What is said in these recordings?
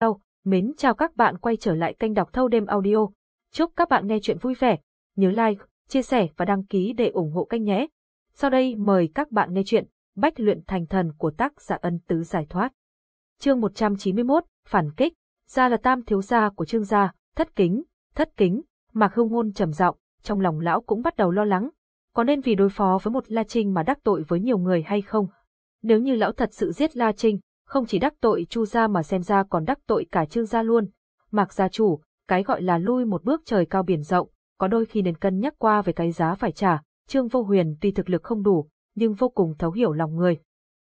sau. mến chào các bạn quay trở lại kênh đọc thâu đêm audio. Chúc các bạn nghe chuyện vui vẻ. Nhớ like, chia sẻ và đăng ký để ủng hộ kênh nhé. Sau đây mời các bạn nghe chuyện Bách luyện thành thần của tác giả ân tứ giải thoát. Chương 191, Phản kích. Gia là tam thiếu gia của trương gia, thất kính, thất kính, Mạc Hưu Ngôn trầm giọng, trong lòng lão cũng bắt đầu lo lắng. Có nên vì đối phó với một La Trinh mà đắc tội với nhiều người hay không? Nếu như lão thật sự giết La Trinh, không chỉ đắc tội Chu gia mà xem ra còn đắc tội cả Trương gia luôn. Mạc gia chủ, cái gọi là lui một bước trời cao biển rộng, có đôi khi nên cân nhắc qua về cái giá phải trả. Trương Vô Huyền tuy thực lực không đủ, nhưng vô cùng thấu hiểu lòng người.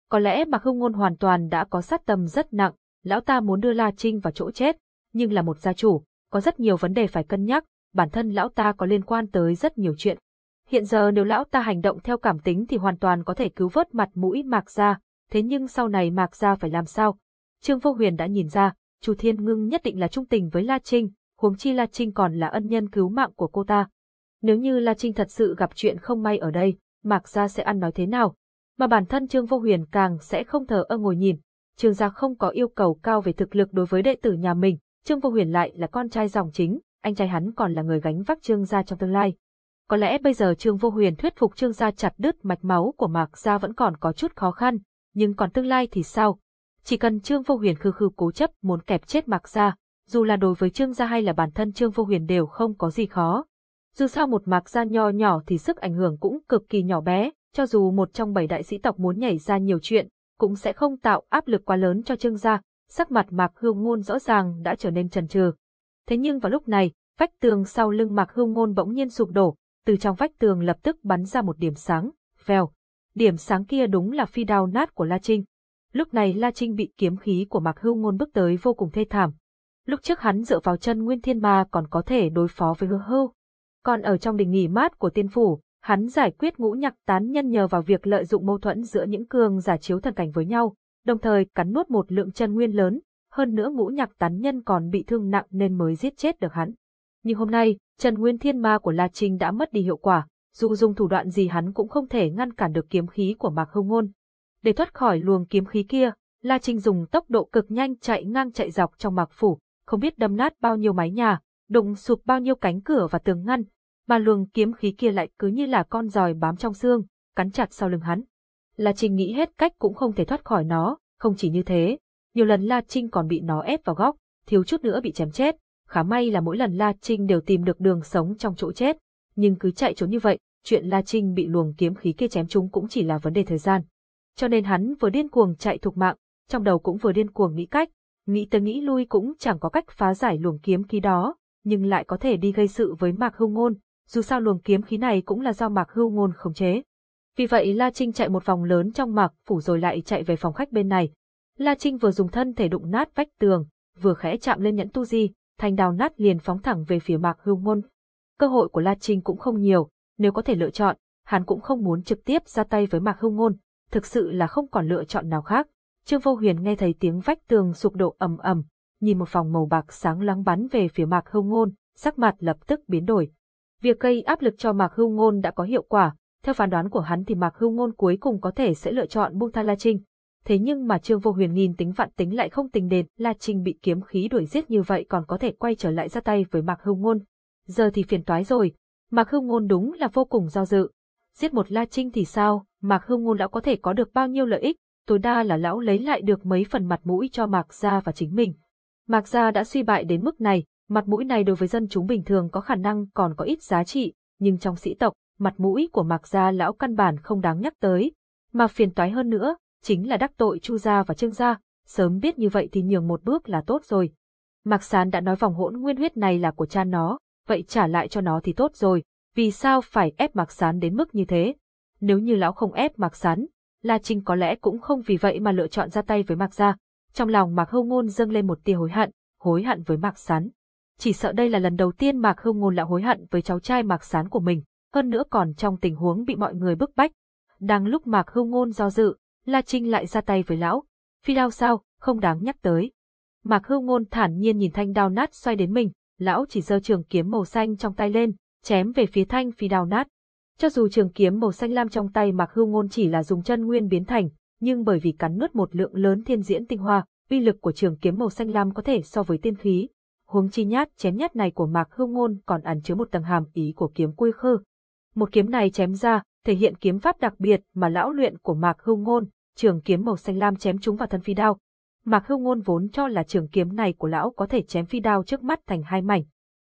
Có lẽ Mạc Hưng Ngôn hoàn toàn đã có sát tâm rất nặng, lão ta muốn đưa La Trinh vào chỗ chết, nhưng là một gia chủ, có rất nhiều vấn đề phải cân nhắc, bản thân lão ta có liên quan tới rất nhiều chuyện. Hiện giờ nếu lão ta hành động theo cảm tính thì hoàn toàn có thể cứu vớt mặt mũi Mạc gia, thế nhưng sau này Mạc Gia phải làm sao? Trương Vô Huyền đã nhìn ra, Chu Thiên Ngưng nhất định là trung tình với La Trinh, huống chi La Trinh còn là ân nhân cứu mạng của cô ta. Nếu như La Trinh thật sự gặp chuyện không may ở đây, Mạc Gia sẽ ăn nói thế nào? Mà bản thân Trương Vô Huyền càng sẽ không thờ ơ ngồi nhìn. Trương gia không có yêu cầu cao về thực lực đối với đệ tử nhà mình, Trương Vô Huyền lại là con trai dòng chính, anh trai hắn còn là người gánh vác Trương gia trong tương lai. Có lẽ bây giờ Trương Vô Huyền thuyết phục Trương gia chặt đứt mạch máu của Mạc gia vẫn còn có chút khó khăn, nhưng còn tương lai thì sao? Chỉ cần Trương Vô Huyền khư khư cố chấp muốn kẹp chết Mạc Gia, dù là đối với Trương gia hay là bản thân Trương Vô Huyền đều không có gì khó. Dù sao một Mạc Gia nho nhỏ thì sức ảnh hưởng cũng cực kỳ nhỏ bé, cho dù một trong bảy đại sĩ tộc muốn nhảy ra nhiều chuyện, cũng sẽ không tạo áp lực quá lớn cho Trương gia. Sắc mặt Mạc Hương Ngôn rõ ràng đã trở nên trần trừ. Thế nhưng vào lúc này, vách tường sau lưng Mạc Hương Ngôn bỗng nhiên sụp đổ, từ trong vách tường lập tức bắn ra một điểm sáng, vèo, điểm sáng kia đúng là phi đao nát của La Trinh. Lúc này La Trinh bị kiếm khí của Mạc Hưu Ngôn bức tới vô cùng thê thảm. Lúc trước hắn dựa vào chân Nguyên Thiên Ma còn có thể đối phó với hư hưu. Còn ở trong đình nghỉ mát của tiên phủ, hắn giải quyết ngũ nhạc tán nhân nhờ vào việc lợi dụng mâu thuẫn giữa những cường giả chiếu thần cảnh với nhau, đồng thời cắn nuốt một lượng chân nguyên lớn, hơn nữa ngũ nhạc tán nhân còn bị thương nặng nên mới giết chết được hắn. Nhưng hôm nay, chân nguyên thiên ma của La Trinh đã mất đi hiệu quả, dù dùng thủ đoạn gì hắn cũng không thể ngăn cản được kiếm khí của Mạc Hưu Ngôn. Để thoát khỏi luồng kiếm khí kia, La Trinh dùng tốc độ cực nhanh chạy ngang chạy dọc trong Mạc Phủ, không biết đâm nát bao nhiêu mái nhà, đụng sụp bao nhiêu cánh cửa và tường ngăn, mà luồng kiếm khí kia lại cứ như là con giòi bám trong xương, cắn chặt sau lưng hắn. La Trinh nghĩ hết cách cũng không thể thoát khỏi nó, không chỉ như thế, nhiều lần La Trinh còn bị nó ép vào góc, thiếu chút nữa bị chém chết, khá may là mỗi lần La Trinh đều tìm được đường sống trong chỗ chết, nhưng cứ chạy trốn như vậy, chuyện La Trinh bị luồng kiếm khí kia chém trúng cũng chỉ là vấn đề thời gian. Cho nên hắn vừa điên cuồng chạy thục mạng, trong đầu cũng vừa điên cuồng nghĩ cách, nghĩ tới nghĩ lui cũng chẳng có cách phá giải luồng kiếm khí đó, nhưng lại có thể đi gây sự với Mạc Hưu Ngôn, dù sao luồng kiếm khí này cũng là do Mạc Hưu Ngôn khống chế. Vì vậy La Trinh chạy một vòng lớn trong Mạc phủ rồi lại chạy về phòng khách bên này. La Trinh vừa dùng thân thể đụng nát vách tường, vừa khẽ chạm lên nhẫn tu di, thanh đào nát liền phóng thẳng về phía Mạc Hưu Ngôn. Cơ hội của La Trinh cũng không nhiều, nếu có thể lựa chọn, hắn cũng không muốn trực tiếp ra tay với Mạc Hưu Ngôn, thực sự là không còn lựa chọn nào khác. Trương Vô Huyền nghe thấy tiếng vách tường sụp đổ ầm ầm, nhìn một phòng màu bạc sáng lắng bắn về phía Mạc Hưu Ngôn, sắc mặt lập tức biến đổi. Việc gây áp lực cho Mạc Hưu Ngôn đã có hiệu quả, theo phán đoán của hắn thì Mạc Hưu Ngôn cuối cùng có thể sẽ lựa chọn buông tha La Trinh. Thế nhưng mà Trương Vô Huyền nghìn tính vạn tính lại không tính đến, La Trinh bị kiếm khí đuổi giết như vậy còn có thể quay trở lại ra tay với Mạc Hưu Ngôn. Giờ thì phiền toái rồi, Mạc Hưu Ngôn đúng là vô cùng do dự. Giết một La Trinh thì sao, Mạc Hưu Ngôn lão có thể có được bao nhiêu lợi ích, tối đa là lão lấy lại được mấy phần mặt mũi cho Mạc Gia và chính mình. Mạc Gia đã suy bại đến mức này, mặt mũi này đối với dân chúng bình thường có khả năng còn có ít giá trị, nhưng trong sĩ tộc, mặt mũi của Mạc Gia lão căn bản không đáng nhắc tới. Mà phiền toái hơn nữa, chính là đắc tội Chu Gia và Trương Gia, sớm biết như vậy thì nhường một bước là tốt rồi. Mạc Sán đã nói vòng hỗn nguyên huyết này là của cha nó, vậy trả lại cho nó thì tốt rồi, vì sao phải ép Mạc Sán đến mức như thế? Nếu như lão không ép Mạc Sán, La Trinh có lẽ cũng không vì vậy mà lựa chọn ra tay với Mạc Gia. Trong lòng Mạc Hưu Ngôn dâng lên một tia hối hận, hối hận với Mạc Sán. Chỉ sợ đây là lần đầu tiên Mạc Hưu Ngôn lại hối hận với cháu trai Mạc Sán của mình, hơn nữa còn trong tình huống bị mọi người bức bách. Đang lúc Mạc Hưu Ngôn do dự, La Trinh lại ra tay với lão. Phi đao sao, không đáng nhắc tới. Mạc Hưu Ngôn thản nhiên nhìn thanh đao nát xoay đến mình, lão chỉ giơ trường kiếm màu xanh trong tay lên, chém về phía thanh phi đao nát. Cho dù trường kiếm màu xanh lam trong tay Mạc Hưu Ngôn chỉ là dùng chân nguyên biến thành, nhưng bởi vì cắn nuốt một lượng lớn thiên diễn tinh hoa, uy lực của trường kiếm màu xanh lam có thể so với tiên khí. Huống chi nhát chém nhát này của Mạc Hưu Ngôn còn ẩn chứa một tầng hàm ý của kiếm quy khư. Một kiếm này chém ra, thể hiện kiếm pháp đặc biệt mà lão luyện của Mạc Hưu Ngôn, trường kiếm màu xanh lam chém trúng vào thân phi đao. Mạc Hưu Ngôn vốn cho là trường kiếm này của lão có thể chém phi đao trước mắt thành hai mảnh.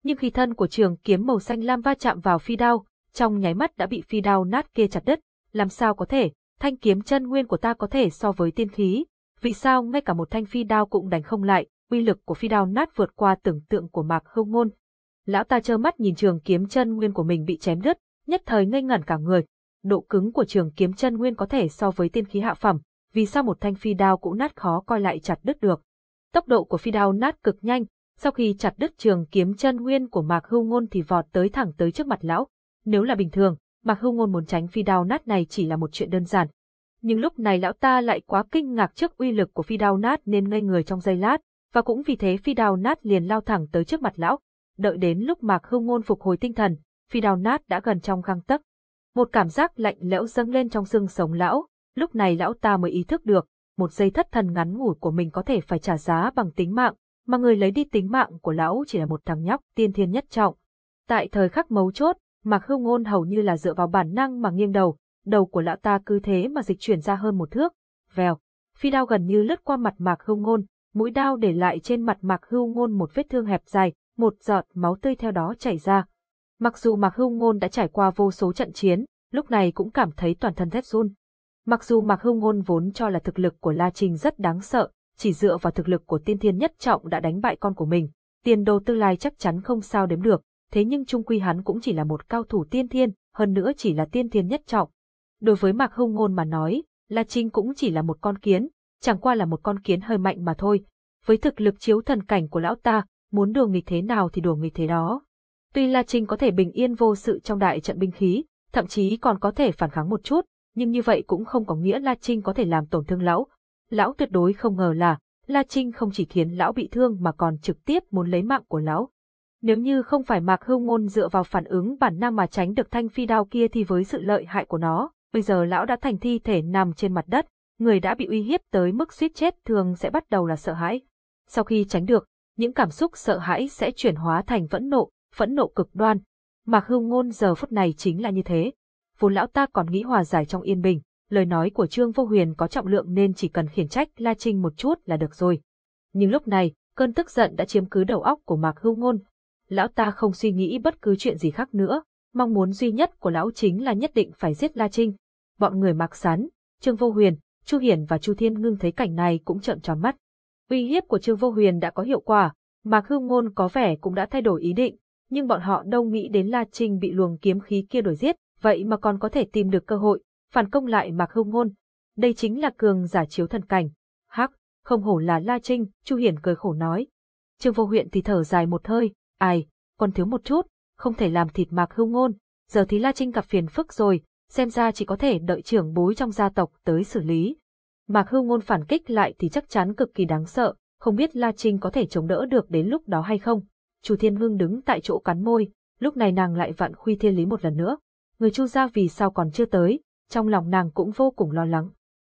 Nhưng khi thân của trường kiếm màu xanh lam va chạm vào phi đao, trong nháy mắt đã bị phi đao nát kia chặt đứt, làm sao có thể, thanh kiếm chân nguyên của ta có thể so với tiên khí, vì sao ngay cả một thanh phi đao cũng đánh không lại, uy lực của phi đao nát vượt qua tưởng tượng của Mạc Hưu Ngôn. Lão ta trơ mắt nhìn trường kiếm chân nguyên của mình bị chém đứt, nhất thời ngây ngẩn cả người. Độ cứng của trường kiếm chân nguyên có thể so với tiên khí hạ phẩm, vì sao một thanh phi đao cũng nát khó coi lại chặt đứt được. Tốc độ của phi đao nát cực nhanh, sau khi chặt đứt trường kiếm chân nguyên của Mạc Hưu Ngôn thì vọt tới thẳng tới trước mặt lão. Nếu là bình thường, Mạc Hưu Ngôn muốn tránh phi đao nát này chỉ là một chuyện đơn giản. Nhưng lúc này lão ta lại quá kinh ngạc trước uy lực của phi đao nát nên ngây người trong giây lát, và cũng vì thế phi đao nát liền lao thẳng tới trước mặt lão. Đợi đến lúc Mạc Hưu Ngôn phục hồi tinh thần, phi đao nát đã gần trong găng tấc. Một cảm giác lạnh lẽo dâng lên trong xương sống lão, lúc này lão ta mới ý thức được, một giây thất thần ngắn ngủi của mình có thể phải trả giá bằng tính mạng, mà người lấy đi tính mạng của lão chỉ là một thằng nhóc tiên thiên nhất trọng. Tại thời khắc mấu chốt, Mạc Hưu Ngôn hầu như là dựa vào bản năng mà nghiêng đầu, đầu của lão ta cứ thế mà dịch chuyển ra hơn một thước. Vèo, phi đao gần như lướt qua mặt Mạc Hưu Ngôn, mũi đao để lại trên mặt Mạc Hưu Ngôn một vết thương hẹp dài, một giọt máu tươi theo đó chảy ra. Mặc dù Mạc Hưu Ngôn đã trải qua vô số trận chiến, lúc này cũng cảm thấy toàn thân rét run. Mặc dù Mạc Hưu Ngôn vốn cho là thực lực của La trinh rất đáng sợ, chỉ dựa vào thực lực của tiên thiên nhất trọng đã đánh bại con của mình, tiền đồ tương lai chắc chắn không sao đếm được, thế nhưng trung quy hắn cũng chỉ là một cao thủ tiên thiên, hơn nữa chỉ là tiên thiên nhất trọng. Đối với Mạc Hưu Ngôn mà nói, La Trinh cũng chỉ là một con kiến, chẳng qua là một con kiến hơi mạnh mà thôi. Với thực lực chiếu thần cảnh của lão ta, muốn đùa nghịch thế nào thì đùa nghịch thế đó. Tuy La Trinh có thể bình yên vô sự trong đại trận binh khí, thậm chí còn có thể phản kháng một chút, nhưng như vậy cũng không có nghĩa La Trinh có thể làm tổn thương lão. Lão tuyệt đối không ngờ là, La Trinh không chỉ khiến lão bị thương mà còn trực tiếp muốn lấy mạng của lão. Nếu như không phải Mạc Hưu Ngôn dựa vào phản ứng bản năng mà tránh được thanh phi đao kia thì với sự lợi hại của nó, bây giờ lão đã thành thi thể nằm trên mặt đất, người đã bị uy hiếp tới mức suýt chết thường sẽ bắt đầu là sợ hãi. Sau khi tránh được, những cảm xúc sợ hãi sẽ chuyển hóa thành phẫn nộ, phẫn nộ cực đoan. Mạc Hưu Ngôn giờ phút này chính là như thế. Vốn lão ta còn nghĩ hòa giải trong yên bình, lời nói của Trương Vô Huyền có trọng lượng nên chỉ cần khiển trách La Trinh một chút là được rồi. Nhưng lúc này, cơn tức giận đã chiếm cứ đầu óc của Mạc Hưu Ngôn. Lão ta không suy nghĩ bất cứ chuyện gì khác nữa, mong muốn duy nhất của lão chính là nhất định phải giết La Trinh. Bọn người Mạc Sán, Trương Vô Huyền, Chu Hiển và Chu Thiên Ngưng thấy cảnh này cũng trợn tròn mắt. Uy hiếp của Trương Vô Huyền đã có hiệu quả, Mạc Hưu Ngôn có vẻ cũng đã thay đổi ý định, nhưng bọn họ đâu nghĩ đến La Trinh bị luồng kiếm khí kia đuổi giết, vậy mà còn có thể tìm được cơ hội, phản công lại Mạc Hưu Ngôn. Đây chính là cường giả chiếu thần cảnh. Hắc, không hổ là La Trinh, Chu Hiển cười khổ nói. Trương Vô Huyện thì thở dài một hơi, ai, còn thiếu một chút, không thể làm thịt Mạc Hưu Ngôn, giờ thì La Trinh gặp phiền phức rồi, xem ra chỉ có thể đợi trưởng bối trong gia tộc tới xử lý. Mạc Hưu Ngôn phản kích lại thì chắc chắn cực kỳ đáng sợ, không biết La Trinh có thể chống đỡ được đến lúc đó hay không. Chu Thiên Hương đứng tại chỗ cắn môi, lúc này nàng lại vặn khuy thiên lý một lần nữa. Người Chu gia vì sao còn chưa tới, trong lòng nàng cũng vô cùng lo lắng.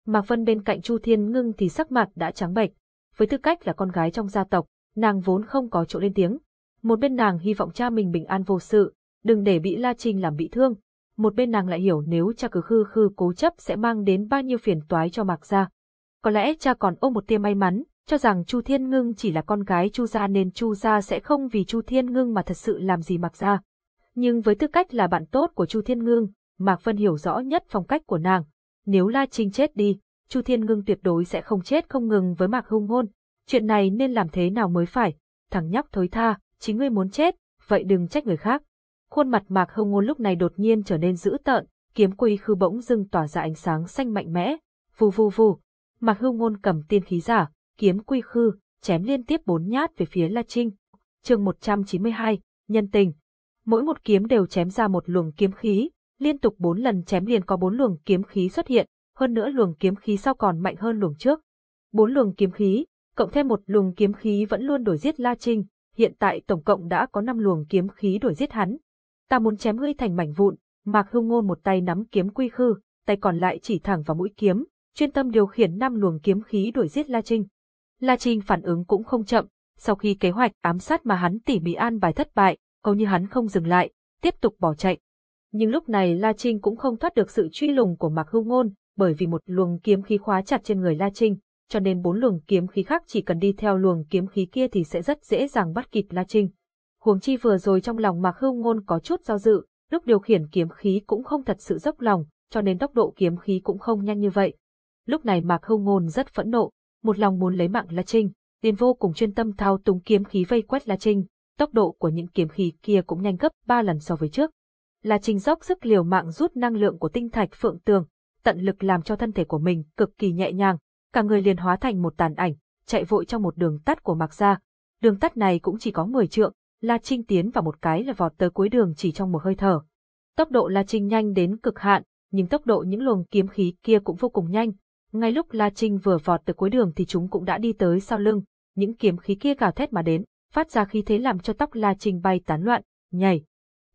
Mạc Vân bên cạnh Chu Thiên Ngưng thì sắc mặt đã trắng bệch. Với tư cách là con gái trong gia tộc, nàng vốn không có chỗ lên tiếng. Một bên nàng hy vọng cha mình bình an vô sự, đừng để bị La Trinh làm bị thương. Một bên nàng lại hiểu nếu cha cứ khư khư cố chấp sẽ mang đến bao nhiêu phiền toái cho Mạc gia. Có lẽ cha còn ôm một tia may mắn, cho rằng Chu Thiên Ngưng chỉ là con gái Chu gia nên Chu gia sẽ không vì Chu Thiên Ngưng mà thật sự làm gì Mạc gia. Nhưng với tư cách là bạn tốt của Chu Thiên Ngưng, Mạc Vân hiểu rõ nhất phong cách của nàng. Nếu La Trinh chết đi, Chu Thiên Ngưng tuyệt đối sẽ không chết không ngừng với Mạc Hung Ngôn. Chuyện này nên làm thế nào mới phải? Thằng nhóc thối tha, chính ngươi muốn chết, vậy đừng trách người khác. Khuôn mặt Mạc Hung Ngôn lúc này đột nhiên trở nên dữ tợn, kiếm quy khư bỗng dưng tỏa ra ánh sáng xanh mạnh mẽ. Vù vù vù, Mạc Hung Ngôn cầm tiên khí giả, kiếm quy khư, chém liên tiếp bốn nhát về phía La Trinh. Chương 192, nhân tình. Mỗi một kiếm đều chém ra một luồng kiếm khí, liên tục bốn lần chém liền có bốn luồng kiếm khí xuất hiện, hơn nữa luồng kiếm khí sau còn mạnh hơn luồng trước. Bốn luồng kiếm khí, cộng thêm một luồng kiếm khí vẫn luôn đuổi giết La Trinh, hiện tại tổng cộng đã có năm luồng kiếm khí đuổi giết hắn. Ta muốn chém ngươi thành mảnh vụn, Mạc Hưu Ngôn một tay nắm kiếm quy khư, tay còn lại chỉ thẳng vào mũi kiếm, chuyên tâm điều khiển năm luồng kiếm khí đuổi giết La Trinh. La Trinh phản ứng cũng không chậm, sau khi kế hoạch ám sát mà hắn tỉ mỉ an bài thất bại, hầu như hắn không dừng lại, tiếp tục bỏ chạy. Nhưng lúc này La Trinh cũng không thoát được sự truy lùng của Mạc Hưu Ngôn, bởi vì một luồng kiếm khí khóa chặt trên người La Trinh, cho nên bốn luồng kiếm khí khác chỉ cần đi theo luồng kiếm khí kia thì sẽ rất dễ dàng bắt kịp La Trinh. Huống chi vừa rồi trong lòng Mạc Hưu Ngôn có chút do dự, lúc điều khiển kiếm khí cũng không thật sự dốc lòng, cho nên tốc độ kiếm khí cũng không nhanh như vậy. Lúc này Mạc Hưu Ngôn rất phẫn nộ, một lòng muốn lấy mạng La Trinh, liền vô cùng chuyên tâm thao túng kiếm khí vây quét La Trinh, tốc độ của những kiếm khí kia cũng nhanh gấp ba lần so với trước. La Trình dốc sức liều mạng rút năng lượng của tinh thạch phượng tường, tận lực làm cho thân thể của mình cực kỳ nhẹ nhàng, cả người liền hóa thành một tàn ảnh, chạy vội trong một đường tắt của Mạc Gia. Đường tắt này cũng chỉ có 10 trượng, La Trinh tiến vào một cái là vọt tới cuối đường chỉ trong một hơi thở. Tốc độ La Trinh nhanh đến cực hạn, nhưng tốc độ những luồng kiếm khí kia cũng vô cùng nhanh. Ngay lúc La Trinh vừa vọt tới cuối đường thì chúng cũng đã đi tới sau lưng, những kiếm khí kia gào thét mà đến, phát ra khí thế làm cho tóc La Trinh bay tán loạn, nhảy.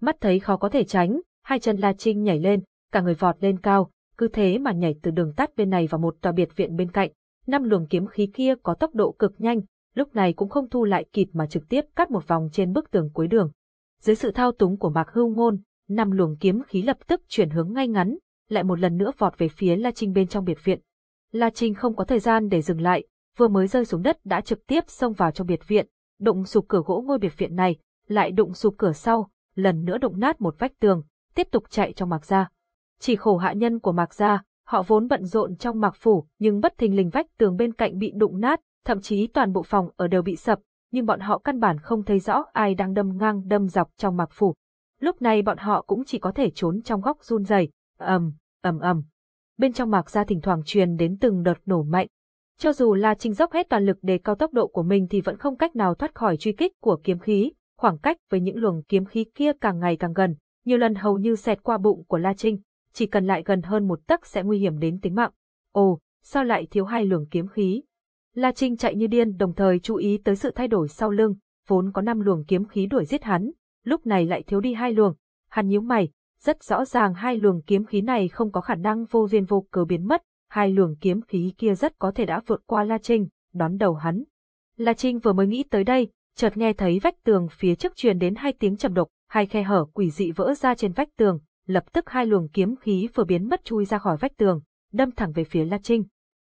Mắt thấy khó có thể tránh, hai chân La Trinh nhảy lên, cả người vọt lên cao, cứ thế mà nhảy từ đường tắt bên này vào một tòa biệt viện bên cạnh. Năm luồng kiếm khí kia có tốc độ cực nhanh, lúc này cũng không thu lại kịp mà trực tiếp cắt một vòng trên bức tường cuối đường. Dưới sự thao túng của Mạc Hưu Ngôn, năm luồng kiếm khí lập tức chuyển hướng ngay ngắn, lại một lần nữa vọt về phía La Trinh bên trong biệt viện. La Trinh không có thời gian để dừng lại, vừa mới rơi xuống đất đã trực tiếp xông vào trong biệt viện, đụng sụp cửa gỗ ngôi biệt viện này, lại đụng sụp cửa sau, lần nữa đụng nát một vách tường, tiếp tục chạy trong Mạc gia. Chỉ khổ hạ nhân của Mạc gia, họ vốn bận rộn trong Mạc phủ, nhưng bất thình lình vách tường bên cạnh bị đụng nát, thậm chí toàn bộ phòng ở đều bị sập, nhưng bọn họ căn bản không thấy rõ ai đang đâm ngang đâm dọc trong Mạc phủ. Lúc này bọn họ cũng chỉ có thể trốn trong góc run rẩy, ầm, ầm ầm. Bên trong Mạc gia thỉnh thoảng truyền đến từng đợt nổ mạnh, cho dù là Trình dốc hết toàn lực để cao tốc độ của mình thì vẫn không cách nào thoát khỏi truy kích của kiếm khí, khoảng cách với những luồng kiếm khí kia càng ngày càng gần, nhiều lần hầu như xẹt qua bụng của La Trinh, chỉ cần lại gần hơn một tấc sẽ nguy hiểm đến tính mạng. Ồ, sao lại thiếu hai luồng kiếm khí? La Trinh chạy như điên đồng thời chú ý tới sự thay đổi sau lưng, vốn có năm luồng kiếm khí đuổi giết hắn, lúc này lại thiếu đi hai luồng. Hắn nhíu mày, rất rõ ràng hai luồng kiếm khí này không có khả năng vô duyên vô cớ biến mất, hai luồng kiếm khí kia rất có thể đã vượt qua La Trinh, đón đầu hắn. La Trinh vừa mới nghĩ tới đây, chợt nghe thấy vách tường phía trước truyền đến hai tiếng trầm độc, hai khe hở quỷ dị vỡ ra trên vách tường, lập tức hai luồng kiếm khí vừa biến mất chui ra khỏi vách tường, đâm thẳng về phía La Trinh.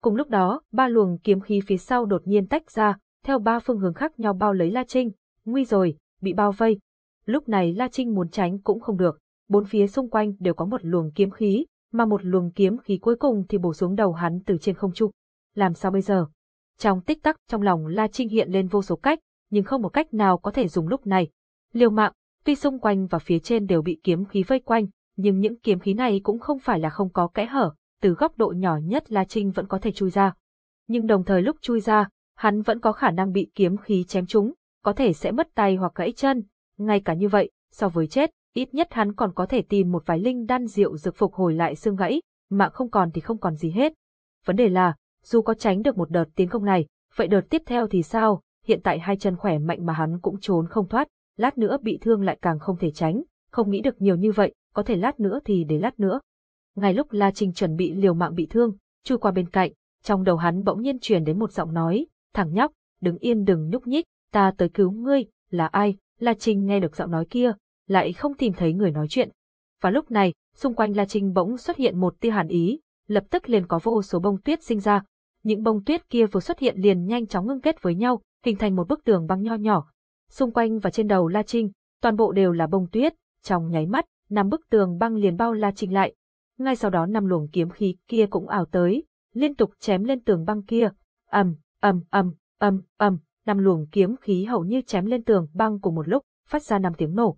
Cùng lúc đó, ba luồng kiếm khí phía sau đột nhiên tách ra, theo ba phương hướng khác nhau bao lấy La Trinh, nguy rồi, bị bao vây. Lúc này La Trinh muốn tránh cũng không được, bốn phía xung quanh đều có một luồng kiếm khí, mà một luồng kiếm khí cuối cùng thì bổ xuống đầu hắn từ trên không trung. Làm sao bây giờ? Trong tích tắc trong lòng La Trinh hiện lên vô số cách, nhưng không một cách nào có thể dùng lúc này. Liều mạng, tuy xung quanh và phía trên đều bị kiếm khí vây quanh, nhưng những kiếm khí này cũng không phải là không có kẽ hở, từ góc độ nhỏ nhất La Trinh vẫn có thể chui ra. Nhưng đồng thời lúc chui ra, hắn vẫn có khả năng bị kiếm khí chém trúng, có thể sẽ mất tay hoặc gãy chân. Ngay cả như vậy, so với chết, ít nhất hắn còn có thể tìm một vài linh đan rượu dược phục hồi lại xương gãy, mà không còn thì không còn gì hết. Vấn đề là, dù có tránh được một đợt tiến công này, vậy đợt tiếp theo thì sao? Hiện tại hai chân khỏe mạnh mà hắn cũng trốn không thoát, lát nữa bị thương lại càng không thể tránh, không nghĩ được nhiều như vậy, có thể lát nữa thì để lát nữa. Ngay lúc La Trinh chuẩn bị liều mạng bị thương, chui qua bên cạnh, trong đầu hắn bỗng nhiên truyền đến một giọng nói, thằng nhóc, đứng yên đừng nhúc nhích, ta tới cứu ngươi, là ai? La Trinh nghe được giọng nói kia, lại không tìm thấy người nói chuyện. Và lúc này, xung quanh La Trinh bỗng xuất hiện một tia hàn ý, lập tức liền có vô số bông tuyết sinh ra. Những bông tuyết kia vừa xuất hiện liền nhanh chóng ngưng kết với nhau, hình thành một bức tường băng nho nhỏ. Xung quanh và trên đầu La Trinh, toàn bộ đều là bông tuyết, trong nháy mắt, năm bức tường băng liền bao La Trinh lại. Ngay sau đó năm luồng kiếm khí kia cũng ảo tới, liên tục chém lên tường băng kia. ầm, ầm, ầm, ầm, ầm, năm luồng kiếm khí hầu như chém lên tường băng cùng một lúc, phát ra năm tiếng nổ.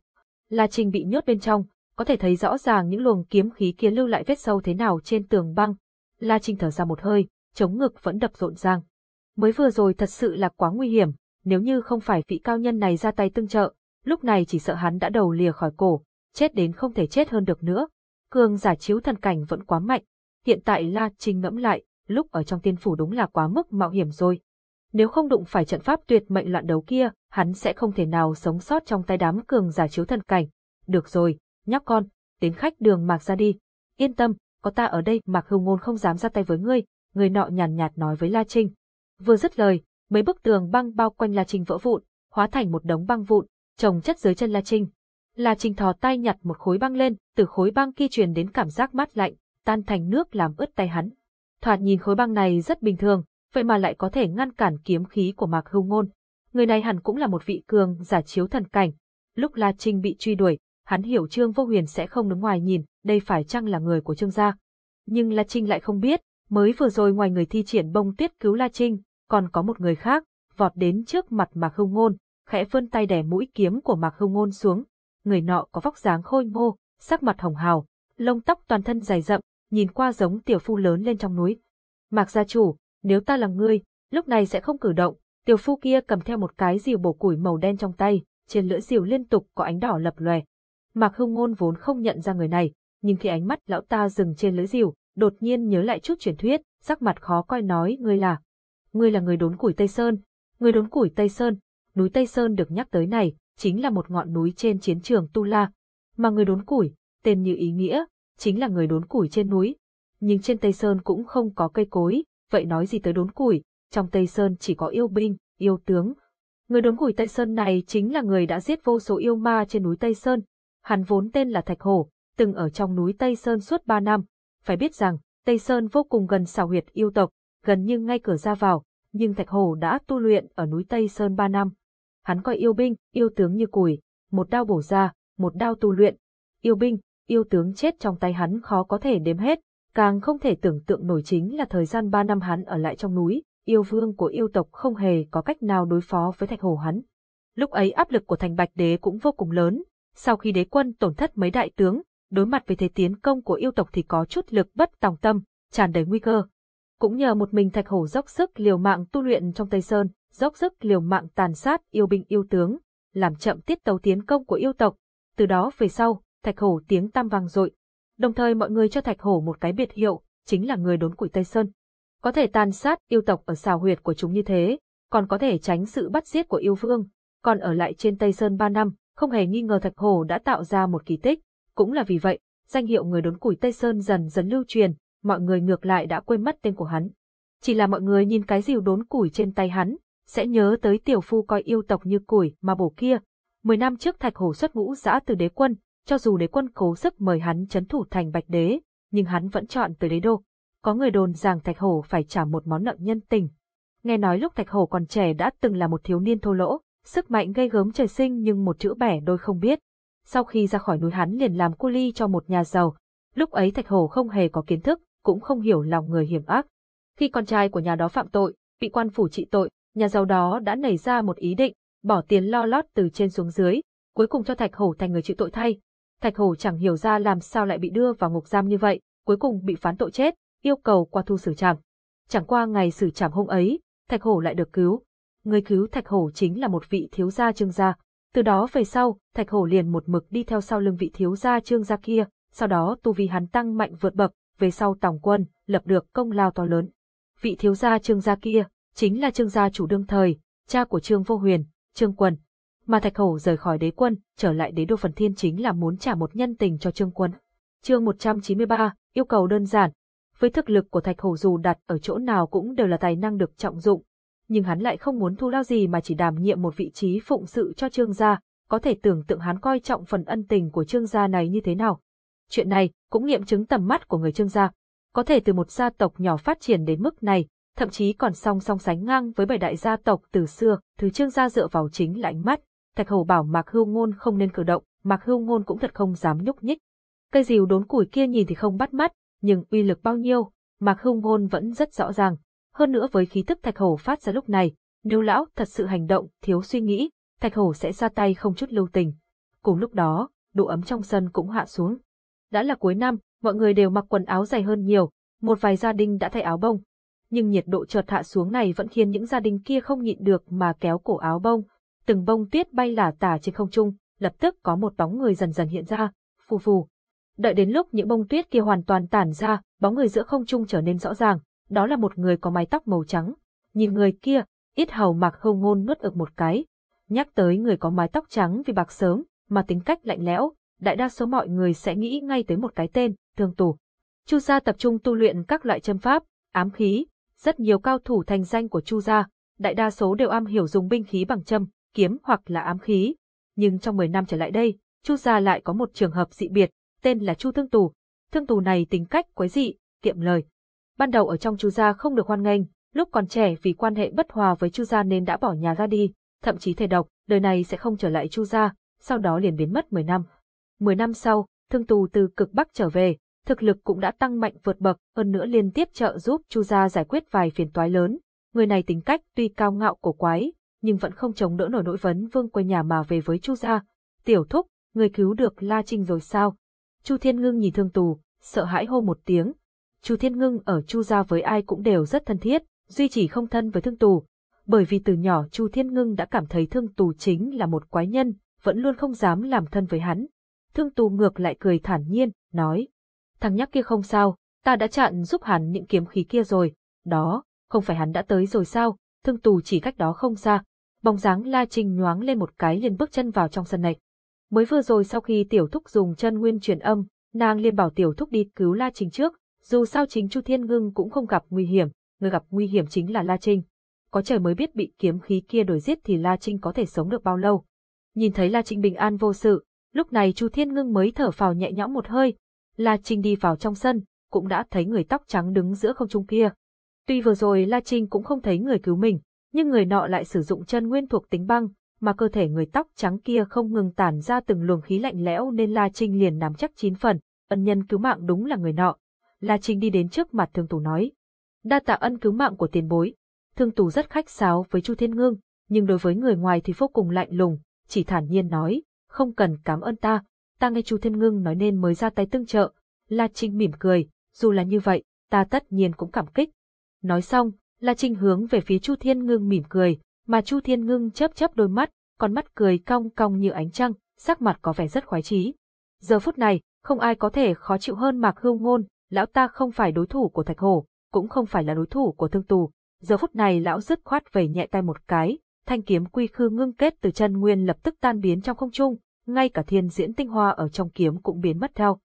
La Trinh bị nhốt bên trong, có thể thấy rõ ràng những luồng kiếm khí kia lưu lại vết sâu thế nào trên tường băng. La Trinh thở ra một hơi, chống ngực vẫn đập rộn ràng. Mới vừa rồi thật sự là quá nguy hiểm, nếu như không phải vị cao nhân này ra tay tương trợ, lúc này chỉ sợ hắn đã đầu lìa khỏi cổ, chết đến không thể chết hơn được nữa. Cường giả chiếu thần cảnh vẫn quá mạnh. Hiện tại La Trinh ngẫm lại, lúc ở trong tiên phủ đúng là quá mức mạo hiểm rồi. Nếu không đụng phải trận pháp tuyệt mệnh loạn đấu kia, hắn sẽ không thể nào sống sót trong tay đám cường giả chiếu thần cảnh. Được rồi, nhóc con, đến khách đường mạc ra đi. Yên tâm, có ta ở đây mạc hưu ngôn không dám ra tay với ngươi, người nọ nhàn nhạt nói với La Trinh. Vừa dứt lời, mấy bức tường băng bao quanh La Trinh vỡ vụn, hóa thành một đống băng vụn, trồng chất dưới chân La Trinh. La Trinh thò tay nhặt một khối băng lên, từ khối băng kia truyền đến cảm giác mát lạnh, tan thành nước làm ướt tay hắn. Thoạt nhìn khối băng này rất bình thường, vậy mà lại có thể ngăn cản kiếm khí của Mạc Hưu Ngôn. Người này hẳn cũng là một vị cường giả chiếu thần cảnh. Lúc La Trinh bị truy đuổi, hắn hiểu Trương Vô Huyền sẽ không đứng ngoài nhìn, đây phải chăng là người của Trương gia. Nhưng La Trinh lại không biết, mới vừa rồi ngoài người thi triển bông tuyết cứu La Trinh, còn có một người khác, vọt đến trước mặt Mạc Hưu Ngôn, khẽ vươn tay đè mũi kiếm của Mạc Hưu Ngôn xuống. Người nọ có vóc dáng khôi ngô, sắc mặt hồng hào, lông tóc toàn thân dày rậm, nhìn qua giống tiểu phu lớn lên trong núi. Mạc gia chủ, nếu ta là ngươi, lúc này sẽ không cử động. Tiểu phu kia cầm theo một cái rìu bổ củi màu đen trong tay, trên lưỡi rìu liên tục có ánh đỏ lập lòe. Mạc Hưng Ngôn vốn không nhận ra người này, nhưng khi ánh mắt lão ta dừng trên lưỡi rìu, đột nhiên nhớ lại chút truyền thuyết, sắc mặt khó coi nói ngươi là. Ngươi là người đốn củi Tây Sơn. Người đốn củi Tây Sơn, núi Tây Sơn được nhắc tới này, chính là một ngọn núi trên chiến trường Tu La. Mà người đốn củi, tên như ý nghĩa, chính là người đốn củi trên núi. Nhưng trên Tây Sơn cũng không có cây cối, vậy nói gì tới đốn củi, trong Tây Sơn chỉ có yêu binh, yêu tướng. Người đốn củi Tây Sơn này chính là người đã giết vô số yêu ma trên núi Tây Sơn. Hắn vốn tên là Thạch Hổ, từng ở trong núi Tây Sơn suốt ba năm. Phải biết rằng, Tây Sơn vô cùng gần xào huyệt yêu tộc, gần như ngay cửa ra vào, nhưng Thạch Hổ đã tu luyện ở núi Tây Sơn ba năm. Hắn coi yêu binh, yêu tướng như củi, một đao bổ ra, một đao tu luyện. Yêu binh, yêu tướng chết trong tay hắn khó có thể đếm hết, càng không thể tưởng tượng nổi chính là thời gian ba năm hắn ở lại trong núi, yêu vương của yêu tộc không hề có cách nào đối phó với thạch hồ hắn. Lúc ấy áp lực của thành bạch đế cũng vô cùng lớn, sau khi đế quân tổn thất mấy đại tướng, đối mặt với thế tiến công của yêu tộc thì có chút lực bất tòng tâm, tràn đầy nguy cơ. Cũng nhờ một mình thạch hổ dốc sức liều mạng tu luyện trong Tây Sơn, dốc sức liều mạng tàn sát yêu binh yêu tướng, làm chậm tiết tấu tiến công của yêu tộc. Từ đó về sau, Thạch Hổ tiếng tam vang dội. Đồng thời mọi người cho Thạch Hổ một cái biệt hiệu, chính là người đốn củi Tây Sơn. Có thể tàn sát yêu tộc ở xào huyệt của chúng như thế, còn có thể tránh sự bắt giết của yêu vương, còn ở lại trên Tây Sơn ba năm, không hề nghi ngờ Thạch Hổ đã tạo ra một kỳ tích. Cũng là vì vậy, danh hiệu người đốn củi Tây Sơn dần dần lưu truyền, mọi người ngược lại đã quên mất tên của hắn. Chỉ là mọi người nhìn cái rìu đốn củi trên tay hắn, sẽ nhớ tới tiểu phu coi yêu tộc như củi mà bổ kia. Mười năm trước Thạch Hổ xuất ngũ giã từ đế quân, cho dù đế quân cố sức mời hắn chấn thủ thành bạch đế, nhưng hắn vẫn chọn tới đế đô. Có người đồn rằng Thạch Hổ phải trả một món nợ nhân tình. Nghe nói lúc Thạch Hổ còn trẻ đã từng là một thiếu niên thô lỗ, sức mạnh gây gớm trời sinh nhưng một chữ bẻ đôi không biết. Sau khi ra khỏi núi hắn liền làm cu ly cho một nhà giàu. Lúc ấy Thạch Hổ không hề có kiến thức, cũng không hiểu lòng người hiểm ác. Khi con trai của nhà đó phạm tội, bị quan phủ trị tội, nhà giàu đó đã nảy ra một ý định, bỏ tiền lo lót từ trên xuống dưới, cuối cùng cho Thạch Hổ thành người chịu tội thay, Thạch Hổ chẳng hiểu ra làm sao lại bị đưa vào ngục giam như vậy, cuối cùng bị phán tội chết, yêu cầu qua thu xử trảm. Chẳng qua ngày xử trảm hôm ấy, Thạch Hổ lại được cứu. Người cứu Thạch Hổ chính là một vị thiếu gia trương gia. Từ đó về sau, Thạch Hổ liền một mực đi theo sau lưng vị thiếu gia trương gia kia, sau đó tu vi hắn tăng mạnh vượt bậc, về sau tòng quân, lập được công lao to lớn. Vị thiếu gia trương gia kia, chính là trương gia chủ đương thời, cha của trương vô huyền, trương quần, mà Thạch Hổ rời khỏi đế quân, trở lại đế đô phần thiên chính là muốn trả một nhân tình cho Trương Quân. Chương 193, yêu cầu đơn giản. Với thực lực của Thạch Hổ dù đặt ở chỗ nào cũng đều là tài năng được trọng dụng, nhưng hắn lại không muốn thu lao gì mà chỉ đảm nhiệm một vị trí phụng sự cho Trương gia, có thể tưởng tượng hắn coi trọng phần ân tình của Trương gia này như thế nào. Chuyện này cũng nghiệm chứng tầm mắt của người Trương gia, có thể từ một gia tộc nhỏ phát triển đến mức này, thậm chí còn song song sánh ngang với bảy đại gia tộc từ xưa, thứ Trương gia dựa vào chính là ánh mắt, Thạch Hầu bảo Mạc Hưu Ngôn không nên cử động, Mạc Hưu Ngôn cũng thật không dám nhúc nhích. Cây rìu đốn củi kia nhìn thì không bắt mắt, nhưng uy lực bao nhiêu, Mạc Hưu Ngôn vẫn rất rõ ràng. Hơn nữa với khí tức Thạch Hầu phát ra lúc này, nếu lão thật sự hành động, thiếu suy nghĩ, Thạch Hầu sẽ ra tay không chút lưu tình. Cùng lúc đó, độ ấm trong sân cũng hạ xuống. Đã là cuối năm, mọi người đều mặc quần áo dày hơn nhiều, một vài gia đình đã thay áo bông. Nhưng nhiệt độ chợt hạ xuống này vẫn khiến những gia đình kia không nhịn được mà kéo cổ áo bông, từng bông tuyết bay lả tả trên không trung, lập tức có một bóng người dần dần hiện ra, phù phù. Đợi đến lúc những bông tuyết kia hoàn toàn tản ra, bóng người giữa không trung trở nên rõ ràng, đó là một người có mái tóc màu trắng. Nhìn người kia, ít hầu mặc hông ngôn nuốt ực một cái. Nhắc tới người có mái tóc trắng vì bạc sớm, mà tính cách lạnh lẽo, đại đa số mọi người sẽ nghĩ ngay tới một cái tên, thương tù. Chu gia tập trung tu luyện các loại châm pháp, ám khí, rất nhiều cao thủ thành danh của Chu gia, đại đa số đều am hiểu dùng binh khí bằng châm, kiếm hoặc là ám khí. Nhưng trong 10 năm trở lại đây, Chu gia lại có một trường hợp dị biệt, tên là Chu Thương Tù. Thương Tù này tính cách quái dị, kiệm lời. Ban đầu ở trong Chu gia không được hoan nghênh, lúc còn trẻ vì quan hệ bất hòa với Chu gia nên đã bỏ nhà ra đi, thậm chí thề độc, đời này sẽ không trở lại Chu gia, sau đó liền biến mất 10 năm. 10 năm sau, Thương Tù từ cực Bắc trở về, thực lực cũng đã tăng mạnh vượt bậc, hơn nữa liên tiếp trợ giúp Chu gia giải quyết vài phiền toái lớn. Người này tính cách tuy cao ngạo cổ quái, nhưng vẫn không chống đỡ nổi nỗi vấn vương quay nhà mà về với Chu gia. Tiểu thúc, người cứu được La Trinh rồi sao? Chu Thiên Ngưng nhìn Thương Tù, sợ hãi hô một tiếng. Chu Thiên Ngưng ở Chu gia với ai cũng đều rất thân thiết, duy chỉ không thân với Thương Tù, bởi vì từ nhỏ Chu Thiên Ngưng đã cảm thấy Thương Tù chính là một quái nhân, vẫn luôn không dám làm thân với hắn. Thương Tù ngược lại cười thản nhiên, nói: "Thằng nhóc kia không sao, ta đã chặn giúp hắn những kiếm khí kia rồi, đó, không phải hắn đã tới rồi sao?" Thương Tù chỉ cách đó không xa, bóng dáng La Trinh nhoáng lên một cái liền bước chân vào trong sân này. Mới vừa rồi sau khi tiểu thúc dùng chân nguyên truyền âm, nàng liền bảo tiểu thúc đi cứu La Trinh trước, dù sao chính Chu Thiên Ngưng cũng không gặp nguy hiểm, người gặp nguy hiểm chính là La Trinh. Có trời mới biết bị kiếm khí kia đổi giết thì La Trinh có thể sống được bao lâu. Nhìn thấy La Trinh bình an vô sự, lúc này Chu Thiên Ngưng mới thở phào nhẹ nhõm một hơi. La Trinh đi vào trong sân, cũng đã thấy người tóc trắng đứng giữa không trung kia. Tuy vừa rồi La Trinh cũng không thấy người cứu mình, nhưng người nọ lại sử dụng chân nguyên thuộc tính băng, mà cơ thể người tóc trắng kia không ngừng tản ra từng luồng khí lạnh lẽo nên La Trinh liền nắm chắc chín phần, ân nhân cứu mạng đúng là người nọ. La Trinh đi đến trước mặt thương tù nói. Đa tạ ân cứu mạng của tiền bối. Thương tù rất khách sáo với Chu Thiên Ngưng, nhưng đối với người ngoài thì vô cùng lạnh lùng, chỉ thản nhiên nói, không cần cảm ơn ta, ta nghe Chu Thiên Ngưng nói nên mới ra tay tương trợ. La Trinh mỉm cười, dù là như vậy, ta tất nhiên cũng cảm kích. Nói xong, La Trinh hướng về phía Chu Thiên Ngưng mỉm cười, mà Chu Thiên Ngưng chớp chớp đôi mắt, con mắt cười cong cong như ánh trăng, sắc mặt có vẻ rất khoái chí. Giờ phút này, không ai có thể khó chịu hơn Mạc Hưu Ngôn, lão ta không phải đối thủ của Thạch Hổ, cũng không phải là đối thủ của Thương Tù. Giờ phút này lão dứt khoát vẩy nhẹ tay một cái, thanh kiếm quy khư ngưng kết từ chân nguyên lập tức tan biến trong không trung, ngay cả thiên diễn tinh hoa ở trong kiếm cũng biến mất theo.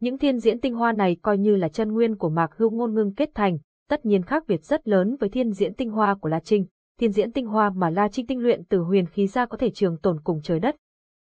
Những thiên diễn tinh hoa này coi như là chân nguyên của Mạc Hưu Ngôn ngưng kết thành, tất nhiên khác biệt rất lớn với thiên diễn tinh hoa của La Trinh. Thiên diễn tinh hoa mà La Trinh tinh luyện từ huyền khí ra có thể trường tồn cùng trời đất.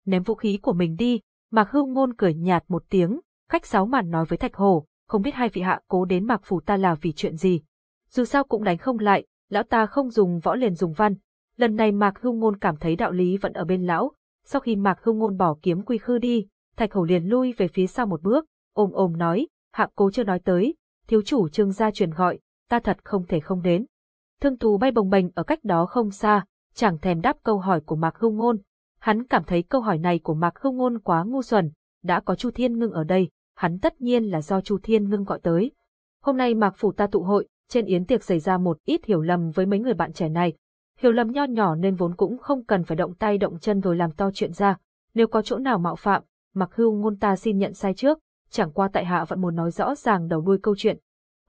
Ném vũ khí của mình đi, Mạc Hưu Ngôn cười nhạt một tiếng, khách sáo màn nói với Thạch Hổ, không biết hai vị hạ cố đến Mạc Phủ ta là vì chuyện gì. Dù sao cũng đánh không lại, lão ta không dùng võ liền dùng văn. Lần này Mạc Hưu Ngôn cảm thấy đạo lý vẫn ở bên lão, sau khi Mạc Hưu Ngôn bỏ kiếm quy khư đi, Thạch Hổ liền lui về phía sau một bước, ôm ôm nói, hạ cố chưa nói tới, thiếu chủ trương gia truyền gọi, ta thật không thể không đến. Thương thù bay bồng bềnh ở cách đó không xa, chẳng thèm đáp câu hỏi của Mạc Hưu Ngôn. Hắn cảm thấy câu hỏi này của Mạc Hưu Ngôn quá ngu xuẩn, đã có Chu Thiên Ngưng ở đây, hắn tất nhiên là do Chu Thiên Ngưng gọi tới. Hôm nay Mạc Phủ ta tụ hội, trên yến tiệc xảy ra một ít hiểu lầm với mấy người bạn trẻ này. Hiểu lầm nho nhỏ nên vốn cũng không cần phải động tay động chân rồi làm to chuyện ra. Nếu có chỗ nào mạo phạm, Mạc Hưu Ngôn ta xin nhận sai trước, chẳng qua tại hạ vẫn muốn nói rõ ràng đầu đuôi câu chuyện.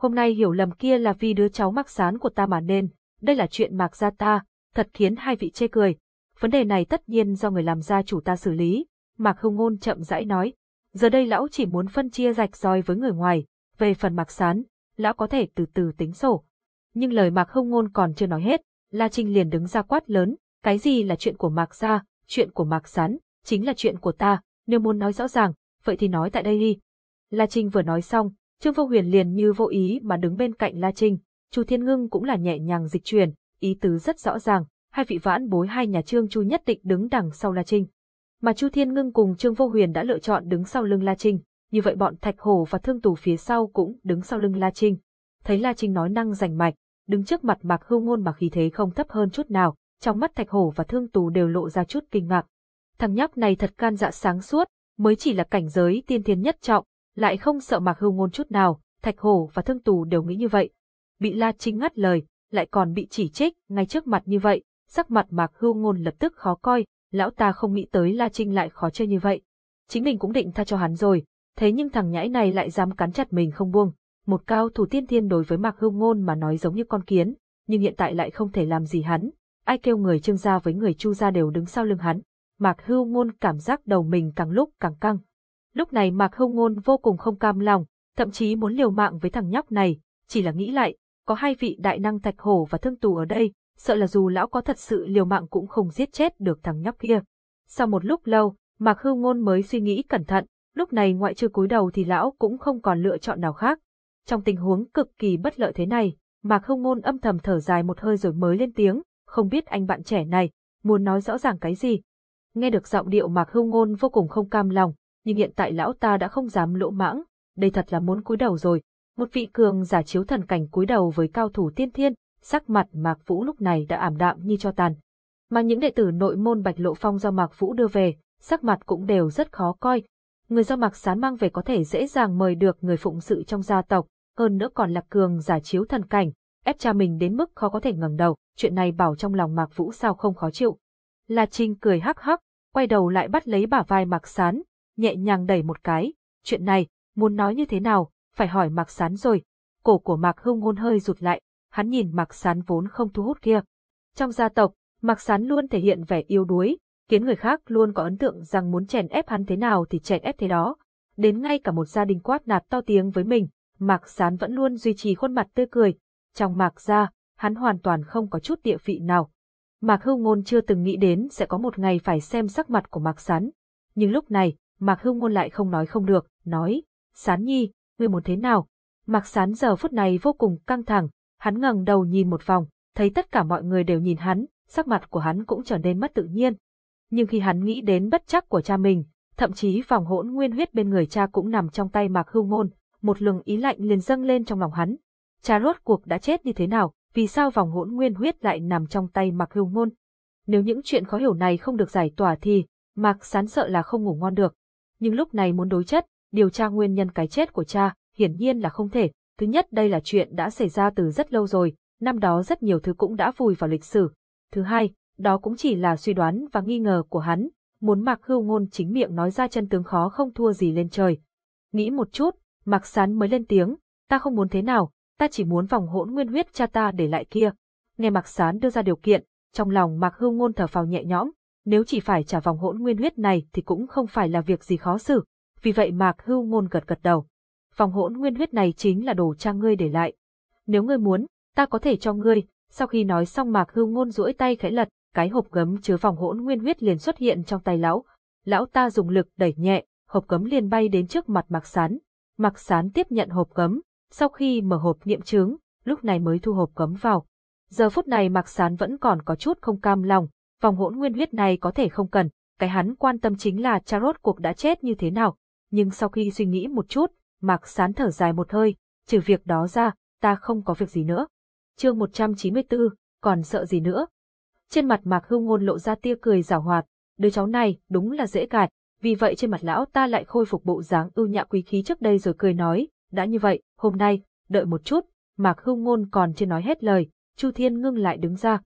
Hôm nay hiểu lầm kia là vì đứa cháu mắc sán của ta mà nên, đây là chuyện mạc gia ta, thật khiến hai vị chê cười. Vấn đề này tất nhiên do người làm gia chủ ta xử lý, mạc hưng ngôn chậm rãi nói. Giờ đây lão chỉ muốn phân chia rạch roi với người ngoài, về phần mạc sán, lão có thể từ từ tính sổ. Nhưng lời mạc hưng ngôn còn chưa nói hết, La Trinh liền đứng ra quát lớn, cái gì là chuyện của mạc gia, chuyện của mạc sán, chính là chuyện của ta, nếu muốn nói rõ ràng, vậy thì nói tại đây đi. La Trinh vừa nói xong, Trương Vô Huyền liền như vô ý mà đứng bên cạnh La Trinh, Chu Thiên Ngưng cũng là nhẹ nhàng dịch truyền, ý tứ rất rõ ràng, hai vị vãn bối hai nhà Trương Chu nhất định đứng đằng sau La Trinh. Mà Chu Thiên Ngưng cùng Trương Vô Huyền đã lựa chọn đứng sau lưng La Trinh, như vậy bọn Thạch Hổ và Thương Tù phía sau cũng đứng sau lưng La Trinh. Thấy La Trinh nói năng rành mạch, đứng trước mặt Mạc Hưu Ngôn mà khí thế không thấp hơn chút nào, trong mắt Thạch Hổ và Thương Tù đều lộ ra chút kinh ngạc. Thằng nhóc này thật can dạ sáng suốt, mới chỉ là cảnh giới tiên thiên nhất trọng, lại không sợ Mạc Hưu Ngôn chút nào, Thạch Hổ và Thương Tù đều nghĩ như vậy. Bị La Trinh ngắt lời, lại còn bị chỉ trích ngay trước mặt như vậy, sắc mặt Mạc Hưu Ngôn lập tức khó coi, lão ta không nghĩ tới La Trinh lại khó chơi như vậy. Chính mình cũng định tha cho hắn rồi, thế nhưng thằng nhãi này lại dám cắn chặt mình không buông. Một cao thủ tiên thiên đối với Mạc Hưu Ngôn mà nói giống như con kiến, nhưng hiện tại lại không thể làm gì hắn. Ai kêu người Trương gia với người Chu gia đều đứng sau lưng hắn. Mạc Hưu Ngôn cảm giác đầu mình càng lúc càng căng. Lúc này Mạc Hưu Ngôn vô cùng không cam lòng, thậm chí muốn liều mạng với thằng nhóc này, chỉ là nghĩ lại, có hai vị đại năng thạch hổ và thương tù ở đây, sợ là dù lão có thật sự liều mạng cũng không giết chết được thằng nhóc kia. Sau một lúc lâu, Mạc Hưu Ngôn mới suy nghĩ cẩn thận, lúc này ngoại trừ cúi đầu thì lão cũng không còn lựa chọn nào khác. Trong tình huống cực kỳ bất lợi thế này, Mạc Hưu Ngôn âm thầm thở dài một hơi rồi mới lên tiếng, không biết anh bạn trẻ này, muốn nói rõ ràng cái gì. Nghe được giọng điệu Mạc Hưu Ngôn vô cùng không cam lòng, nhưng hiện tại lão ta đã không dám lỗ mãng, đây thật là muốn cúi đầu rồi. Một vị cường giả chiếu thần cảnh cúi đầu với cao thủ tiên thiên, sắc mặt Mạc Vũ lúc này đã ảm đạm như cho tàn. Mà những đệ tử nội môn Bạch Lộ Phong do Mạc Vũ đưa về, sắc mặt cũng đều rất khó coi. Người do Mạc Sán mang về có thể dễ dàng mời được người phụng sự trong gia tộc, hơn nữa còn là cường giả chiếu thần cảnh, ép cha mình đến mức khó có thể ngẩng đầu, chuyện này bảo trong lòng Mạc Vũ sao không khó chịu. La Trinh cười hắc hắc, quay đầu lại bắt lấy bả vai Mạc Sán, nhẹ nhàng đẩy một cái, chuyện này, muốn nói như thế nào, phải hỏi Mạc Sán rồi. Cổ của Mạc Hưng Ngôn hơi rụt lại, hắn nhìn Mạc Sán vốn không thu hút kia. Trong gia tộc, Mạc Sán luôn thể hiện vẻ yếu đuối, khiến người khác luôn có ấn tượng rằng muốn chèn ép hắn thế nào thì chèn ép thế đó. Đến ngay cả một gia đình quát nạt to tiếng với mình, Mạc Sán vẫn luôn duy trì khuôn mặt tươi cười. Trong Mạc gia, hắn hoàn toàn không có chút địa vị nào. Mạc Hưu Ngôn chưa từng nghĩ đến sẽ có một ngày phải xem sắc mặt của Mạc Sán. Nhưng lúc này, Mạc Hưu Ngôn lại không nói không được, nói, Sán Nhi, ngươi muốn thế nào? Mạc Sán giờ phút này vô cùng căng thẳng, hắn ngẩng đầu nhìn một vòng, thấy tất cả mọi người đều nhìn hắn, sắc mặt của hắn cũng trở nên mất tự nhiên. Nhưng khi hắn nghĩ đến bất chắc của cha mình, thậm chí vòng hỗn nguyên huyết bên người cha cũng nằm trong tay Mạc Hưu Ngôn, một luồng ý lạnh liền dâng lên trong lòng hắn. Cha rốt cuộc đã chết như thế nào, vì sao vòng hỗn nguyên huyết lại nằm trong tay Mạc Hưu Ngôn? Nếu những chuyện khó hiểu này không được giải tỏa thì, Mạc Sán sợ là không ngủ ngon được. Nhưng lúc này muốn đối chất, điều tra nguyên nhân cái chết của cha, hiển nhiên là không thể. Thứ nhất đây là chuyện đã xảy ra từ rất lâu rồi, năm đó rất nhiều thứ cũng đã vùi vào lịch sử. Thứ hai, đó cũng chỉ là suy đoán và nghi ngờ của hắn, muốn Mạc Hưu Ngôn chính miệng nói ra chân tướng khó không thua gì lên trời. Nghĩ một chút, Mạc Sán mới lên tiếng, ta không muốn thế nào, ta chỉ muốn vòng hỗn nguyên huyết cha ta để lại kia. Nghe Mạc Sán đưa ra điều kiện, trong lòng Mạc Hưu Ngôn thở phào nhẹ nhõm, nếu chỉ phải trả vòng hỗn nguyên huyết này thì cũng không phải là việc gì khó xử, vì vậy Mạc Hưu Ngôn gật gật đầu. Vòng hỗn nguyên huyết này chính là đồ cha ngươi để lại. Nếu ngươi muốn, ta có thể cho ngươi. Sau khi nói xong Mạc Hưu Ngôn duỗi tay khẽ lật, cái hộp gấm chứa vòng hỗn nguyên huyết liền xuất hiện trong tay lão. Lão ta dùng lực đẩy nhẹ, hộp gấm liền bay đến trước mặt Mạc Sán. Mạc Sán tiếp nhận hộp gấm, sau khi mở hộp niệm chứng, lúc này mới thu hộp gấm vào. Giờ phút này Mạc Sán vẫn còn có chút không cam lòng, vòng hỗn nguyên huyết này có thể không cần, cái hắn quan tâm chính là cha rốt cuộc đã chết như thế nào. Nhưng sau khi suy nghĩ một chút, Mạc Sán thở dài một hơi, trừ việc đó ra, ta không có việc gì nữa. chương 194, còn sợ gì nữa? Trên mặt Mạc Hưu Ngôn lộ ra tia cười giảo hoạt, đứa cháu này đúng là dễ gạt, vì vậy trên mặt lão ta lại khôi phục bộ dáng ưu nhã quý khí trước đây rồi cười nói, đã như vậy, hôm nay, đợi một chút, Mạc Hưu Ngôn còn chưa nói hết lời, Chu Thiên Ngưng lại đứng ra.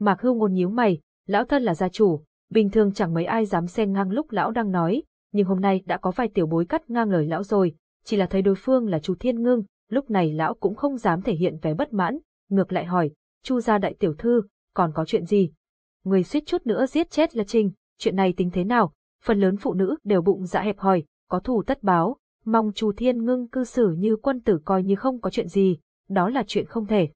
Mạc Hưu Ngôn nhíu mày, lão thân là gia chủ, bình thường chẳng mấy ai dám xen ngang lúc lão đang nói, nhưng hôm nay đã có vài tiểu bối cắt ngang lời lão rồi, chỉ là thấy đối phương là Chu Thiên Ngưng, lúc này lão cũng không dám thể hiện vẻ bất mãn, ngược lại hỏi, Chu gia đại tiểu thư, còn có chuyện gì? Người suýt chút nữa giết chết La Trinh, chuyện này tính thế nào? Phần lớn phụ nữ đều bụng dạ hẹp hòi, có thù tất báo, mong Chu Thiên Ngưng cư xử như quân tử coi như không có chuyện gì, đó là chuyện không thể.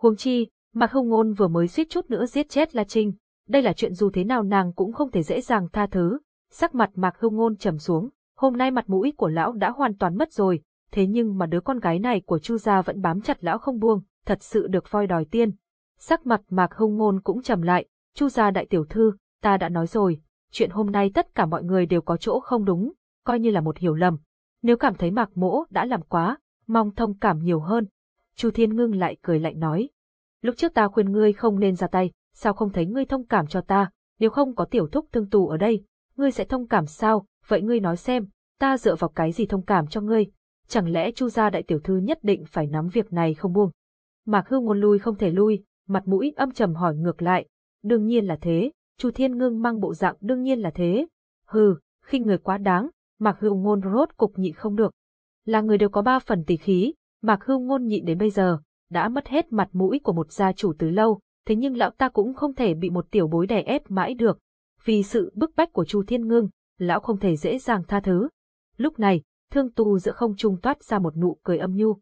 Huống chi, Mạc Hồng Ngôn vừa mới suýt chút nữa giết chết La Trinh, đây là chuyện dù thế nào nàng cũng không thể dễ dàng tha thứ. Sắc mặt Mạc Hưu Ngôn trầm xuống, hôm nay mặt mũi của lão đã hoàn toàn mất rồi, thế nhưng mà đứa con gái này của Chu gia vẫn bám chặt lão không buông, thật sự được voi đòi tiên. Sắc mặt Mạc Hưu Ngôn cũng trầm lại, Chu gia đại tiểu thư, ta đã nói rồi, chuyện hôm nay tất cả mọi người đều có chỗ không đúng, coi như là một hiểu lầm. Nếu cảm thấy Mạc Mỗ đã làm quá, mong thông cảm nhiều hơn. Chu Thiên Ngưng lại cười lạnh nói. Lúc trước ta khuyên ngươi không nên ra tay, sao không thấy ngươi thông cảm cho ta, nếu không có tiểu thúc thương tù ở đây, ngươi sẽ thông cảm sao, vậy ngươi nói xem, ta dựa vào cái gì thông cảm cho ngươi, chẳng lẽ Chu gia đại tiểu thư nhất định phải nắm việc này không buông. Mạc Hưu ngôn lui không thể lui, mặt mũi âm trầm hỏi ngược lại, đương nhiên là thế, Chu Thiên Ngưng mang bộ dạng đương nhiên là thế. Hừ, khi người quá đáng, Mạc Hưu ngôn rốt cục nhịn không được. Là người đều có ba phần tỷ khí, Mạc Hưu ngôn nhịn đến bây giờ, đã mất hết mặt mũi của một gia chủ từ lâu, thế nhưng lão ta cũng không thể bị một tiểu bối đè ép mãi được. Vì sự bức bách của Chu Thiên Ngưng, lão không thể dễ dàng tha thứ. Lúc này, thương tu giữa không trung toát ra một nụ cười âm nhu.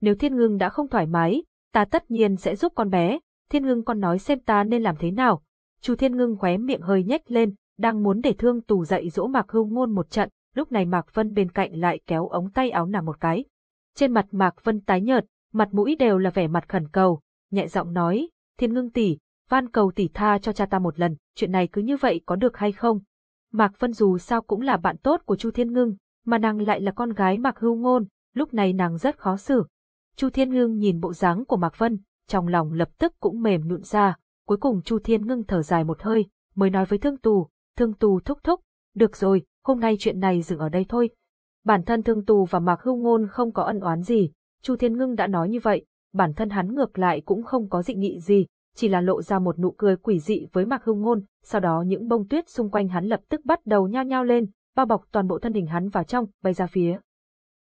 Nếu Thiên Ngưng đã không thoải mái, ta tất nhiên sẽ giúp con bé, Thiên Ngưng con nói xem ta nên làm thế nào. Chu Thiên Ngưng khóe miệng hơi nhếch lên, đang muốn để thương tù dạy dỗ Mạc Hưu Ngôn một trận, lúc này Mạc Vân bên cạnh lại kéo ống tay áo nàng một cái. Trên mặt Mạc Vân tái nhợt, mặt mũi đều là vẻ mặt khẩn cầu, nhẹ giọng nói, Thiên Ngưng tỷ, van cầu tỷ tha cho cha ta một lần, chuyện này cứ như vậy có được hay không? Mạc Vân dù sao cũng là bạn tốt của Chu Thiên Ngưng, mà nàng lại là con gái Mạc Hưu Ngôn, lúc này nàng rất khó xử. Chu Thiên Ngưng nhìn bộ dáng của Mạc Vân, trong lòng lập tức cũng mềm nhũn ra, cuối cùng Chu Thiên Ngưng thở dài một hơi, mới nói với Thương Tù, Thương Tù thúc thúc, được rồi, hôm nay chuyện này dừng ở đây thôi. Bản thân Thương Tù và Mạc Hưu Ngôn không có ân oán gì, Chu Thiên Ngưng đã nói như vậy, bản thân hắn ngược lại cũng không có dị nghị gì, chỉ là lộ ra một nụ cười quỷ dị với Mạc Hưu Ngôn, sau đó những bông tuyết xung quanh hắn lập tức bắt đầu nhao nhao lên, bao bọc toàn bộ thân hình hắn vào trong, bay ra phía.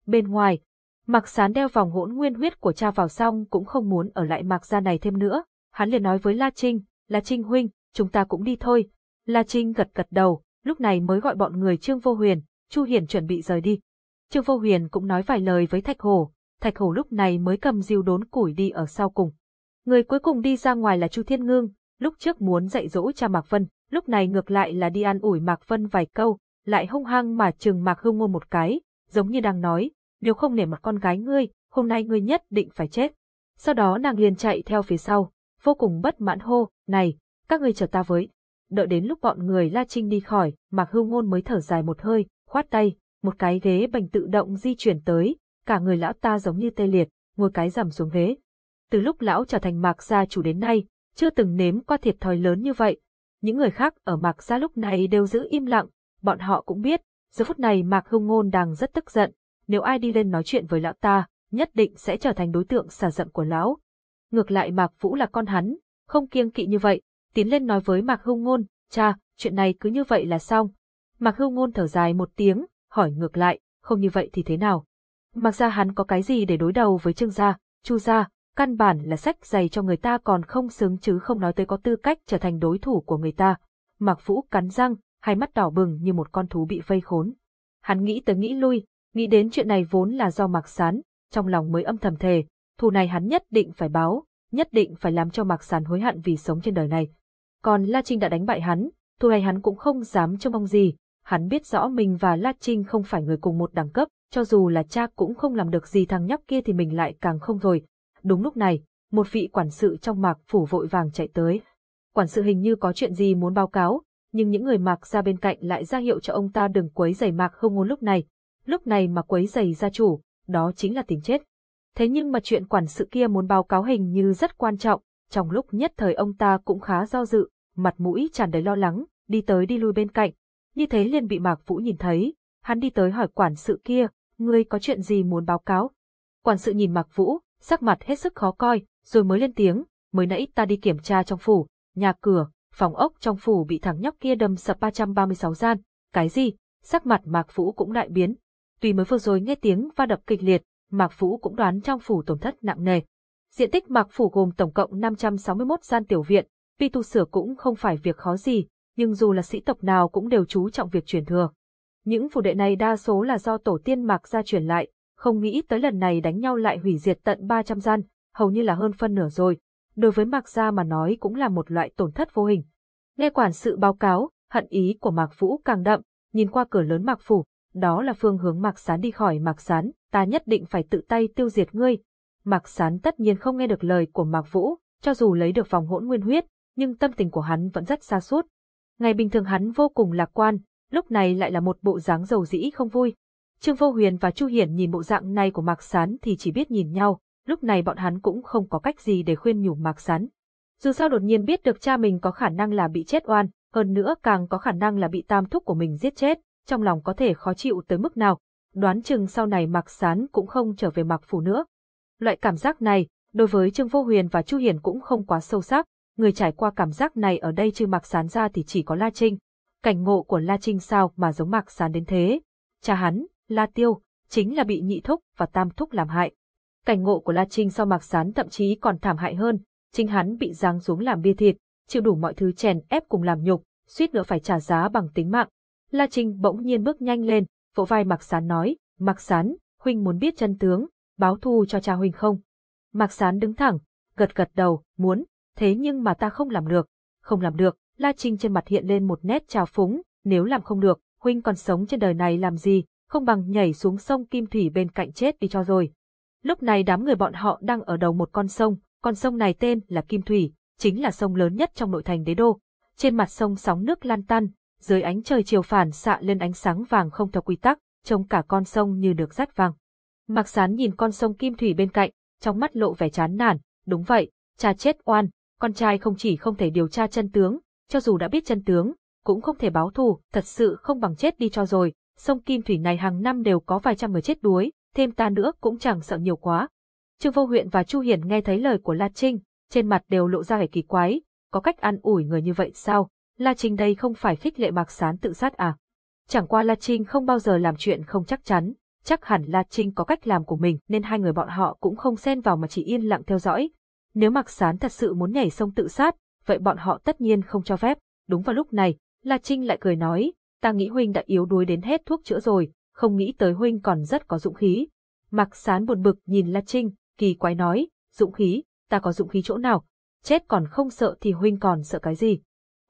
Bên ngoài, Mạc Sán đeo vòng hỗn nguyên huyết của cha vào xong cũng không muốn ở lại Mạc gia này thêm nữa, hắn liền nói với La Trinh, La Trinh huynh, chúng ta cũng đi thôi. La Trinh gật gật đầu, lúc này mới gọi bọn người Trương Vô Huyền, Chu Hiển chuẩn bị rời đi. Trương Vô Huyền cũng nói vài lời với Thạch Hổ, Thạch Hổ lúc này mới cầm diêu đốn củi đi ở sau cùng. Người cuối cùng đi ra ngoài là Chu Thiên Ngưng, lúc trước muốn dạy dỗ cha Mạc Vân, lúc này ngược lại là đi an ủi Mạc Vân vài câu, lại hung hăng mà trừng Mạc Hưu Ngôn một cái, giống như đang nói, nếu không nể mặt con gái ngươi, hôm nay ngươi nhất định phải chết. Sau đó nàng liền chạy theo phía sau, vô cùng bất mãn hô, này, các ngươi chờ ta với. Đợi đến lúc bọn người La Trinh đi khỏi, Mạc Hưu Ngôn mới thở dài một hơi, khoát tay, một cái ghế bành tự động di chuyển tới, cả người lão ta giống như tê liệt, ngồi cái rằm xuống ghế. Từ lúc lão trở thành Mạc gia chủ đến nay, chưa từng nếm qua thiệt thòi lớn như vậy. Những người khác ở Mạc gia lúc này đều giữ im lặng, bọn họ cũng biết, giờ phút này Mạc hưng Ngôn đang rất tức giận, nếu ai đi lên nói chuyện với lão ta, nhất định sẽ trở thành đối tượng xả giận của lão. Ngược lại Mạc Vũ là con hắn, không kiêng kỵ như vậy, tiến lên nói với Mạc hưng Ngôn, cha, chuyện này cứ như vậy là xong. Mạc hưng Ngôn thở dài một tiếng, hỏi ngược lại, không như vậy thì thế nào? Mặc ra hắn có cái gì để đối đầu với Trương gia, Chu gia, căn bản là sách dày cho người ta còn không xứng chứ không nói tới có tư cách trở thành đối thủ của người ta. Mạc Vũ cắn răng, hai mắt đỏ bừng như một con thú bị vây khốn. Hắn nghĩ tới nghĩ lui, nghĩ đến chuyện này vốn là do Mạc Sán, trong lòng mới âm thầm thề, thù này hắn nhất định phải báo, nhất định phải làm cho Mạc Sán hối hận vì sống trên đời này. Còn La Trinh đã đánh bại hắn, thù này hắn cũng không dám trông mong gì, hắn biết rõ mình và La Trinh không phải người cùng một đẳng cấp, cho dù là cha cũng không làm được gì thằng nhóc kia thì mình lại càng không rồi. Đúng lúc này, một vị quản sự trong mạc phủ vội vàng chạy tới. Quản sự hình như có chuyện gì muốn báo cáo, nhưng những người mạc ra bên cạnh lại ra hiệu cho ông ta đừng quấy giày mạc không ngôn lúc này. Lúc này mà quấy giày gia chủ, đó chính là tìm chết. Thế nhưng mà chuyện quản sự kia muốn báo cáo hình như rất quan trọng, trong lúc nhất thời ông ta cũng khá do dự, mặt mũi tràn đầy lo lắng, đi tới đi lui bên cạnh. Như thế liền bị Mạc Vũ nhìn thấy, hắn đi tới hỏi quản sự kia, ngươi có chuyện gì muốn báo cáo? Quản sự nhìn Mạc Vũ, sắc mặt hết sức khó coi, rồi mới lên tiếng, mới nãy ta đi kiểm tra trong phủ, nhà cửa, phòng ốc trong phủ bị thằng nhóc kia đâm sập 336 gian, cái gì? Sắc mặt Mạc Vũ cũng đại biến. Tuy mới vừa rồi nghe tiếng va đập kịch liệt, Mạc Vũ cũng đoán trong phủ tổn thất nặng nề. Diện tích Mạc phủ gồm tổng cộng 561 gian tiểu viện, vì tu sửa cũng không phải việc khó gì, nhưng dù là sĩ tộc nào cũng đều chú trọng việc truyền thừa. Những phủ đệ này đa số là do tổ tiên Mạc gia truyền lại, không nghĩ tới lần này đánh nhau lại hủy diệt tận 300 gian, hầu như là hơn phân nửa rồi. Đối với Mạc gia mà nói cũng là một loại tổn thất vô hình. Nghe quản sự báo cáo, hận ý của Mạc Vũ càng đậm, nhìn qua cửa lớn Mạc phủ, đó là phương hướng Mạc Sán đi khỏi Mạc Sán, ta nhất định phải tự tay tiêu diệt ngươi. Mạc Sán tất nhiên không nghe được lời của Mạc Vũ, cho dù lấy được vòng hỗn nguyên huyết, nhưng tâm tình của hắn vẫn rất xa suốt. Ngày bình thường hắn vô cùng lạc quan, lúc này lại là một bộ dáng dầu dĩ không vui. Trương Vô Huyền và Chu Hiển nhìn bộ dạng này của Mạc Sán thì chỉ biết nhìn nhau, lúc này bọn hắn cũng không có cách gì để khuyên nhủ Mạc Sán. Dù sao đột nhiên biết được cha mình có khả năng là bị chết oan, hơn nữa càng có khả năng là bị tam thúc của mình giết chết, trong lòng có thể khó chịu tới mức nào, đoán chừng sau này Mạc Sán cũng không trở về Mạc Phủ nữa. Loại cảm giác này, đối với Trương Vô Huyền và Chu Hiển cũng không quá sâu sắc, người trải qua cảm giác này ở đây trừ Mạc Sán ra thì chỉ có La Trinh. Cảnh ngộ của La Trinh sao mà giống Mạc Sán đến thế? Cha hắn, La Tiêu, chính là bị nhị thúc và tam thúc làm hại. Cảnh ngộ của La Trinh sau Mạc Sán thậm chí còn thảm hại hơn, chính hắn bị giáng xuống làm bia thịt, chịu đủ mọi thứ chèn ép cùng làm nhục, suýt nữa phải trả giá bằng tính mạng. La Trinh bỗng nhiên bước nhanh lên, vỗ vai Mạc Sán nói, Mạc Sán, huynh muốn biết chân tướng, báo thù cho cha huynh không? Mạc Sán đứng thẳng, gật gật đầu, muốn, thế nhưng mà ta không làm được. Không làm được, La Trinh trên mặt hiện lên một nét trào phúng, nếu làm không được, huynh còn sống trên đời này làm gì, không bằng nhảy xuống sông Kim Thủy bên cạnh chết đi cho rồi. Lúc này đám người bọn họ đang ở đầu một con sông, con sông này tên là Kim Thủy, chính là sông lớn nhất trong nội thành đế đô. Trên mặt sông sóng nước lan tan, dưới ánh trời chiều phản xạ lên ánh sáng vàng không theo quy tắc, trông cả con sông như được rát vàng. Mạc Sán nhìn con sông Kim Thủy bên cạnh, trong mắt lộ vẻ chán nản, đúng vậy, cha chết oan, con trai không chỉ không thể điều tra chân tướng, cho dù đã biết chân tướng, cũng không thể báo thù, thật sự không bằng chết đi cho rồi, sông Kim Thủy này hàng năm đều có vài trăm người chết đuối, thêm ta nữa cũng chẳng sợ nhiều quá. Trương Vô Huyện và Chu Hiển nghe thấy lời của La Trinh, trên mặt đều lộ ra vẻ kỳ quái, có cách ăn ủi người như vậy sao? La Trinh đây không phải khích lệ Mạc Sán tự sát à? Chẳng qua La Trinh không bao giờ làm chuyện không chắc chắn, chắc hẳn La Trinh có cách làm của mình nên hai người bọn họ cũng không xen vào mà chỉ yên lặng theo dõi. Nếu Mạc Sán thật sự muốn nhảy sông tự sát, vậy bọn họ tất nhiên không cho phép. Đúng vào lúc này, La Trinh lại cười nói, ta nghĩ huynh đã yếu đuối đến hết thuốc chữa rồi, không nghĩ tới huynh còn rất có dũng khí. Mạc Sán buồn bực nhìn La Trinh, kỳ quái nói, dũng khí, ta có dũng khí chỗ nào? Chết còn không sợ thì huynh còn sợ cái gì?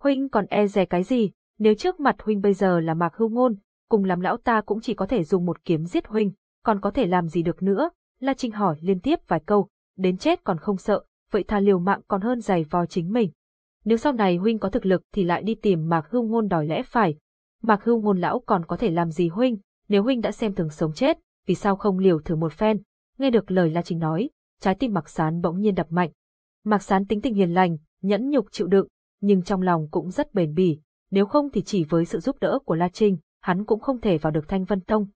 Huynh còn e dè cái gì? Nếu trước mặt huynh bây giờ là Mạc Hưu Ngôn, cùng làm lão ta cũng chỉ có thể dùng một kiếm giết huynh, còn có thể làm gì được nữa? La Trinh hỏi liên tiếp vài câu, đến chết còn không sợ, vậy thà liều mạng còn hơn giày vò chính mình. Nếu sau này huynh có thực lực thì lại đi tìm Mạc Hưu Ngôn đòi lẽ phải. Mạc Hưu Ngôn lão còn có thể làm gì huynh, nếu huynh đã xem thường sống chết, vì sao không liều thử một phen? Nghe được lời La Trinh nói, trái tim Mạc Sán bỗng nhiên đập mạnh. Mạc Sán tính tình hiền lành, nhẫn nhục chịu đựng, nhưng trong lòng cũng rất bền bỉ, nếu không thì chỉ với sự giúp đỡ của La Trinh, hắn cũng không thể vào được Thanh Vân Tông.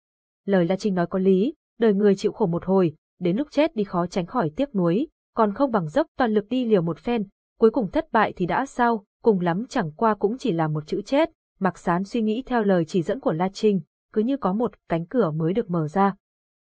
Lời La Trinh nói có lý, đời người chịu khổ một hồi, đến lúc chết đi khó tránh khỏi tiếc nuối, còn không bằng dốc toàn lực đi liều một phen, cuối cùng thất bại thì đã sao, cùng lắm chẳng qua cũng chỉ là một chữ chết. Mạc Sán suy nghĩ theo lời chỉ dẫn của La Trinh, cứ như có một cánh cửa mới được mở ra.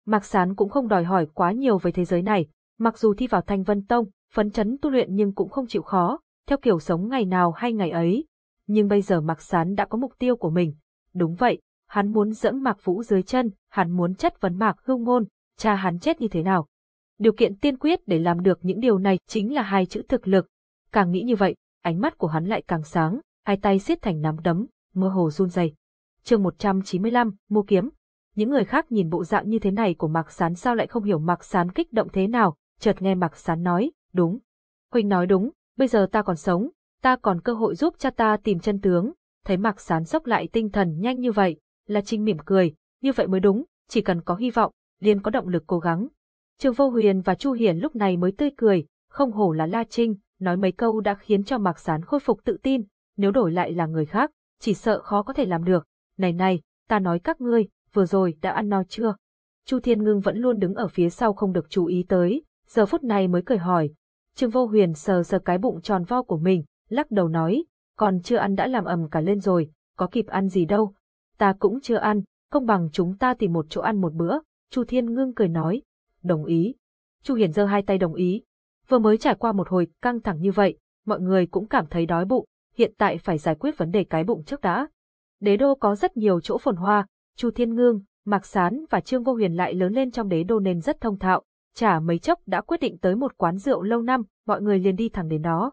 Mạc Sán cũng không đòi hỏi quá nhiều về thế giới này, mặc dù thi vào Thanh Vân Tông, phấn chấn tu luyện nhưng cũng không chịu khó, theo kiểu sống ngày nào hay ngày ấy. Nhưng bây giờ Mạc Sán đã có mục tiêu của mình. Đúng vậy, hắn muốn dẫm Mạc Vũ dưới chân, hắn muốn chất vấn Mạc Hưu Ngôn, cha hắn chết như thế nào. Điều kiện tiên quyết để làm được những điều này chính là hai chữ thực lực. Càng nghĩ như vậy, ánh mắt của hắn lại càng sáng, hai tay siết thành nắm đấm, mơ hồ run rẩy. Chương 195, mua kiếm. Những người khác nhìn bộ dạng như thế này của Mạc Sán sao lại không hiểu Mạc Sán kích động thế nào, chợt nghe Mạc Sán nói, đúng. Huynh nói đúng, bây giờ ta còn sống, ta còn cơ hội giúp cha ta tìm chân tướng. Thấy Mạc Sán sốc lại tinh thần nhanh như vậy, là Trinh mỉm cười, như vậy mới đúng, chỉ cần có hy vọng, liền có động lực cố gắng. Trường Vô Huyền và Chu Hiển lúc này mới tươi cười, không hổ là La Trinh, nói mấy câu đã khiến cho Mạc Sán khôi phục tự tin, nếu đổi lại là người khác, chỉ sợ khó có thể làm được. Này này, ta nói các ngươi, vừa rồi đã ăn no chưa? Chu Thiên Ngưng vẫn luôn đứng ở phía sau không được chú ý tới, giờ phút này mới cười hỏi. Trương Vô Huyền sờ sờ cái bụng tròn vo của mình, lắc đầu nói, còn chưa ăn đã làm ầm cả lên rồi, có kịp ăn gì đâu. Ta cũng chưa ăn, không bằng chúng ta tìm một chỗ ăn một bữa. Chu Thiên Ngưng cười nói, đồng ý. Chu Hiển giơ hai tay đồng ý. Vừa mới trải qua một hồi căng thẳng như vậy, mọi người cũng cảm thấy đói bụng, hiện tại phải giải quyết vấn đề cái bụng trước đã. Đế đô có rất nhiều chỗ phồn hoa, Chu Thiên ngương, Mạc Sán và Trương Vô Huyền lại lớn lên trong đế đô nên rất thông thạo, chả mấy chốc đã quyết định tới một quán rượu lâu năm, mọi người liền đi thẳng đến đó.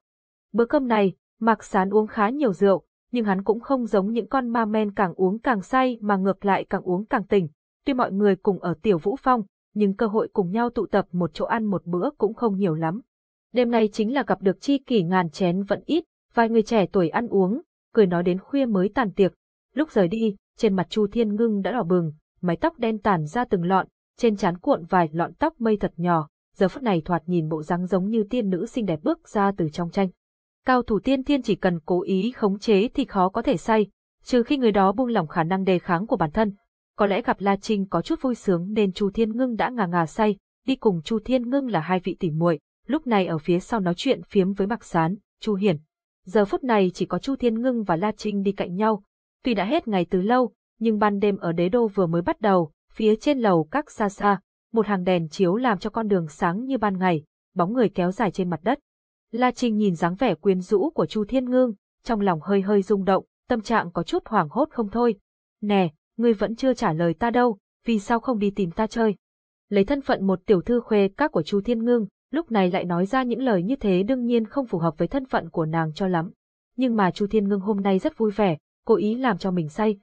Bữa cơm này, Mạc Sán uống khá nhiều rượu, nhưng hắn cũng không giống những con ma men càng uống càng say mà ngược lại càng uống càng tỉnh. Tuy mọi người cùng ở Tiểu Vũ Phong, nhưng cơ hội cùng nhau tụ tập một chỗ ăn một bữa cũng không nhiều lắm. Đêm nay chính là gặp được chi kỷ ngàn chén vẫn ít, vài người trẻ tuổi ăn uống, cười nói đến khuya mới tàn tiệc. Lúc rời đi, trên mặt Chu Thiên Ngưng đã đỏ bừng, mái tóc đen tàn ra từng lọn, trên trán cuộn vài lọn tóc mây thật nhỏ, giờ phút này thoạt nhìn bộ dáng giống như tiên nữ xinh đẹp bước ra từ trong tranh. Cao thủ tiên thiên chỉ cần cố ý khống chế thì khó có thể say, trừ khi người đó buông lỏng khả năng đề kháng của bản thân. Có lẽ gặp La Trinh có chút vui sướng nên Chu Thiên Ngưng đã ngà ngà say, đi cùng Chu Thiên Ngưng là hai vị tỉ muội, lúc này ở phía sau nói chuyện phiếm với Mạc Sán, Chu Hiển. Giờ phút này chỉ có Chu Thiên Ngưng và La Trinh đi cạnh nhau. Tuy đã hết ngày từ lâu, nhưng ban đêm ở đế đô vừa mới bắt đầu, phía trên lầu các xa xa, một hàng đèn chiếu làm cho con đường sáng như ban ngày, bóng người kéo dài trên mặt đất. La Trinh nhìn dáng vẻ quyến rũ của Chu Thiên Ngưng, trong lòng hơi hơi rung động, tâm trạng có chút hoảng hốt không thôi. Nè, ngươi vẫn chưa trả lời ta đâu, vì sao không đi tìm ta chơi? Lấy thân phận một tiểu thư khuê các của Chu Thiên Ngưng, lúc này lại nói ra những lời như thế đương nhiên không phù hợp với thân phận của nàng cho lắm. Nhưng mà Chu Thiên Ngưng hôm nay rất vui vẻ, cố ý làm cho mình say.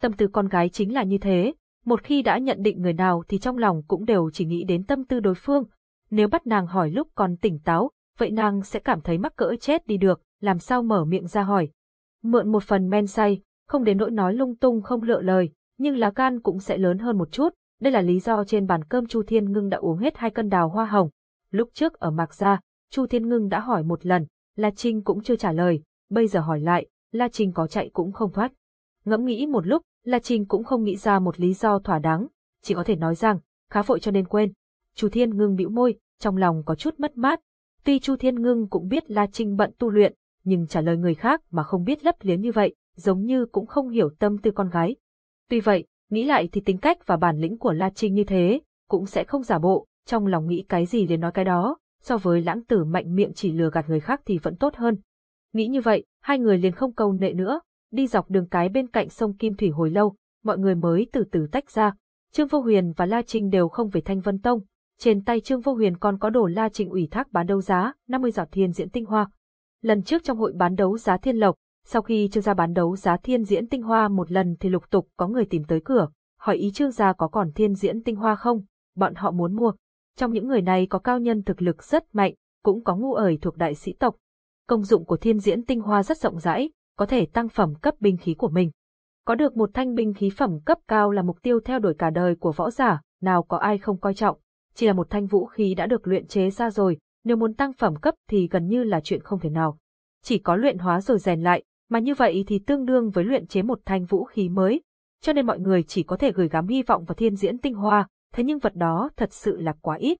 Tâm tư con gái chính là như thế, một khi đã nhận định người nào thì trong lòng cũng đều chỉ nghĩ đến tâm tư đối phương. Nếu bắt nàng hỏi lúc còn tỉnh táo, vậy nàng sẽ cảm thấy mắc cỡ chết đi được, làm sao mở miệng ra hỏi. Mượn một phần men say, không đến nỗi nói lung tung không lựa lời, nhưng lá gan cũng sẽ lớn hơn một chút. Đây là lý do trên bàn cơm Chu Thiên Ngưng đã uống hết hai cân đào hoa hồng. Lúc trước ở Mạc Gia, Chu Thiên Ngưng đã hỏi một lần, La Trinh cũng chưa trả lời, bây giờ hỏi lại, La Trinh có chạy cũng không thoát. Ngẫm nghĩ một lúc, La Trinh cũng không nghĩ ra một lý do thỏa đáng, chỉ có thể nói rằng, khá vội cho nên quên. Chu Thiên Ngưng bĩu môi, trong lòng có chút mất mát. Tuy Chu Thiên Ngưng cũng biết La Trinh bận tu luyện, nhưng trả lời người khác mà không biết lấp liếm như vậy, giống như cũng không hiểu tâm tư con gái. Tuy vậy, nghĩ lại thì tính cách và bản lĩnh của La Trinh như thế, cũng sẽ không giả bộ, trong lòng nghĩ cái gì để nói cái đó, so với lãng tử mạnh miệng chỉ lừa gạt người khác thì vẫn tốt hơn. Nghĩ như vậy, hai người liền không câu nệ nữa, đi dọc đường cái bên cạnh sông Kim Thủy hồi lâu, mọi người mới từ từ tách ra. Trương Vô Huyền và La Trinh đều không về Thanh Vân Tông, trên tay Trương Vô Huyền còn có đồ La Trinh ủy thác bán đấu giá, 50 giọt thiên diễn tinh hoa. Lần trước trong hội bán đấu giá thiên lộc, sau khi Trương gia bán đấu giá thiên diễn tinh hoa một lần thì lục tục có người tìm tới cửa, hỏi ý Trương gia có còn thiên diễn tinh hoa không, bọn họ muốn mua. Trong những người này có cao nhân thực lực rất mạnh, cũng có ngu ởi thuộc đại sĩ tộc. Công dụng của thiên diễn tinh hoa rất rộng rãi, có thể tăng phẩm cấp binh khí của mình. Có được một thanh binh khí phẩm cấp cao là mục tiêu theo đuổi cả đời của võ giả, nào có ai không coi trọng. Chỉ là một thanh vũ khí đã được luyện chế ra rồi, nếu muốn tăng phẩm cấp thì gần như là chuyện không thể nào. Chỉ có luyện hóa rồi rèn lại, mà như vậy thì tương đương với luyện chế một thanh vũ khí mới. Cho nên mọi người chỉ có thể gửi gắm hy vọng vào thiên diễn tinh hoa, thế nhưng vật đó thật sự là quá ít.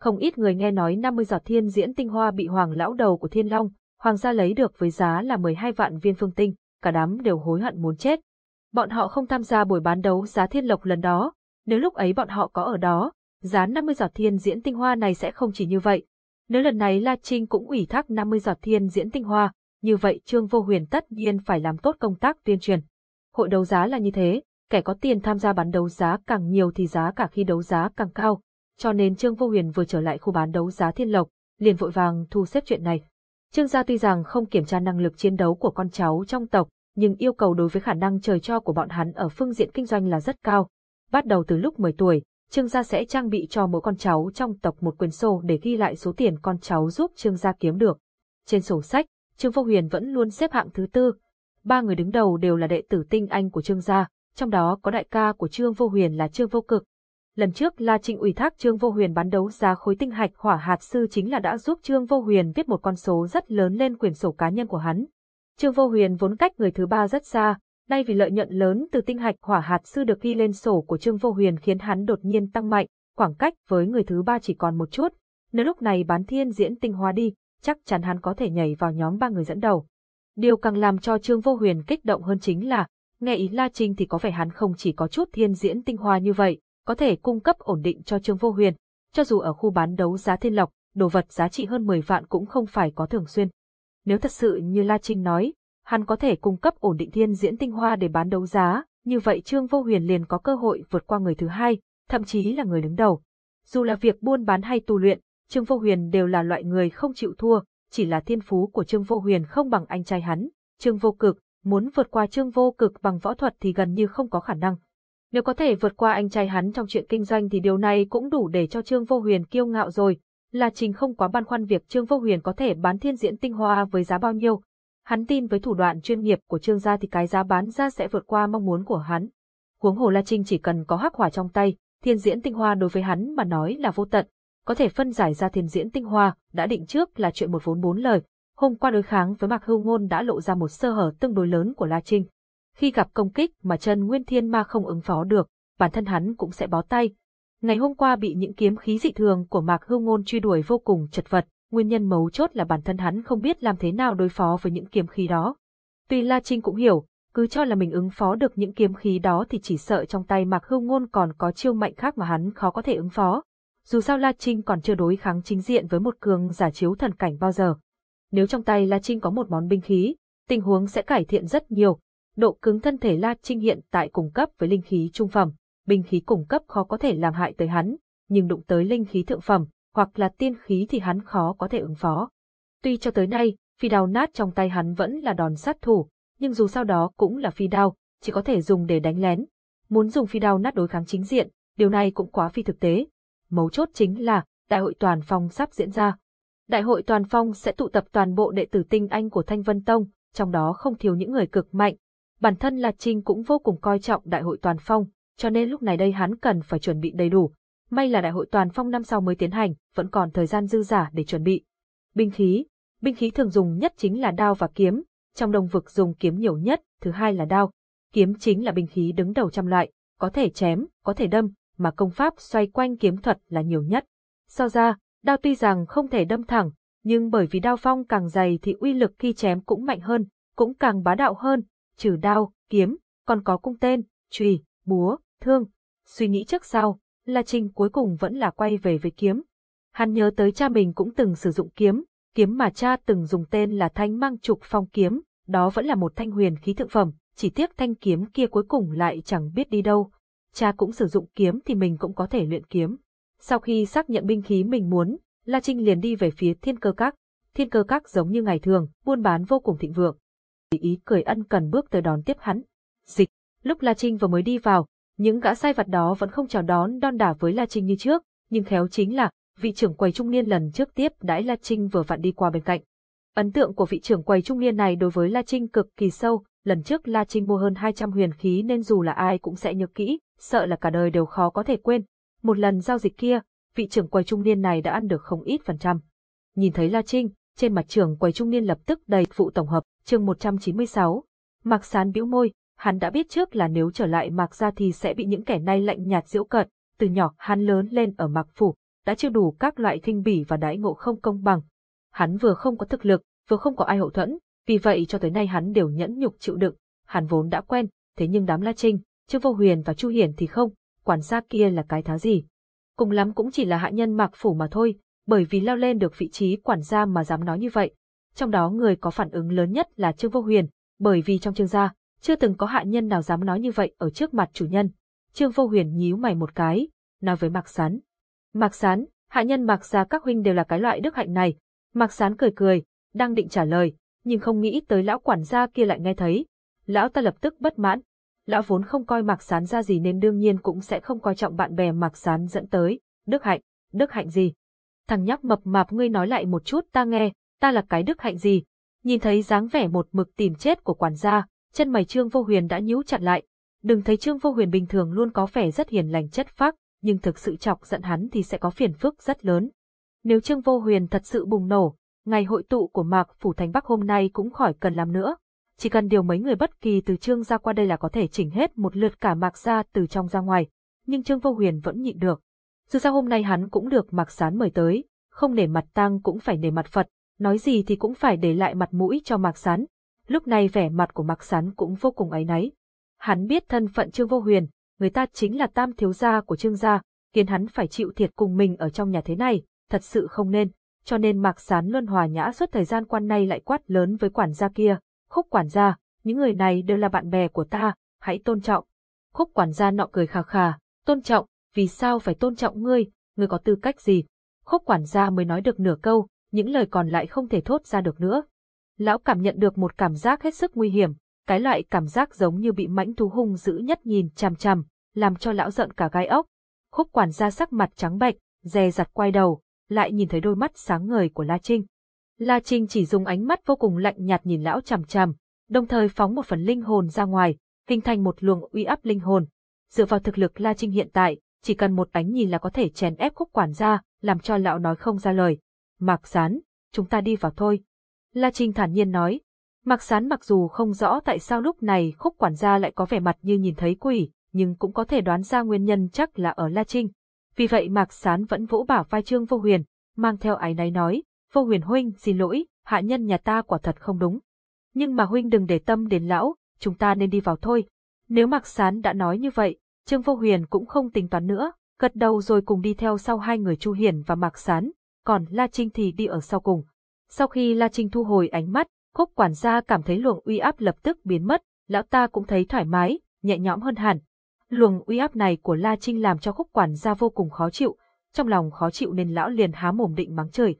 Không ít người nghe nói 50 giọt thiên diễn tinh hoa bị hoàng lão đầu của thiên long, hoàng gia lấy được với giá là 12 vạn viên phương tinh, cả đám đều hối hận muốn chết. Bọn họ không tham gia buổi bán đấu giá thiên lộc lần đó, nếu lúc ấy bọn họ có ở đó, giá 50 giọt thiên diễn tinh hoa này sẽ không chỉ như vậy. Nếu lần này La Trinh cũng ủy thác 50 giọt thiên diễn tinh hoa, như vậy Trương Vô Huyền tất nhiên phải làm tốt công tác tuyên truyền. Hội đấu giá là như thế, kẻ có tiền tham gia bán đấu giá càng nhiều thì giá cả khi đấu giá càng cao, cho nên Trương Vô Huyền vừa trở lại khu bán đấu giá Thiên Lộc, liền vội vàng thu xếp chuyện này. Trương gia tuy rằng không kiểm tra năng lực chiến đấu của con cháu trong tộc, nhưng yêu cầu đối với khả năng trời cho của bọn hắn ở phương diện kinh doanh là rất cao. Bắt đầu từ lúc 10 tuổi, Trương gia sẽ trang bị cho mỗi con cháu trong tộc một quyển sổ để ghi lại số tiền con cháu giúp Trương gia kiếm được. Trên sổ sách, Trương Vô Huyền vẫn luôn xếp hạng thứ tư. Ba người đứng đầu đều là đệ tử tinh anh của Trương gia, trong đó có đại ca của Trương Vô Huyền là Trương Vô Cực. Lần trước La Trinh ủy thác Trương Vô Huyền bán đấu giá khối tinh hạch hỏa hạt sư chính là đã giúp Trương Vô Huyền viết một con số rất lớn lên quyển sổ cá nhân của hắn. Trương Vô Huyền vốn cách người thứ ba rất xa, nay vì lợi nhuận lớn từ tinh hạch hỏa hạt sư được ghi lên sổ của Trương Vô Huyền khiến hắn đột nhiên tăng mạnh, khoảng cách với người thứ ba chỉ còn một chút. Nếu lúc này bán thiên diễn tinh hoa đi, chắc chắn hắn có thể nhảy vào nhóm ba người dẫn đầu. Điều càng làm cho Trương Vô Huyền kích động hơn chính là, nghe ý La Trinh thì có vẻ hắn không chỉ có chút thiên diễn tinh hoa như vậy, có thể cung cấp ổn định cho Trương Vô Huyền, cho dù ở khu bán đấu giá thiên lộc, đồ vật giá trị hơn 10 vạn cũng không phải có thường xuyên. Nếu thật sự như La Trinh nói, hắn có thể cung cấp ổn định thiên diễn tinh hoa để bán đấu giá, như vậy Trương Vô Huyền liền có cơ hội vượt qua người thứ hai, thậm chí là người đứng đầu. Dù là việc buôn bán hay tu luyện, Trương Vô Huyền đều là loại người không chịu thua, chỉ là thiên phú của Trương Vô Huyền không bằng anh trai hắn. Trương Vô Cực, muốn vượt qua Trương Vô Cực bằng võ thuật thì gần như không có khả năng. Nếu có thể vượt qua anh trai hắn trong chuyện kinh doanh thì điều này cũng đủ để cho Trương Vô Huyền kiêu ngạo rồi. Là Trình không quá băn khoăn việc Trương Vô Huyền có thể bán thiên diễn tinh hoa với giá bao nhiêu. Hắn tin với thủ đoạn chuyên nghiệp của Trương gia thì cái giá bán ra sẽ vượt qua mong muốn của hắn. Huống hồ La Trinh chỉ cần có hắc hỏa trong tay, thiên diễn tinh hoa đối với hắn mà nói là vô tận, có thể phân giải ra thiên diễn tinh hoa, đã định trước là chuyện một vốn bốn lời. Hôm qua đối kháng với Mạc Hưu Ngôn đã lộ ra một sơ hở tương đối lớn của La Trinh. Khi gặp công kích mà chân Nguyên Thiên Ma không ứng phó được, bản thân hắn cũng sẽ bó tay. Ngày hôm qua bị những kiếm khí dị thường của Mạc Hưu Ngôn truy đuổi vô cùng chật vật, nguyên nhân mấu chốt là bản thân hắn không biết làm thế nào đối phó với những kiếm khí đó. Tuy La Trinh cũng hiểu, cứ cho là mình ứng phó được những kiếm khí đó thì chỉ sợ trong tay Mạc Hưu Ngôn còn có chiêu mạnh khác mà hắn khó có thể ứng phó. Dù sao La Trinh còn chưa đối kháng chính diện với một cường giả chiếu thần cảnh bao giờ. Nếu trong tay La Trinh có một món binh khí, tình huống sẽ cải thiện rất nhiều. Độ cứng thân thể La Trinh hiện tại cung cấp với linh khí trung phẩm, binh khí cung cấp khó có thể làm hại tới hắn, nhưng đụng tới linh khí thượng phẩm, hoặc là tiên khí thì hắn khó có thể ứng phó. Tuy cho tới nay, phi đao nát trong tay hắn vẫn là đòn sát thủ, nhưng dù sao đó cũng là phi đao, chỉ có thể dùng để đánh lén. Muốn dùng phi đao nát đối kháng chính diện, điều này cũng quá phi thực tế. Mấu chốt chính là, Đại hội Toàn Phong sắp diễn ra. Đại hội Toàn Phong sẽ tụ tập toàn bộ đệ tử tinh anh của Thanh Vân Tông, trong đó không thiếu những người cực mạnh. Bản thân là Trinh cũng vô cùng coi trọng Đại hội Toàn Phong, cho nên lúc này đây hắn cần phải chuẩn bị đầy đủ. May là Đại hội Toàn Phong năm sau mới tiến hành, vẫn còn thời gian dư giả để chuẩn bị. Binh khí, binh khí thường dùng nhất chính là đao và kiếm, trong đồng vực dùng kiếm nhiều nhất, thứ hai là đao. Kiếm chính là binh khí đứng đầu trăm loại, có thể chém, có thể đâm, mà công pháp xoay quanh kiếm thuật là nhiều nhất. So ra, đao tuy rằng không thể đâm thẳng, nhưng bởi vì đao phong càng dày thì uy lực khi chém cũng mạnh hơn, cũng càng bá đạo hơn, trừ đao, kiếm, còn có cung tên, chùy, búa, thương. Suy nghĩ trước sau, là trình cuối cùng vẫn là quay về với kiếm. Hắn nhớ tới cha mình cũng từng sử dụng kiếm, kiếm mà cha từng dùng tên là thanh mang trục phong kiếm, đó vẫn là một thanh huyền khí thượng phẩm, chỉ tiếc thanh kiếm kia cuối cùng lại chẳng biết đi đâu. Cha cũng sử dụng kiếm thì mình cũng có thể luyện kiếm. Sau khi xác nhận binh khí mình muốn, La Trinh liền đi về phía thiên cơ các. Thiên cơ các giống như ngày thường, buôn bán vô cùng thịnh vượng. Ý cười ân cần bước tới đón tiếp hắn. Dịch, lúc La Trinh vừa mới đi vào, những gã sai vặt đó vẫn không chào đón đon đả với La Trinh như trước, nhưng khéo chính là, vị trưởng quầy trung niên lần trước tiếp đãi La Trinh vừa vặn đi qua bên cạnh. Ấn tượng của vị trưởng quầy trung niên này đối với La Trinh cực kỳ sâu, lần trước La Trinh mua hơn 200 huyền khí nên dù là ai cũng sẽ nhớ kỹ, sợ là cả đời đều khó có thể quên. Một lần giao dịch kia, vị trưởng quầy trung niên này đã ăn được không ít phần trăm. Nhìn thấy La Trinh, trên mặt trưởng quầy trung niên lập tức đầy vụ tổng hợp, chương 196. Mạc Sán bĩu môi, hắn đã biết trước là nếu trở lại Mạc gia thì sẽ bị những kẻ này lạnh nhạt giễu cợt, từ nhỏ hắn lớn lên ở Mạc phủ, đã chưa đủ các loại thinh bỉ và đãi ngộ không công bằng. Hắn vừa không có thực lực, vừa không có ai hậu thuẫn, vì vậy cho tới nay hắn đều nhẫn nhục chịu đựng, hắn vốn đã quen, thế nhưng đám La Trinh, Trương Vô Huyền và Chu Hiển thì không, quản gia kia là cái thá gì. Cùng lắm cũng chỉ là hạ nhân Mạc phủ mà thôi, bởi vì leo lên được vị trí quản gia mà dám nói như vậy. Trong đó người có phản ứng lớn nhất là Trương Vô Huyền, bởi vì trong Trương gia, chưa từng có hạ nhân nào dám nói như vậy ở trước mặt chủ nhân. Trương Vô Huyền nhíu mày một cái, nói với Mạc Sán. Mạc Sán, hạ nhân Mạc gia các huynh đều là cái loại đức hạnh này. Mạc Sán cười cười, đang định trả lời, nhưng không nghĩ tới lão quản gia kia lại nghe thấy. Lão ta lập tức bất mãn. Lão vốn không coi Mạc Sán ra gì nên đương nhiên cũng sẽ không coi trọng bạn bè Mạc Sán dẫn tới. Đức hạnh, đức hạnh gì? Thằng nhóc mập mạp ngươi nói lại một chút ta nghe, ta là cái đức hạnh gì? Nhìn thấy dáng vẻ một mực tìm chết của quản gia, chân mày Trương Vô Huyền đã nhíu chặt lại. Đừng thấy Trương Vô Huyền bình thường luôn có vẻ rất hiền lành chất phác, nhưng thực sự chọc giận hắn thì sẽ có phiền phức rất lớn. Nếu Trương Vô Huyền thật sự bùng nổ, ngày hội tụ của Mạc Phủ Thành Bắc hôm nay cũng khỏi cần làm nữa. Chỉ cần điều mấy người bất kỳ từ Trương ra qua đây là có thể chỉnh hết một lượt cả Mạc ra từ trong ra ngoài. Nhưng Trương Vô Huyền vẫn nhịn được. Dù sao hôm nay hắn cũng được Mạc Sán mời tới, không nể mặt tăng cũng phải nể mặt Phật, nói gì thì cũng phải để lại mặt mũi cho Mạc Sán. Lúc này vẻ mặt của Mạc Sán cũng vô cùng áy náy. Hắn biết thân phận Trương Vô Huyền, người ta chính là tam thiếu gia của Trương gia, khiến hắn phải chịu thiệt cùng mình ở trong nhà thế này, thật sự không nên. Cho nên Mạc Sán luôn hòa nhã suốt thời gian quan nay lại quát lớn với quản gia kia. Khúc quản gia, những người này đều là bạn bè của ta, hãy tôn trọng. Khúc quản gia nọ cười khà khà, tôn trọng, vì sao phải tôn trọng ngươi, ngươi có tư cách gì? Khúc quản gia mới nói được nửa câu, những lời còn lại không thể thốt ra được nữa. Lão cảm nhận được một cảm giác hết sức nguy hiểm, cái loại cảm giác giống như bị mãnh thú hung dữ nhất nhìn chằm chằm, làm cho lão giận cả gai ốc. Khúc quản gia sắc mặt trắng bệch, dè dặt quay đầu, lại nhìn thấy đôi mắt sáng ngời của La Trinh. La Trinh chỉ dùng ánh mắt vô cùng lạnh nhạt nhìn lão chằm chằm, đồng thời phóng một phần linh hồn ra ngoài, hình thành một luồng uy áp linh hồn. Dựa vào thực lực La Trinh hiện tại, chỉ cần một ánh nhìn là có thể chèn ép khúc quản gia, làm cho lão nói không ra lời. Mạc Sán, chúng ta đi vào thôi. La Trinh thản nhiên nói. Mạc Sán mặc dù không rõ tại sao lúc này khúc quản gia lại có vẻ mặt như nhìn thấy quỷ, nhưng cũng có thể đoán ra nguyên nhân chắc là ở La Trinh. Vì vậy Mạc Sán vẫn vỗ bả vai Trương Vô Huyền, mang theo ái náy nói, Vô Huyền huynh, xin lỗi, hạ nhân nhà ta quả thật không đúng. Nhưng mà huynh đừng để tâm đến lão, chúng ta nên đi vào thôi. Nếu Mạc Sán đã nói như vậy, Trương Vô Huyền cũng không tính toán nữa, gật đầu rồi cùng đi theo sau hai người Chu Hiển và Mạc Sán, còn La Trinh thì đi ở sau cùng. Sau khi La Trinh thu hồi ánh mắt, khúc quản gia cảm thấy luồng uy áp lập tức biến mất, lão ta cũng thấy thoải mái, nhẹ nhõm hơn hẳn. Luồng uy áp này của La Trinh làm cho khúc quản gia vô cùng khó chịu, trong lòng khó chịu nên lão liền há mồm định mắng trời.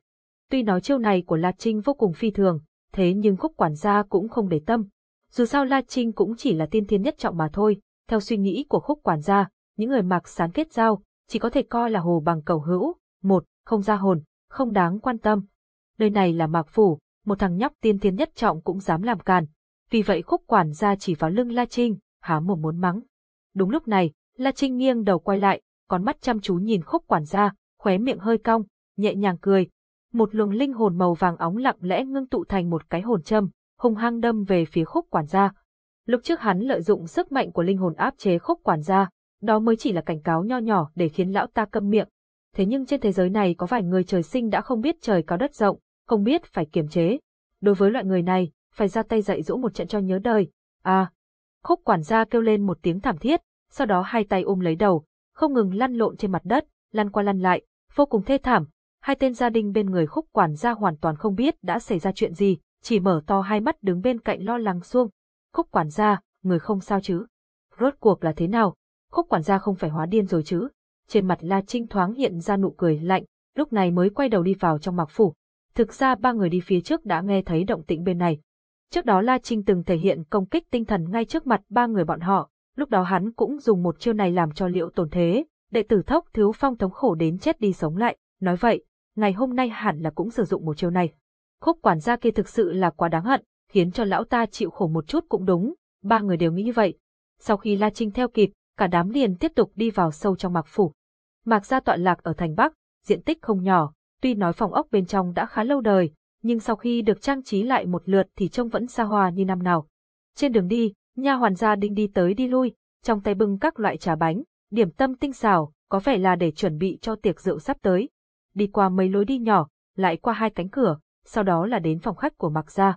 Tuy nói chiêu này của La Trinh vô cùng phi thường, thế nhưng khúc quản gia cũng không để tâm. Dù sao La Trinh cũng chỉ là tiên thiên nhất trọng mà thôi, theo suy nghĩ của khúc quản gia, những người mặc sán kết giao, chỉ có thể coi là hồ bằng cầu hữu, một, không ra hồn, không đáng quan tâm. Nơi này là mạc phủ, một thằng nhóc tiên thiên nhất trọng cũng dám làm càn. Vì vậy khúc quản gia chỉ vào lưng La Trinh, há mồm muốn mắng. Đúng lúc này, La Trinh nghiêng đầu quay lại, con mắt chăm chú nhìn khúc quản gia, khóe miệng hơi cong, nhẹ nhàng cười. Một luồng linh hồn màu vàng óng lặng lẽ ngưng tụ thành một cái hồn châm, hung hăng đâm về phía khúc quản gia. Lúc trước hắn lợi dụng sức mạnh của linh hồn áp chế khúc quản gia, đó mới chỉ là cảnh cáo nho nhỏ để khiến lão ta câm miệng. Thế nhưng trên thế giới này có vài người trời sinh đã không biết trời cao đất rộng, không biết phải kiềm chế. Đối với loại người này, phải ra tay dạy dỗ một trận cho nhớ đời. À! Khúc quản gia kêu lên một tiếng thảm thiết, sau đó hai tay ôm lấy đầu, không ngừng lăn lộn trên mặt đất, lăn qua lăn lại, vô cùng thê thảm. Hai tên gia đình bên người khúc quản gia hoàn toàn không biết đã xảy ra chuyện gì, chỉ mở to hai mắt đứng bên cạnh lo lắng xuông. Khúc quản gia, người không sao chứ? Rốt cuộc là thế nào? Khúc quản gia không phải hóa điên rồi chứ? Trên mặt La Trinh thoáng hiện ra nụ cười lạnh, lúc này mới quay đầu đi vào trong mạc phủ. Thực ra ba người đi phía trước đã nghe thấy động tĩnh bên này. Trước đó La Trinh từng thể hiện công kích tinh thần ngay trước mặt ba người bọn họ, lúc đó hắn cũng dùng một chiêu này làm cho liệu tổn thế, đệ tử thốc thiếu phong thống khổ đến chết đi sống lại, nói vậy, ngày hôm nay hẳn là cũng sử dụng một chiêu này. Khúc quản gia kia thực sự là quá đáng hận, khiến cho lão ta chịu khổ một chút cũng đúng, ba người đều nghĩ như vậy. Sau khi La Trinh theo kịp, cả đám liền tiếp tục đi vào sâu trong mạc phủ. Mạc gia tọa lạc ở thành Bắc, diện tích không nhỏ, tuy nói phòng ốc bên trong đã khá lâu đời, nhưng sau khi được trang trí lại một lượt thì trông vẫn xa hoa như năm nào. Trên đường đi, nha hoàn gia đinh đi tới đi lui, trong tay bưng các loại trà bánh, điểm tâm tinh xào, có vẻ là để chuẩn bị cho tiệc rượu sắp tới. Đi qua mấy lối đi nhỏ, lại qua hai cánh cửa, sau đó là đến phòng khách của Mạc Gia.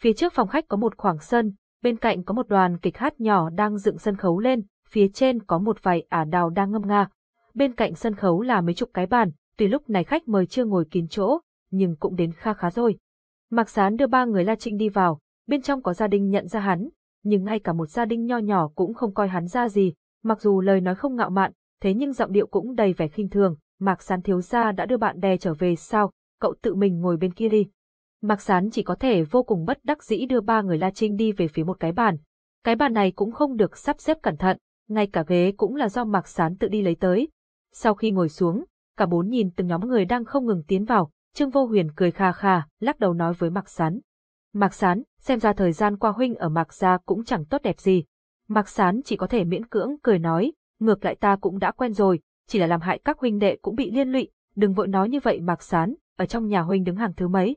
Phía trước phòng khách có một khoảng sân, bên cạnh có một đoàn kịch hát nhỏ đang dựng sân khấu lên, phía trên có một vài ả đào đang ngâm nga. Bên cạnh sân khấu là mấy chục cái bàn, tuy lúc này khách mời chưa ngồi kín chỗ, nhưng cũng đến kha khá rồi. Mạc Sán đưa ba người La Trịnh đi vào, bên trong có gia đình nhận ra hắn, nhưng ngay cả một gia đình nho nhỏ cũng không coi hắn ra gì, mặc dù lời nói không ngạo mạn, thế nhưng giọng điệu cũng đầy vẻ khinh thường, Mạc Sán thiếu gia đã đưa bạn bè trở về sao, cậu tự mình ngồi bên kia đi. Mạc Sán chỉ có thể vô cùng bất đắc dĩ đưa ba người La Trinh đi về phía một cái bàn. Cái bàn này cũng không được sắp xếp cẩn thận, ngay cả ghế cũng là do Mạc Sán tự đi lấy tới. Sau khi ngồi xuống, cả bốn nhìn từng nhóm người đang không ngừng tiến vào, Trương Vô Huyền cười kha kha, lắc đầu nói với Mạc Sán. Mạc Sán, xem ra thời gian qua huynh ở Mạc Gia cũng chẳng tốt đẹp gì. Mạc Sán chỉ có thể miễn cưỡng cười nói, ngược lại ta cũng đã quen rồi, chỉ là làm hại các huynh đệ cũng bị liên lụy, đừng vội nói như vậy Mạc Sán, ở trong nhà huynh đứng hàng thứ mấy.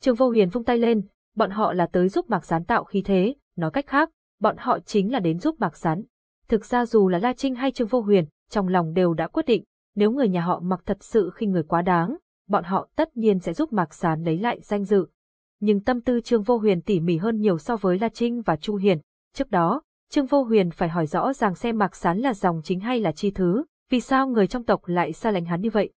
Trương Vô Huyền vung tay lên, bọn họ là tới giúp Mạc Sán tạo khí thế, nói cách khác, bọn họ chính là đến giúp Mạc Sán. Thực ra dù là La Trinh hay Trương Vô Huyền, trong lòng đều đã quyết định, nếu người nhà họ Mặc thật sự khi người quá đáng, bọn họ tất nhiên sẽ giúp Mạc Sán lấy lại danh dự. Nhưng tâm tư Trương Vô Huyền tỉ mỉ hơn nhiều so với La Trinh và Chu Hiền. Trước đó, Trương Vô Huyền phải hỏi rõ ràng xem Mạc Sán là dòng chính hay là chi thứ, vì sao người trong tộc lại xa lánh hắn như vậy.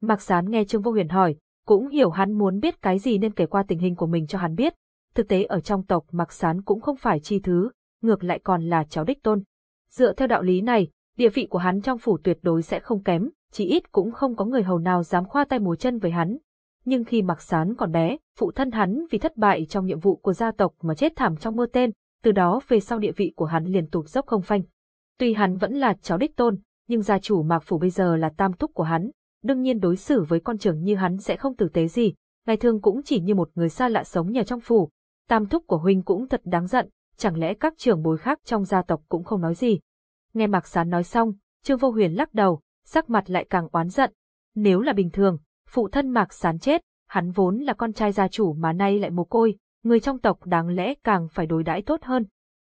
Mạc Sán nghe Trương Vô Huyền hỏi, cũng hiểu hắn muốn biết cái gì nên kể qua tình hình của mình cho hắn biết. Thực tế ở trong tộc Mạc Sán cũng không phải chi thứ, ngược lại còn là cháu đích tôn. Dựa theo đạo lý này, địa vị của hắn trong phủ tuyệt đối sẽ không kém, chỉ ít cũng không có người hầu nào dám khoa tay múa chân với hắn. Nhưng khi Mạc Sán còn bé, phụ thân hắn vì thất bại trong nhiệm vụ của gia tộc mà chết thảm trong mưa tên, từ đó về sau địa vị của hắn liền tụt dốc không phanh. Tuy hắn vẫn là cháu đích tôn, nhưng gia chủ Mạc Phủ bây giờ là tam thúc của hắn, đương nhiên đối xử với con trưởng như hắn sẽ không tử tế gì, ngày thường cũng chỉ như một người xa lạ sống nhờ trong phủ. Tam thúc của huynh cũng thật đáng giận, chẳng lẽ các trưởng bối khác trong gia tộc cũng không nói gì. Nghe Mạc Sán nói xong, Trương Vô Huyền lắc đầu, sắc mặt lại càng oán giận. Nếu là bình thường, phụ thân Mạc Sán chết, hắn vốn là con trai gia chủ mà nay lại mồ côi, người trong tộc đáng lẽ càng phải đối đãi tốt hơn.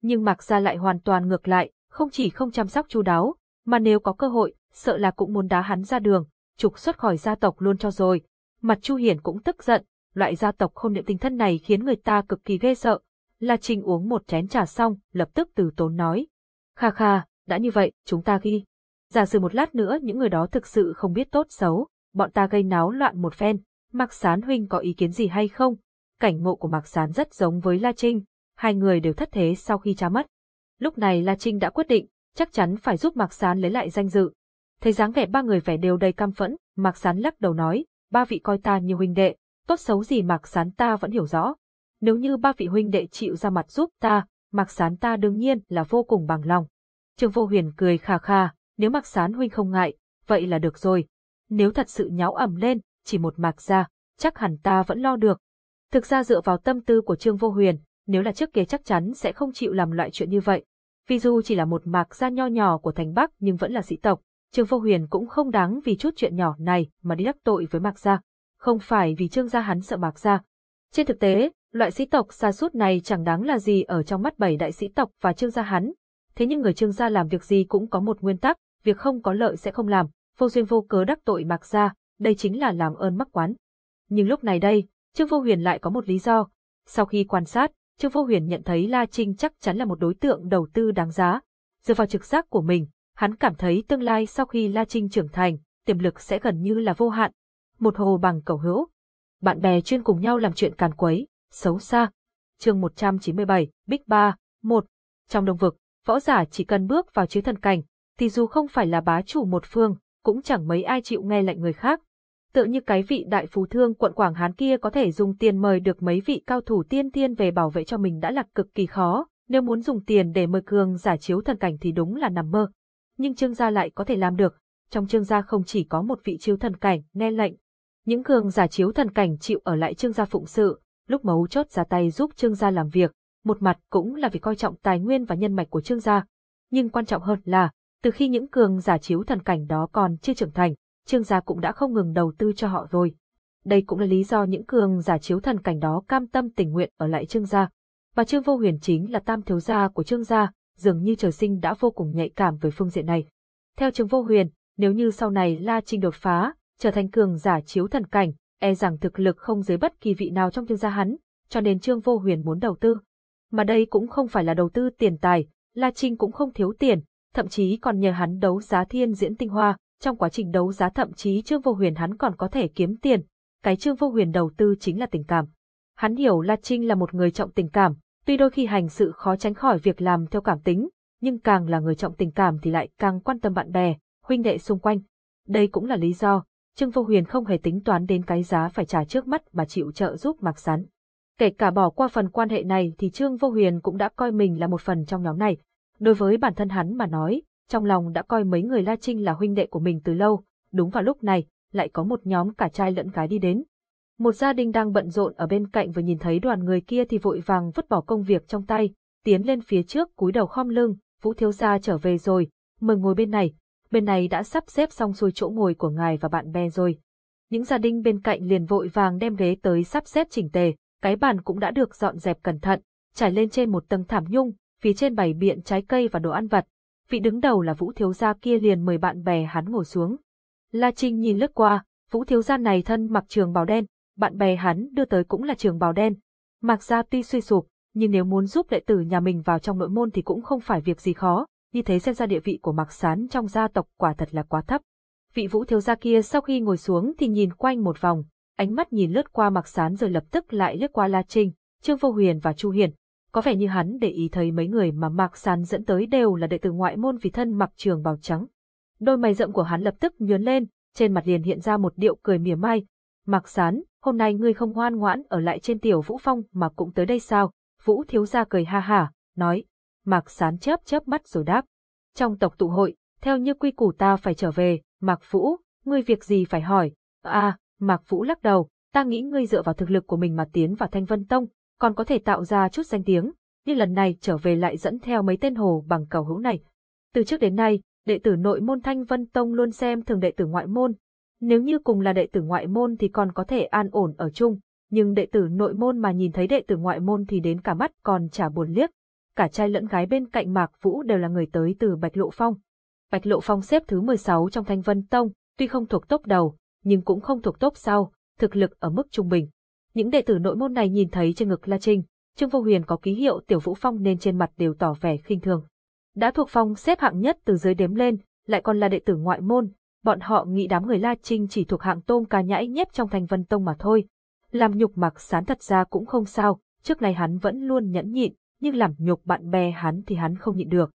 Nhưng Mạc gia lại hoàn toàn ngược lại, không chỉ không chăm sóc chu đáo, mà nếu có cơ hội, sợ là cũng muốn đá hắn ra đường, trục xuất khỏi gia tộc luôn cho rồi. Mặt Chu Hiển cũng tức giận, loại gia tộc không niệm tình thân này khiến người ta cực kỳ ghê sợ. La Trinh uống một chén trà xong, lập tức từ tốn nói. Kha kha, đã như vậy, chúng ta ghi. Giả sử một lát nữa những người đó thực sự không biết tốt xấu, bọn ta gây náo loạn một phen, Mạc Sán huynh có ý kiến gì hay không? Cảnh ngộ của Mạc Sán rất giống với La Trinh, hai người đều thất thế sau khi cha mất. Lúc này La Trinh đã quyết định, chắc chắn phải giúp Mạc Sán lấy lại danh dự. Thấy dáng vẻ ba người vẻ đều đầy căm phẫn, Mạc Sán lắc đầu nói, ba vị coi ta như huynh đệ, tốt xấu gì Mạc Sán ta vẫn hiểu rõ. Nếu như ba vị huynh đệ chịu ra mặt giúp ta, Mạc Sán ta đương nhiên là vô cùng bằng lòng. Trương Vô Huyền cười khà khà, nếu Mạc Sán huynh không ngại, vậy là được rồi. Nếu thật sự nháo ẩm lên, chỉ một Mạc ra, chắc hẳn ta vẫn lo được. Thực ra dựa vào tâm tư của Trương Vô Huyền, nếu là trước kia chắc chắn sẽ không chịu làm loại chuyện như vậy. Vì dù chỉ là một mạc gia nho nhỏ của thành Bắc nhưng vẫn là sĩ tộc, Trương Vô Huyền cũng không đáng vì chút chuyện nhỏ này mà đi đắc tội với mạc gia. Không phải vì Trương gia hắn sợ mạc gia. Trên thực tế, loại sĩ tộc xa sút này chẳng đáng là gì ở trong mắt bảy đại sĩ tộc và Trương gia hắn. Thế nhưng người Trương gia làm việc gì cũng có một nguyên tắc, việc không có lợi sẽ không làm, vô duyên vô cớ đắc tội mạc gia, đây chính là làm ơn mắc quán. Nhưng lúc này đây, Trương Vô Huyền lại có một lý do. Sau khi quan sát, Trương Vô Huyền nhận thấy La Trinh chắc chắn là một đối tượng đầu tư đáng giá. Dựa vào trực giác của mình, hắn cảm thấy tương lai sau khi La Trinh trưởng thành, tiềm lực sẽ gần như là vô hạn. Một hồ bằng cầu hữu. Bạn bè chuyên cùng nhau làm chuyện càn quấy, xấu xa. chương 197, Bích Ba, 1. Trong đồng vực, võ giả chỉ cần bước vào chứa thần cảnh, thì dù không phải là bá chủ một phương, cũng chẳng mấy ai chịu nghe lệnh người khác, Tựa như cái vị đại phú thương quận Quảng Hán kia có thể dùng tiền mời được mấy vị cao thủ tiên tiên về bảo vệ cho mình đã là cực kỳ khó, nếu muốn dùng tiền để mời cường giả chiếu thần cảnh thì đúng là nằm mơ. Nhưng trương gia lại có thể làm được, trong trương gia không chỉ có một vị chiếu thần cảnh nghe lệnh. Những cường giả chiếu thần cảnh chịu ở lại trương gia phụng sự, lúc mấu chốt ra tay giúp trương gia làm việc, một mặt cũng là vì coi trọng tài nguyên và nhân mạch của trương gia. Nhưng quan trọng hơn là, từ khi những cường giả chiếu thần cảnh đó còn chưa trưởng thành, Trương gia cũng đã không ngừng đầu tư cho họ rồi. Đây cũng là lý do những cường giả chiếu thần cảnh đó cam tâm tình nguyện ở lại Trương gia. Và Trương Vô Huyền chính là tam thiếu gia của Trương gia, dường như trời sinh đã vô cùng nhạy cảm với phương diện này. Theo Trương Vô Huyền, nếu như sau này La Trinh đột phá, trở thành cường giả chiếu thần cảnh, e rằng thực lực không dưới bất kỳ vị nào trong Trương gia hắn, cho nên Trương Vô Huyền muốn đầu tư. Mà đây cũng không phải là đầu tư tiền tài, La Trinh cũng không thiếu tiền, thậm chí còn nhờ hắn đấu giá thiên diễn tinh hoa, trong quá trình đấu giá thậm chí Trương Vô Huyền hắn còn có thể kiếm tiền, cái Trương Vô Huyền đầu tư chính là tình cảm. Hắn hiểu La Trinh là một người trọng tình cảm, tuy đôi khi hành sự khó tránh khỏi việc làm theo cảm tính, nhưng càng là người trọng tình cảm thì lại càng quan tâm bạn bè, huynh đệ xung quanh. Đây cũng là lý do, Trương Vô Huyền không hề tính toán đến cái giá phải trả trước mắt mà chịu trợ giúp Mạc Sán. Kể cả bỏ qua phần quan hệ này thì Trương Vô Huyền cũng đã coi mình là một phần trong nhóm này. Đối với bản thân hắn mà nói, trong lòng đã coi mấy người La Trinh là huynh đệ của mình từ lâu, đúng vào lúc này, lại có một nhóm cả trai lẫn gái đi đến. Một gia đình đang bận rộn ở bên cạnh vừa nhìn thấy đoàn người kia thì vội vàng vứt bỏ công việc trong tay, tiến lên phía trước cúi đầu khom lưng, Vũ thiếu gia trở về rồi, mời ngồi bên này, bên này đã sắp xếp xong xuôi chỗ ngồi của ngài và bạn bè rồi. Những gia đình bên cạnh liền vội vàng đem ghế tới sắp xếp chỉnh tề, cái bàn cũng đã được dọn dẹp cẩn thận, trải lên trên một tầng thảm nhung, phía trên bày biện trái cây và đồ ăn vặt, vị đứng đầu là Vũ Thiếu Gia kia liền mời bạn bè hắn ngồi xuống. La Trinh nhìn lướt qua, Vũ Thiếu Gia này thân mặc trường bào đen, bạn bè hắn đưa tới cũng là trường bào đen. Mạc Gia tuy suy sụp, nhưng nếu muốn giúp đệ tử nhà mình vào trong nội môn thì cũng không phải việc gì khó, như thế xem ra địa vị của Mạc Sán trong gia tộc quả thật là quá thấp. Vị Vũ Thiếu Gia kia sau khi ngồi xuống thì nhìn quanh một vòng, ánh mắt nhìn lướt qua Mạc Sán rồi lập tức lại lướt qua La Trinh, Trương Vô Huyền và Chu Hiền, có vẻ như hắn để ý thấy mấy người mà Mạc Sán dẫn tới đều là đệ tử ngoại môn vì thân mặc trường bào trắng. Đôi mày rậm của hắn lập tức nhướng lên, trên mặt liền hiện ra một điệu cười mỉa mai. Mạc Sán, hôm nay ngươi không ngoan ngoãn ở lại trên tiểu Vũ Phong mà cũng tới đây sao? Vũ thiếu gia cười ha hả, nói. Mạc Sán chớp chớp mắt rồi đáp. Trong tộc tụ hội, theo như quy củ ta phải trở về, Mạc Vũ, ngươi việc gì phải hỏi? À, Mạc Vũ lắc đầu, ta nghĩ ngươi dựa vào thực lực của mình mà tiến vào Thanh Vân Tông, còn có thể tạo ra chút danh tiếng, nhưng lần này trở về lại dẫn theo mấy tên hồ bằng cầu hữu này. Từ trước đến nay, đệ tử nội môn Thanh Vân Tông luôn xem thường đệ tử ngoại môn. Nếu như cùng là đệ tử ngoại môn thì còn có thể an ổn ở chung, nhưng đệ tử nội môn mà nhìn thấy đệ tử ngoại môn thì đến cả mắt còn chả buồn liếc. Cả trai lẫn gái bên cạnh Mạc Vũ đều là người tới từ Bạch Lộ Phong. Bạch Lộ Phong xếp thứ 16 trong Thanh Vân Tông, tuy không thuộc top đầu, nhưng cũng không thuộc top sau, thực lực ở mức trung bình. Những đệ tử nội môn này nhìn thấy trên ngực La Trinh, Trương Vô Huyền có ký hiệu Tiểu Vũ Phong nên trên mặt đều tỏ vẻ khinh thường. Đã thuộc phong xếp hạng nhất từ dưới đếm lên, lại còn là đệ tử ngoại môn, bọn họ nghĩ đám người La Trinh chỉ thuộc hạng tôm cá nhãi nhép trong thành vân tông mà thôi. Làm nhục mặc sán thật ra cũng không sao, trước này hắn vẫn luôn nhẫn nhịn, nhưng làm nhục bạn bè hắn thì hắn không nhịn được.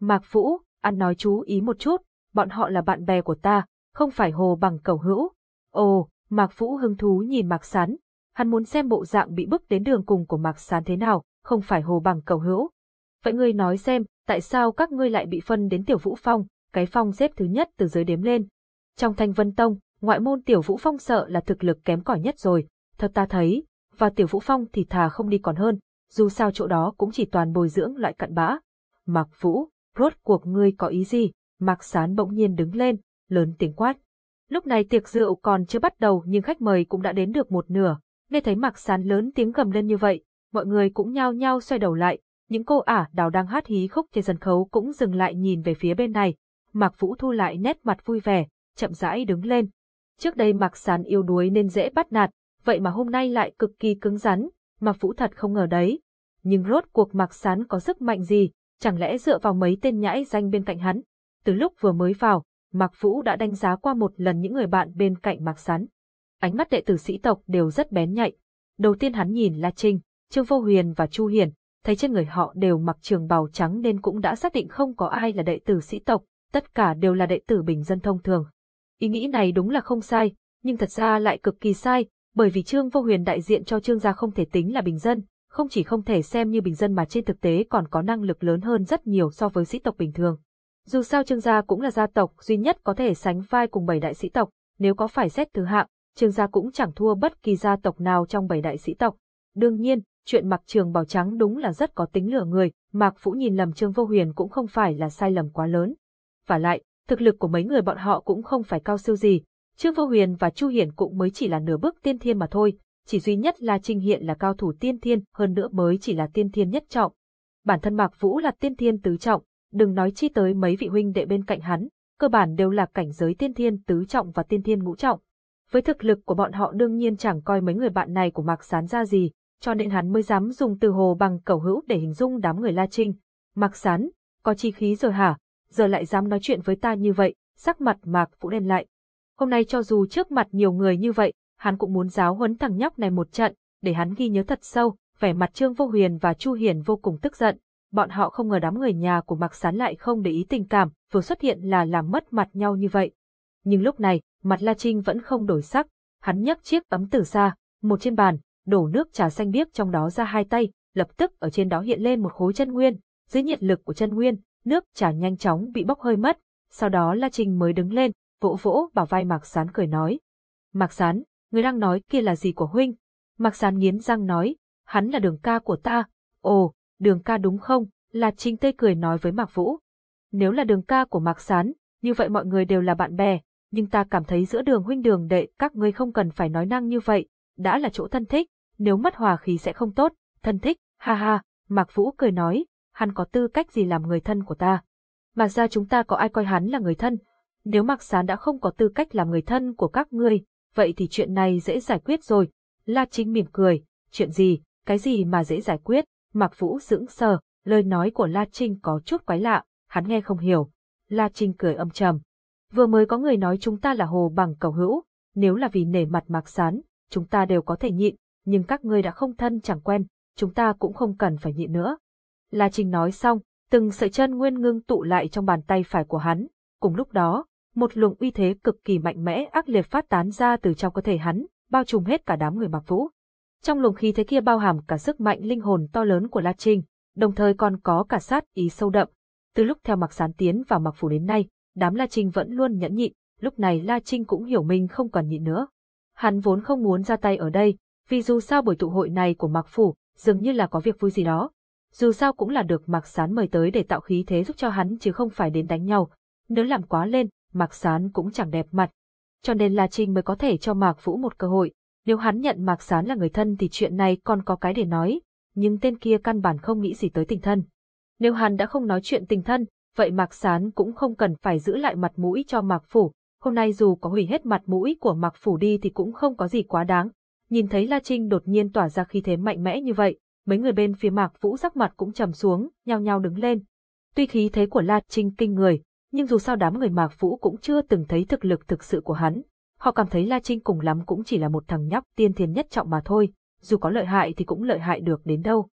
Mạc Vũ, ăn nói chú ý một chút, bọn họ là bạn bè của ta, không phải hồ bằng cầu hữu. Ồ, Mạc Vũ hứng thú nhìn Mạc Sán, hắn muốn xem bộ dạng bị bức đến đường cùng của Mạc Sán thế nào, không phải hồ bằng cầu hữu. Vậy ngươi nói xem, tại sao các ngươi lại bị phân đến Tiểu Vũ Phong, cái phong xếp thứ nhất từ dưới đếm lên. Trong Thanh Vân Tông, ngoại môn Tiểu Vũ Phong sợ là thực lực kém cỏi nhất rồi, thật ta thấy, và Tiểu Vũ Phong thì thà không đi còn hơn, dù sao chỗ đó cũng chỉ toàn bồi dưỡng loại cặn bã. Mạc Vũ, rốt cuộc ngươi có ý gì? Mạc Sán bỗng nhiên đứng lên, lớn tiếng quát. Lúc này tiệc rượu còn chưa bắt đầu nhưng khách mời cũng đã đến được một nửa. Nghe thấy Mạc Sán lớn tiếng gầm lên như vậy, mọi người cũng nhao nhao xoay đầu lại. Những cô ả đào đang hát hí khúc trên sân khấu cũng dừng lại nhìn về phía bên này. Mạc Vũ thu lại nét mặt vui vẻ, chậm rãi đứng lên. Trước đây Mạc Sán yêu đuối nên dễ bắt nạt, vậy mà hôm nay lại cực kỳ cứng rắn, Mạc Vũ thật không ngờ đấy. Nhưng rốt cuộc Mạc Sán có sức mạnh gì, chẳng lẽ dựa vào mấy tên nhãi danh bên cạnh hắn. Từ lúc vừa mới vào, Mạc Vũ đã đánh giá qua một lần những người bạn bên cạnh Mạc Sán. Ánh mắt đệ tử sĩ tộc đều rất bén nhạy. Đầu tiên hắn nhìn La Trinh, Trương Vô Huyền và Chu Hiền, thấy trên người họ đều mặc trường bào trắng nên cũng đã xác định không có ai là đệ tử sĩ tộc, tất cả đều là đệ tử bình dân thông thường. Ý nghĩ này đúng là không sai, nhưng thật ra lại cực kỳ sai, bởi vì Trương Vô Huyền đại diện cho Trương gia không thể tính là bình dân, không chỉ không thể xem như bình dân mà trên thực tế còn có năng lực lớn hơn rất nhiều so với sĩ tộc bình thường. Dù sao Trương gia cũng là gia tộc duy nhất có thể sánh vai cùng bảy đại sĩ tộc, nếu có phải xét thứ hạng, Trương gia cũng chẳng thua bất kỳ gia tộc nào trong bảy đại sĩ tộc. Đương nhiên, chuyện mặc trường bào trắng đúng là rất có tính lửa người, Mạc Phũ nhìn lầm Trương Vô Huyền cũng không phải là sai lầm quá lớn. Và lại, thực lực của mấy người bọn họ cũng không phải cao siêu gì, Trương Vô Huyền và Chu Hiển cũng mới chỉ là nửa bước tiên thiên mà thôi, chỉ duy nhất là Trinh Hiện là cao thủ tiên thiên, hơn nữa mới chỉ là tiên thiên nhất trọng. Bản thân Mạc Vũ là tiên thiên tứ trọng, đừng nói chi tới mấy vị huynh đệ bên cạnh hắn, cơ bản đều là cảnh giới tiên thiên tứ trọng và tiên thiên ngũ trọng. Với thực lực của bọn họ đương nhiên chẳng coi mấy người bạn này của Mạc Sán ra gì, cho nên hắn mới dám dùng từ hồ bằng cầu hữu để hình dung đám người La Trinh. Mạc Sán, có chi khí rồi hả? Giờ lại dám nói chuyện với ta như vậy, sắc mặt Mạc Vũ đen lại. Hôm nay cho dù trước mặt nhiều người như vậy, hắn cũng muốn giáo huấn thằng nhóc này một trận, để hắn ghi nhớ thật sâu, vẻ mặt Trương Vô Huyền và Chu Hiền vô cùng tức giận. Bọn họ không ngờ đám người nhà của Mạc Sán lại không để ý tình cảm, vừa xuất hiện là làm mất mặt nhau như vậy. Nhưng lúc này, mặt La Trinh vẫn không đổi sắc, hắn nhấc chiếc ấm tử xa một trên bàn, đổ nước trà xanh biếc trong đó ra hai tay, lập tức ở trên đó hiện lên một khối chân nguyên, dưới nhiệt lực của chân nguyên, nước trà nhanh chóng bị bốc hơi mất, sau đó La Trinh mới đứng lên, vỗ vỗ bảo vai Mạc Sán cười nói. Mạc Sán, người đang nói kia là gì của huynh? Mạc Sán nghiến răng nói, hắn là đường ca của ta. Ồ, đường ca đúng không? Là Trinh Tây cười nói với Mạc Vũ. Nếu là đường ca của Mạc Sán, như vậy mọi người đều là bạn bè, nhưng ta cảm thấy giữa đường huynh đường đệ các ngươi không cần phải nói năng như vậy, đã là chỗ thân thích, nếu mất hòa khí sẽ không tốt, thân thích, ha ha, Mạc Vũ cười nói, hắn có tư cách gì làm người thân của ta. Mà ra chúng ta có ai coi hắn là người thân, nếu Mạc Sán đã không có tư cách làm người thân của các ngươi, vậy thì chuyện này dễ giải quyết rồi. La Trinh mỉm cười, chuyện gì, cái gì mà dễ giải quyết, Mạc Vũ sững sờ, lời nói của La Trinh có chút quái lạ, hắn nghe không hiểu. La Trinh cười âm trầm. Vừa mới có người nói chúng ta là hồ bằng cầu hữu, nếu là vì nể mặt Mạc Sán, chúng ta đều có thể nhịn, nhưng các ngươi đã không thân chẳng quen, chúng ta cũng không cần phải nhịn nữa. La Trinh nói xong, từng sợi chân nguyên ngưng tụ lại trong bàn tay phải của hắn, cùng lúc đó, một luồng uy thế cực kỳ mạnh mẽ ác liệt phát tán ra từ trong cơ thể hắn, bao trùm hết cả đám người Mạc Vũ. Trong luồng khí thế kia bao hàm cả sức mạnh linh hồn to lớn của La Trinh, đồng thời còn có cả sát ý sâu đậm. Từ lúc theo Mạc Sán tiến vào Mạc Phủ đến nay, đám La Trinh vẫn luôn nhẫn nhịn, lúc này La Trinh cũng hiểu mình không còn nhịn nữa. Hắn vốn không muốn ra tay ở đây, vì dù sao buổi tụ hội này của Mạc Phủ dường như là có việc vui gì đó. Dù sao cũng là được Mạc Sán mời tới để tạo khí thế giúp cho hắn chứ không phải đến đánh nhau. Nếu làm quá lên, Mạc Sán cũng chẳng đẹp mặt. Cho nên La Trinh mới có thể cho Mạc Vũ một cơ hội. Nếu hắn nhận Mạc Sán là người thân thì chuyện này còn có cái để nói, nhưng tên kia căn bản không nghĩ gì tới tình thân. Nếu hắn đã không nói chuyện tình thân, vậy Mạc Sán cũng không cần phải giữ lại mặt mũi cho Mạc Phủ. Hôm nay dù có hủy hết mặt mũi của Mạc Phủ đi thì cũng không có gì quá đáng. Nhìn thấy La Trinh đột nhiên tỏa ra khí thế mạnh mẽ như vậy, mấy người bên phía Mạc Vũ sắc mặt cũng trầm xuống, nhao nhao đứng lên. Tuy khí thế của La Trinh kinh người, nhưng dù sao đám người Mạc Vũ cũng chưa từng thấy thực lực thực sự của hắn. Họ cảm thấy La Trinh cùng lắm cũng chỉ là một thằng nhóc tiên thiên nhất trọng mà thôi, dù có lợi hại thì cũng lợi hại được đến đâu.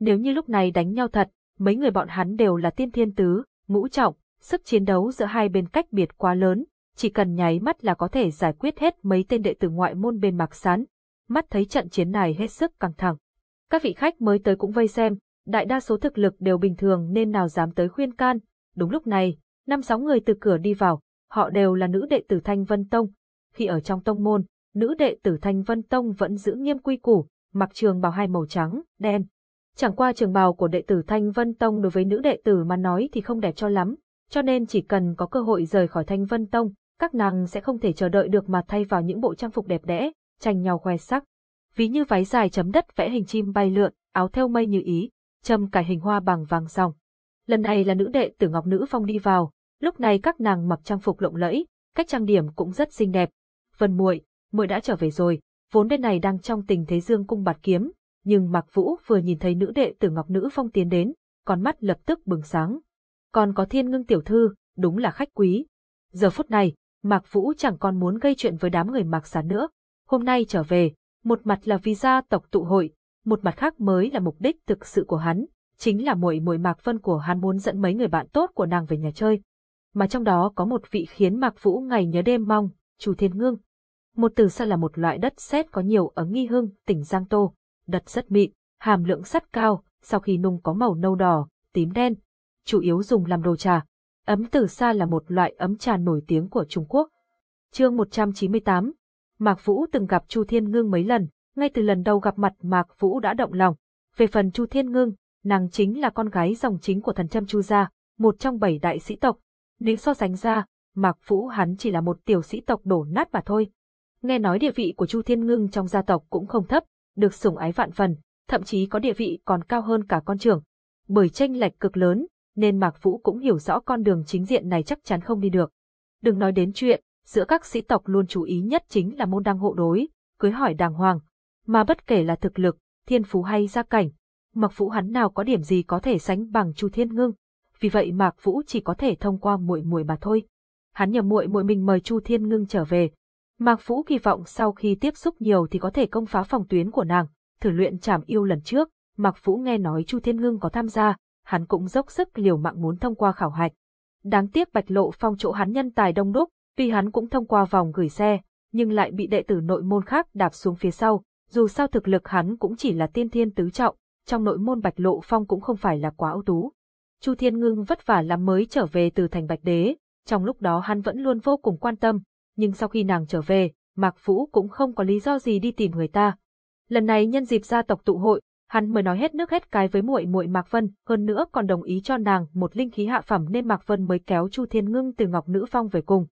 Nếu như lúc này đánh nhau thật, mấy người bọn hắn đều là tiên thiên tứ, ngũ trọng, sức chiến đấu giữa hai bên cách biệt quá lớn, chỉ cần nháy mắt là có thể giải quyết hết mấy tên đệ tử ngoại môn bên Mạc Sán. Mắt thấy trận chiến này hết sức căng thẳng. Các vị khách mới tới cũng vây xem, đại đa số thực lực đều bình thường nên nào dám tới khuyên can. Đúng lúc này, năm sáu người từ cửa đi vào, họ đều là nữ đệ tử Thanh Vân Tông. Khi ở trong tông môn, nữ đệ tử Thanh Vân Tông vẫn giữ nghiêm quy củ, mặc trường bào hai màu trắng, đen. Chẳng qua trường bào của đệ tử Thanh Vân Tông đối với nữ đệ tử mà nói thì không đẹp cho lắm, cho nên chỉ cần có cơ hội rời khỏi Thanh Vân Tông, các nàng sẽ không thể chờ đợi được mà thay vào những bộ trang phục đẹp đẽ, tranh nhau khoe sắc. Ví như váy dài chấm đất vẽ hình chim bay lượn, áo theo mây như ý, châm cài hình hoa bằng vàng ròng. Lần này là nữ đệ tử Ngọc Nữ Phong đi vào, lúc này các nàng mặc trang phục lộng lẫy, cách trang điểm cũng rất xinh đẹp. Vân muội, muội đã trở về rồi, vốn bên này đang trong tình thế dương cung bạt kiếm, nhưng Mạc Vũ vừa nhìn thấy nữ đệ tử Ngọc Nữ Phong tiến đến, con mắt lập tức bừng sáng. Còn có thiên ngưng tiểu thư, đúng là khách quý. Giờ phút này, Mạc Vũ chẳng còn muốn gây chuyện với đám người Mạc Sán nữa. Hôm nay trở về, một mặt là vì gia tộc tụ hội, một mặt khác mới là mục đích thực sự của hắn, chính là muội muội Mạc Vân của hắn muốn dẫn mấy người bạn tốt của nàng về nhà chơi. Mà trong đó có một vị khiến Mạc Vũ ngày nhớ đêm mong, Chu Thiên Ngưng. Một từ xa là một loại đất sét có nhiều ở Nghi Hưng, tỉnh Giang Tô, đật rất mịn, hàm lượng sắt cao, sau khi nung có màu nâu đỏ, tím đen, chủ yếu dùng làm đồ trà. Ấm từ sa là một loại ấm trà nổi tiếng của Trung Quốc. Chương 198 Mạc Vũ từng gặp Chu Thiên Ngưng mấy lần, ngay từ lần đầu gặp mặt Mạc Vũ đã động lòng. Về phần Chu Thiên Ngưng, nàng chính là con gái dòng chính của thần châm Chu gia, một trong bảy đại sĩ tộc. Nếu so sánh ra, Mạc Vũ hắn chỉ là một tiểu sĩ tộc đổ nát mà thôi. Nghe nói địa vị của Chu Thiên Ngưng trong gia tộc cũng không thấp, được sủng ái vạn phần, thậm chí có địa vị còn cao hơn cả con trưởng. Bởi tranh lệch cực lớn, nên Mạc Vũ cũng hiểu rõ con đường chính diện này chắc chắn không đi được. Đừng nói đến chuyện, giữa các sĩ tộc luôn chú ý nhất chính là môn đăng hộ đối, cưới hỏi đàng hoàng. Mà bất kể là thực lực, thiên phú hay gia cảnh, Mạc Vũ hắn nào có điểm gì có thể sánh bằng Chu Thiên Ngưng. Vì vậy Mạc Vũ chỉ có thể thông qua muội muội mà thôi. Hắn nhờ muội muội mình mời Chu Thiên Ngưng trở về. Mạc Vũ kỳ vọng sau khi tiếp xúc nhiều thì có thể công phá phòng tuyến của nàng, thử luyện trảm yêu lần trước. Mạc Vũ nghe nói Chu Thiên Ngưng có tham gia, hắn cũng dốc sức liều mạng muốn thông qua khảo hạch. Đáng tiếc Bạch Lộ Phong chỗ hắn nhân tài đông đúc, vì hắn cũng thông qua vòng gửi xe, nhưng lại bị đệ tử nội môn khác đạp xuống phía sau, dù sao thực lực hắn cũng chỉ là tiên thiên tứ trọng, trong nội môn Bạch Lộ Phong cũng không phải là quá ưu tú. Chu Thiên Ngưng vất vả lắm mới trở về từ thành Bạch Đế, trong lúc đó hắn vẫn luôn vô cùng quan tâm, nhưng sau khi nàng trở về, Mạc Vũ cũng không có lý do gì đi tìm người ta. Lần này nhân dịp gia tộc tụ hội, hắn mới nói hết nước hết cái với muội muội Mạc Vân, hơn nữa còn đồng ý cho nàng một linh khí hạ phẩm nên Mạc Vân mới kéo Chu Thiên Ngưng từ Ngọc Nữ Phong về cùng.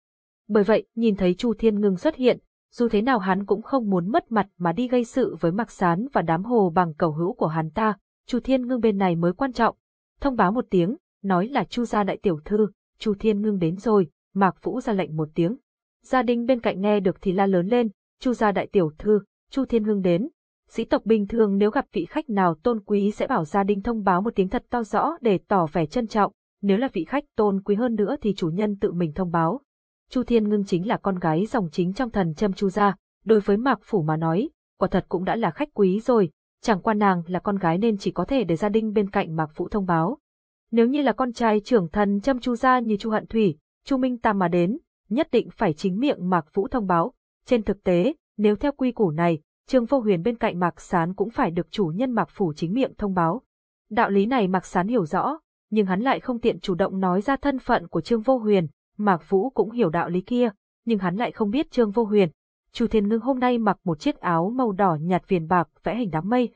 Bởi vậy, nhìn thấy Chu Thiên Ngưng xuất hiện, dù thế nào hắn cũng không muốn mất mặt mà đi gây sự với Mạc Sán và đám hồ bằng cầu hữu của hắn ta, Chu Thiên Ngưng bên này mới quan trọng. Thông báo một tiếng, nói là Chu gia đại tiểu thư, Chu Thiên Ngưng đến rồi, Mạc Vũ ra lệnh một tiếng. Gia đình bên cạnh nghe được thì la lớn lên, Chu gia đại tiểu thư, Chu Thiên hưng đến. Sĩ tộc bình thường nếu gặp vị khách nào tôn quý sẽ bảo gia đình thông báo một tiếng thật to rõ để tỏ vẻ trân trọng, nếu là vị khách tôn quý hơn nữa thì chủ nhân tự mình thông báo. Chu Thiên Ngưng chính là con gái dòng chính trong thần châm Chu gia, đối với Mạc Phủ mà nói, quả thật cũng đã là khách quý rồi, chẳng qua nàng là con gái nên chỉ có thể để gia đình bên cạnh Mạc Phủ thông báo. Nếu như là con trai trưởng thần châm Chu gia như Chu Hận Thủy, Chu Minh Tam mà đến, nhất định phải chính miệng Mạc Vũ thông báo. Trên thực tế, nếu theo quy củ này, Trương Vô Huyền bên cạnh Mạc Sán cũng phải được chủ nhân Mạc Phủ chính miệng thông báo. Đạo lý này Mạc Sán hiểu rõ, nhưng hắn lại không tiện chủ động nói ra thân phận của Trương Vô Huyền, Mạc Vũ cũng hiểu đạo lý kia, nhưng hắn lại không biết Trương Vô Huyền. Chu Thiên Ngưng hôm nay mặc một chiếc áo màu đỏ nhạt viền bạc vẽ hình đám mây.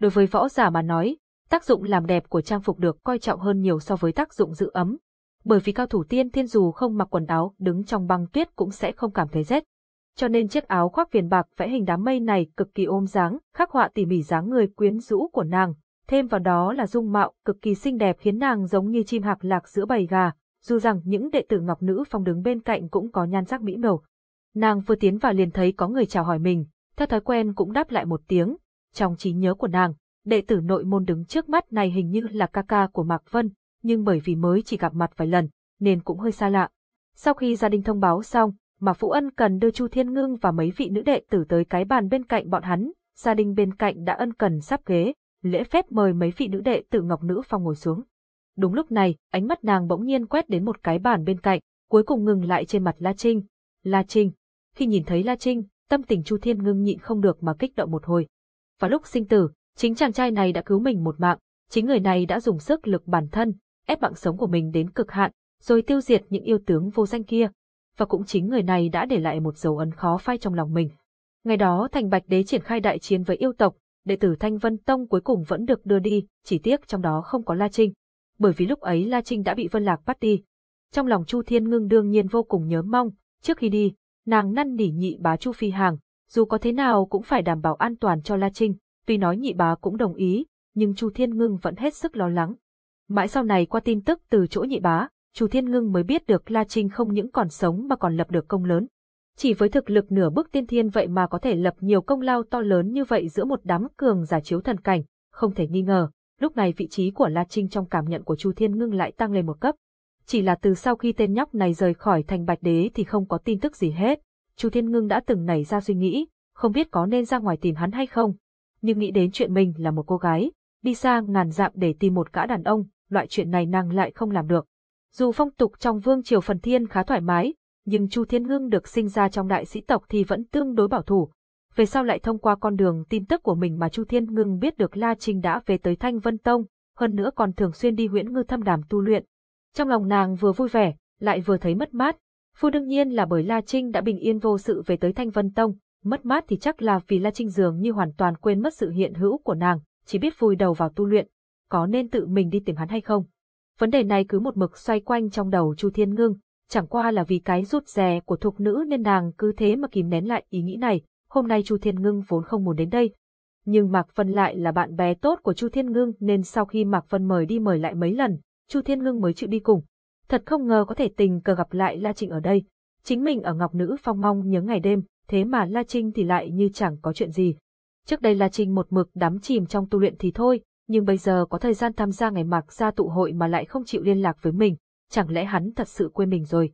Đối với võ giả mà nói, tác dụng làm đẹp của trang phục được coi trọng hơn nhiều so với tác dụng giữ ấm. Bởi vì cao thủ tiên thiên dù không mặc quần áo đứng trong băng tuyết cũng sẽ không cảm thấy rét. Cho nên chiếc áo khoác viền bạc vẽ hình đám mây này cực kỳ ôm dáng, khắc họa tỉ mỉ dáng người quyến rũ của nàng, thêm vào đó là dung mạo cực kỳ xinh đẹp khiến nàng giống như chim hạc lạc giữa bầy gà, dù rằng những đệ tử Ngọc Nữ Phong đứng bên cạnh cũng có nhan sắc mỹ miều. Nàng vừa tiến vào liền thấy có người chào hỏi mình, theo thói quen cũng đáp lại một tiếng. Trong trí nhớ của nàng, đệ tử nội môn đứng trước mắt này hình như là ca ca của Mạc Vân, nhưng bởi vì mới chỉ gặp mặt vài lần, nên cũng hơi xa lạ. Sau khi gia đình thông báo xong, mà Phụ Ân cần đưa Chu Thiên Ngưng và mấy vị nữ đệ tử tới cái bàn bên cạnh bọn hắn, gia đình bên cạnh đã ân cần sắp ghế, lễ phép mời mấy vị nữ đệ tử Ngọc Nữ Phong ngồi xuống. Đúng lúc này, ánh mắt nàng bỗng nhiên quét đến một cái bàn bên cạnh, cuối cùng ngừng lại trên mặt La Trinh. La Trinh. Khi nhìn thấy La Trinh, tâm tình Chu Thiên ngưng nhịn không được mà kích động một hồi. Và lúc sinh tử, chính chàng trai này đã cứu mình một mạng, chính người này đã dùng sức lực bản thân, ép mạng sống của mình đến cực hạn, rồi tiêu diệt những yêu tướng vô danh kia. Và cũng chính người này đã để lại một dấu ấn khó phai trong lòng mình. Ngày đó Thành Bạch Đế triển khai đại chiến với yêu tộc, đệ tử Thanh Vân Tông cuối cùng vẫn được đưa đi, chỉ tiếc trong đó không có La Trinh. Bởi vì lúc ấy La Trinh đã bị Vân Lạc bắt đi. Trong lòng Chu Thiên Ngưng đương nhiên vô cùng nhớ mong, trước khi đi, nàng năn nỉ nhị bá Chu Phi Hàng, dù có thế nào cũng phải đảm bảo an toàn cho La Trinh, tuy nói nhị bá cũng đồng ý, nhưng Chu Thiên Ngưng vẫn hết sức lo lắng. Mãi sau này qua tin tức từ chỗ nhị bá, Chu Thiên Ngưng mới biết được La Trinh không những còn sống mà còn lập được công lớn. Chỉ với thực lực nửa bước tiên thiên vậy mà có thể lập nhiều công lao to lớn như vậy giữa một đám cường giả chiếu thần cảnh, không thể nghi ngờ, lúc này vị trí của La Trinh trong cảm nhận của Chu Thiên Ngưng lại tăng lên một cấp. Chỉ là từ sau khi tên nhóc này rời khỏi thành Bạch Đế thì không có tin tức gì hết. Chu Thiên Ngưng đã từng nảy ra suy nghĩ, không biết có nên ra ngoài tìm hắn hay không. Nhưng nghĩ đến chuyện mình là một cô gái, đi xa ngàn dặm để tìm một gã đàn ông, loại chuyện này nàng lại không làm được. Dù phong tục trong vương triều phần thiên khá thoải mái, nhưng Chu Thiên Ngưng được sinh ra trong đại sĩ tộc thì vẫn tương đối bảo thủ. Về sau lại thông qua con đường tin tức của mình mà Chu Thiên Ngưng biết được La Trinh đã về tới Thanh Vân Tông, hơn nữa còn thường xuyên đi huyễn ngư thâm đàm tu luyện. Trong lòng nàng vừa vui vẻ, lại vừa thấy mất mát. Phu đương nhiên là bởi La Trinh đã bình yên vô sự về tới Thanh Vân Tông, mất mát thì chắc là vì La Trinh dường như hoàn toàn quên mất sự hiện hữu của nàng, chỉ biết vùi đầu vào tu luyện. Có nên tự mình đi tìm hắn hay không? Vấn đề này cứ một mực xoay quanh trong đầu Chu Thiên Ngưng, chẳng qua là vì cái rút rè của thục nữ nên nàng cứ thế mà kìm nén lại ý nghĩ này, hôm nay Chu Thiên Ngưng vốn không muốn đến đây. Nhưng Mạc Vân lại là bạn bè tốt của Chu Thiên Ngưng nên sau khi Mạc Vân mời đi mời lại mấy lần, Chu Thiên Ngưng mới chịu đi cùng. Thật không ngờ có thể tình cờ gặp lại La Trinh ở đây. Chính mình ở Ngọc Nữ Phong mong nhớ ngày đêm, thế mà La Trinh thì lại như chẳng có chuyện gì. Trước đây La Trinh một mực đắm chìm trong tu luyện thì thôi, nhưng bây giờ có thời gian tham gia ngày mạc gia tụ hội mà lại không chịu liên lạc với mình, chẳng lẽ hắn thật sự quên mình rồi.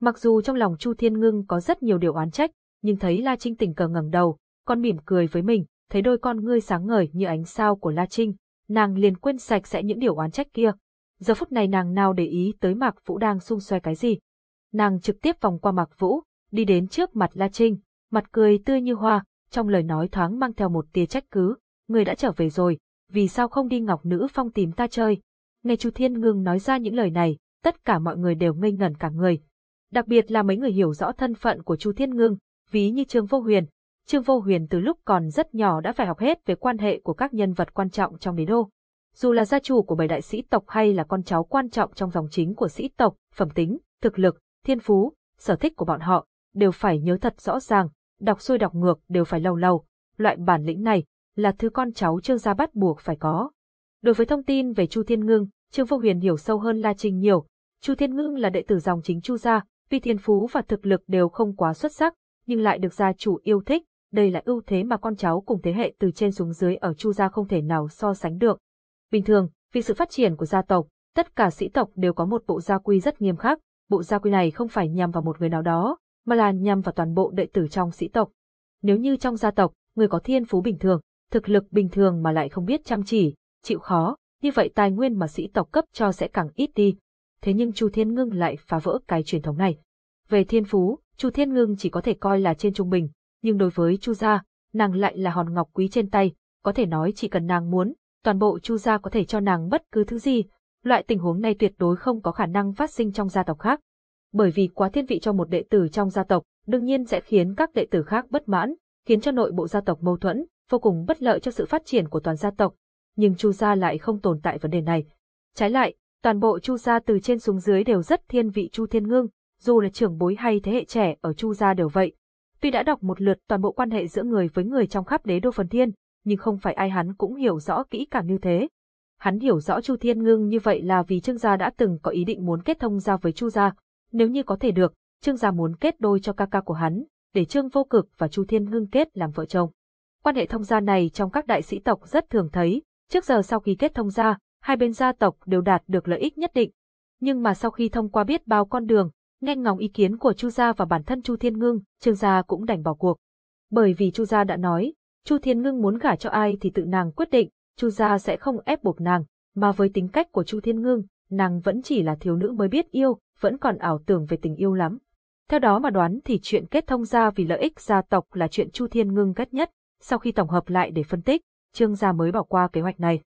Mặc dù trong lòng Chu Thiên Ngưng có rất nhiều điều oán trách, nhưng thấy La Trinh tình cờ ngẩng đầu, con mỉm cười với mình, thấy đôi con ngươi sáng ngời như ánh sao của La Trinh, nàng liền quên sạch sẽ những điều oán trách kia. Giờ phút này nàng nào để ý tới Mạc Vũ đang xung xoe cái gì. Nàng trực tiếp vòng qua Mạc Vũ, đi đến trước mặt La Trinh, mặt cười tươi như hoa, trong lời nói thoáng mang theo một tia trách cứ, người đã trở về rồi, vì sao không đi Ngọc Nữ Phong tìm ta chơi? Nghe Chu Thiên Ngưng nói ra những lời này, tất cả mọi người đều ngây ngẩn cả người. Đặc biệt là mấy người hiểu rõ thân phận của Chu Thiên Ngưng, ví như Trương Vô Huyền. Trương Vô Huyền từ lúc còn rất nhỏ đã phải học hết về quan hệ của các nhân vật quan trọng trong đế đô. Dù là gia chủ của bảy đại sĩ tộc hay là con cháu quan trọng trong dòng chính của sĩ tộc, phẩm tính, thực lực, thiên phú, sở thích của bọn họ, đều phải nhớ thật rõ ràng, đọc xuôi đọc ngược đều phải lâu lâu. Loại bản lĩnh này, là thứ con cháu Trương gia bắt buộc phải có. Đối với thông tin về Chu Thiên Ngưng, Trương Vô Huyền hiểu sâu hơn La Trinh nhiều. Chu Thiên Ngưng là đệ tử dòng chính Chu gia, vì thiên phú và thực lực đều không quá xuất sắc, nhưng lại được gia chủ yêu thích, đây là ưu thế mà con cháu cùng thế hệ từ trên xuống dưới ở Chu gia không thể nào so sánh được. Bình thường, vì sự phát triển của gia tộc, tất cả sĩ tộc đều có một bộ gia quy rất nghiêm khắc, bộ gia quy này không phải nhằm vào một người nào đó, mà là nhằm vào toàn bộ đệ tử trong sĩ tộc. Nếu như trong gia tộc, người có thiên phú bình thường, thực lực bình thường mà lại không biết chăm chỉ, chịu khó, như vậy tài nguyên mà sĩ tộc cấp cho sẽ càng ít đi. Thế nhưng Chu Thiên Ngưng lại phá vỡ cái truyền thống này. Về thiên phú, Chu Thiên Ngưng chỉ có thể coi là trên trung bình, nhưng đối với Chu gia, nàng lại là hòn ngọc quý trên tay, có thể nói chỉ cần nàng muốn, toàn bộ Chu gia có thể cho nàng bất cứ thứ gì. Loại tình huống này tuyệt đối không có khả năng phát sinh trong gia tộc khác. Bởi vì quá thiên vị cho một đệ tử trong gia tộc, đương nhiên sẽ khiến các đệ tử khác bất mãn, khiến cho nội bộ gia tộc mâu thuẫn, vô cùng bất lợi cho sự phát triển của toàn gia tộc. Nhưng Chu gia lại không tồn tại vấn đề này. Trái lại, toàn bộ Chu gia từ trên xuống dưới đều rất thiên vị Chu Thiên Ngưng, dù là trưởng bối hay thế hệ trẻ ở Chu gia đều vậy. Tuy đã đọc một lượt toàn bộ quan hệ giữa người với người trong khắp đế đô phần thiên, nhưng không phải ai hắn cũng hiểu rõ kỹ càng như thế. Hắn hiểu rõ Chu Thiên Ngưng như vậy là vì Trương gia đã từng có ý định muốn kết thông gia với Chu gia, nếu như có thể được, Trương gia muốn kết đôi cho ca ca của hắn, để Trương Vô Cực và Chu Thiên Ngưng kết làm vợ chồng. Quan hệ thông gia này trong các đại sĩ tộc rất thường thấy, trước giờ sau khi kết thông gia, hai bên gia tộc đều đạt được lợi ích nhất định. Nhưng mà sau khi thông qua biết bao con đường, nghe ngóng ý kiến của Chu gia và bản thân Chu Thiên Ngưng, Trương gia cũng đành bỏ cuộc. Bởi vì Chu gia đã nói, Chu Thiên Ngưng muốn gả cho ai thì tự nàng quyết định, Chu gia sẽ không ép buộc nàng, mà với tính cách của Chu Thiên Ngưng, nàng vẫn chỉ là thiếu nữ mới biết yêu, vẫn còn ảo tưởng về tình yêu lắm. Theo đó mà đoán thì chuyện kết thông gia vì lợi ích gia tộc là chuyện Chu Thiên Ngưng ghét nhất, sau khi tổng hợp lại để phân tích, Trương gia mới bỏ qua kế hoạch này.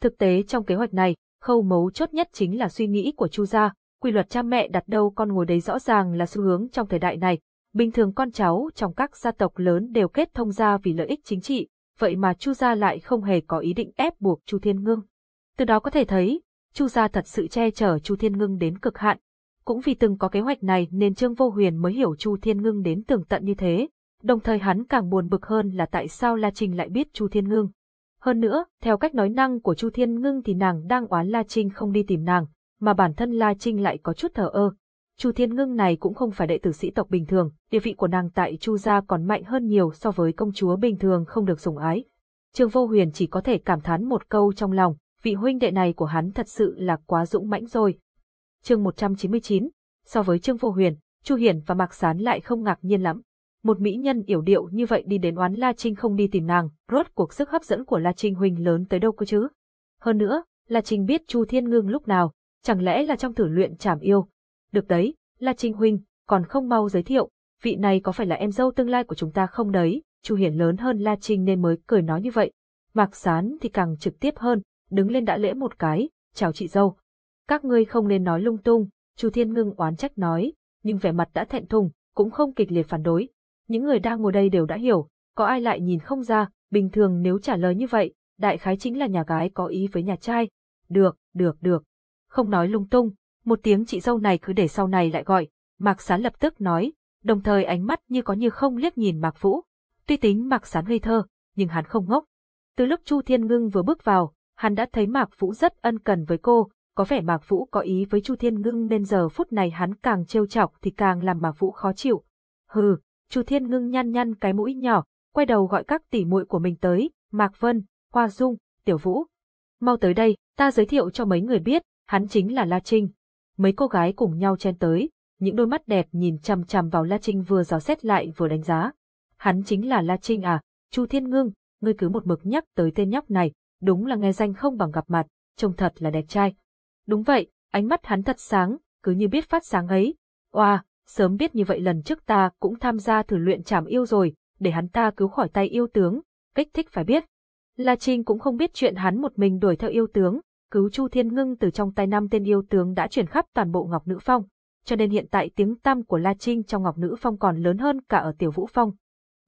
Thực tế trong kế hoạch này, khâu mấu chốt nhất chính là suy nghĩ của Chu gia, quy luật cha mẹ đặt đâu con ngồi đấy rõ ràng là xu hướng trong thời đại này. Bình thường con cháu trong các gia tộc lớn đều kết thông gia vì lợi ích chính trị, vậy mà Chu gia lại không hề có ý định ép buộc Chu Thiên Ngưng. Từ đó có thể thấy, Chu gia thật sự che chở Chu Thiên Ngưng đến cực hạn. Cũng vì từng có kế hoạch này nên Trương Vô Huyền mới hiểu Chu Thiên Ngưng đến tường tận như thế, đồng thời hắn càng buồn bực hơn là tại sao La Trinh lại biết Chu Thiên Ngưng. Hơn nữa, theo cách nói năng của Chu Thiên Ngưng thì nàng đang oán La Trinh không đi tìm nàng, mà bản thân La Trinh lại có chút thờ ơ. Chu Thiên Ngưng này cũng không phải đệ tử sĩ tộc bình thường, địa vị của nàng tại Chu gia còn mạnh hơn nhiều so với công chúa bình thường không được sủng ái. Trương Vô Huyền chỉ có thể cảm thán một câu trong lòng, vị huynh đệ này của hắn thật sự là quá dũng mãnh rồi. Chương 199, so với Trương Vô Huyền, Chu Hiển và Mạc Sán lại không ngạc nhiên lắm. Một mỹ nhân yểu điệu như vậy đi đến oán La Trinh không đi tìm nàng, rốt cuộc sức hấp dẫn của La Trinh huynh lớn tới đâu cơ chứ. Hơn nữa, La Trinh biết Chu Thiên Ngưng lúc nào, chẳng lẽ là trong thử luyện trảm yêu. Được đấy, La Trinh huynh, còn không mau giới thiệu, vị này có phải là em dâu tương lai của chúng ta không đấy, Chu Hiển lớn hơn La Trinh nên mới cười nói như vậy. Mạc Sán thì càng trực tiếp hơn, đứng lên đã lễ một cái, chào chị dâu. Các ngươi không nên nói lung tung, Chu Thiên Ngưng oán trách nói, nhưng vẻ mặt đã thẹn thùng, cũng không kịch liệt phản đối. Những người đang ngồi đây đều đã hiểu, có ai lại nhìn không ra, bình thường nếu trả lời như vậy, đại khái chính là nhà gái có ý với nhà trai. Được, được, được. Không nói lung tung, một tiếng chị dâu này cứ để sau này lại gọi. Mạc Sán lập tức nói, đồng thời ánh mắt như có như không liếc nhìn Mạc Vũ. Tuy tính Mạc Sán ngây thơ, nhưng hắn không ngốc. Từ lúc Chu Thiên Ngưng vừa bước vào, hắn đã thấy Mạc Vũ rất ân cần với cô, có vẻ Mạc Vũ có ý với Chu Thiên Ngưng nên giờ phút này hắn càng trêu chọc thì càng làm Mạc Vũ khó chịu. Hừ, Chu Thiên Ngưng nhăn nhăn cái mũi nhỏ, quay đầu gọi các tỷ muội của mình tới, Mạc Vân, Hoa Dung, Tiểu Vũ. Mau tới đây, ta giới thiệu cho mấy người biết, hắn chính là La Trinh. Mấy cô gái cùng nhau chen tới, những đôi mắt đẹp nhìn chằm chằm vào La Trinh vừa dò xét lại vừa đánh giá. Hắn chính là La Trinh à, Chu Thiên Ngưng, ngươi cứ một mực nhắc tới tên nhóc này, đúng là nghe danh không bằng gặp mặt, trông thật là đẹp trai. Đúng vậy, ánh mắt hắn thật sáng, cứ như biết phát sáng ấy. Oa, sớm biết như vậy lần trước ta cũng tham gia thử luyện trảm yêu rồi, để hắn ta cứu khỏi tay yêu tướng, kích thích phải biết. La Trinh cũng không biết chuyện hắn một mình đuổi theo yêu tướng, cứu Chu Thiên Ngưng từ trong tay năm tên yêu tướng đã chuyển khắp toàn bộ Ngọc Nữ Phong, cho nên hiện tại tiếng tăm của La Trinh trong Ngọc Nữ Phong còn lớn hơn cả ở Tiểu Vũ Phong.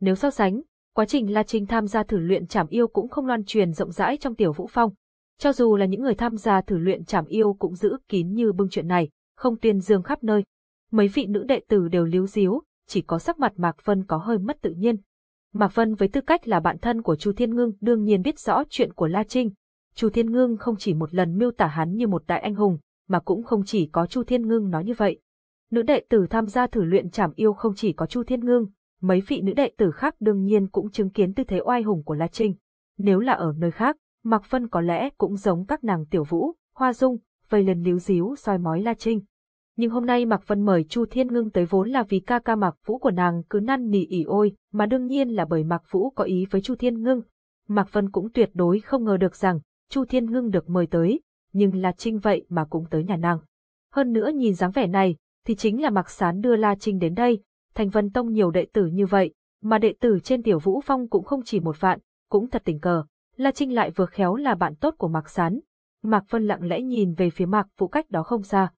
Nếu so sánh, quá trình La Trinh tham gia thử luyện trảm yêu cũng không loan truyền rộng rãi trong Tiểu Vũ Phong. Cho dù là những người tham gia thử luyện trảm yêu cũng giữ kín như bưng chuyện này, không tuyên dương khắp nơi. Mấy vị nữ đệ tử đều líu díu, chỉ có sắc mặt Mạc Vân có hơi mất tự nhiên. Mạc Vân với tư cách là bạn thân của Chu Thiên Ngưng đương nhiên biết rõ chuyện của La Trinh, Chu Thiên Ngưng không chỉ một lần miêu tả hắn như một đại anh hùng, mà cũng không chỉ có Chu Thiên Ngưng nói như vậy. Nữ đệ tử tham gia thử luyện trảm yêu không chỉ có Chu Thiên Ngưng, mấy vị nữ đệ tử khác đương nhiên cũng chứng kiến tư thế oai hùng của La Trinh. Nếu là ở nơi khác, Mạc Vân có lẽ cũng giống các nàng tiểu vũ, hoa dung, vây lần líu díu soi mói La Trinh. Nhưng hôm nay Mạc Vân mời Chu Thiên Ngưng tới vốn là vì ca ca Mạc Vũ của nàng cứ năn nỉ ỉ ôi, mà đương nhiên là bởi Mạc Vũ có ý với Chu Thiên Ngưng. Mạc Vân cũng tuyệt đối không ngờ được rằng Chu Thiên Ngưng được mời tới, nhưng La Trinh vậy mà cũng tới nhà nàng. Hơn nữa nhìn dáng vẻ này, thì chính là Mạc Sán đưa La Trinh đến đây, Thành Vân Tông nhiều đệ tử như vậy, mà đệ tử trên Tiểu Vũ Phong cũng không chỉ một vạn, cũng thật tình cờ. La Trinh lại vừa khéo là bạn tốt của Mạc Sán. Mạc Vân lặng lẽ nhìn về phía Mạc Vũ cách đó không xa.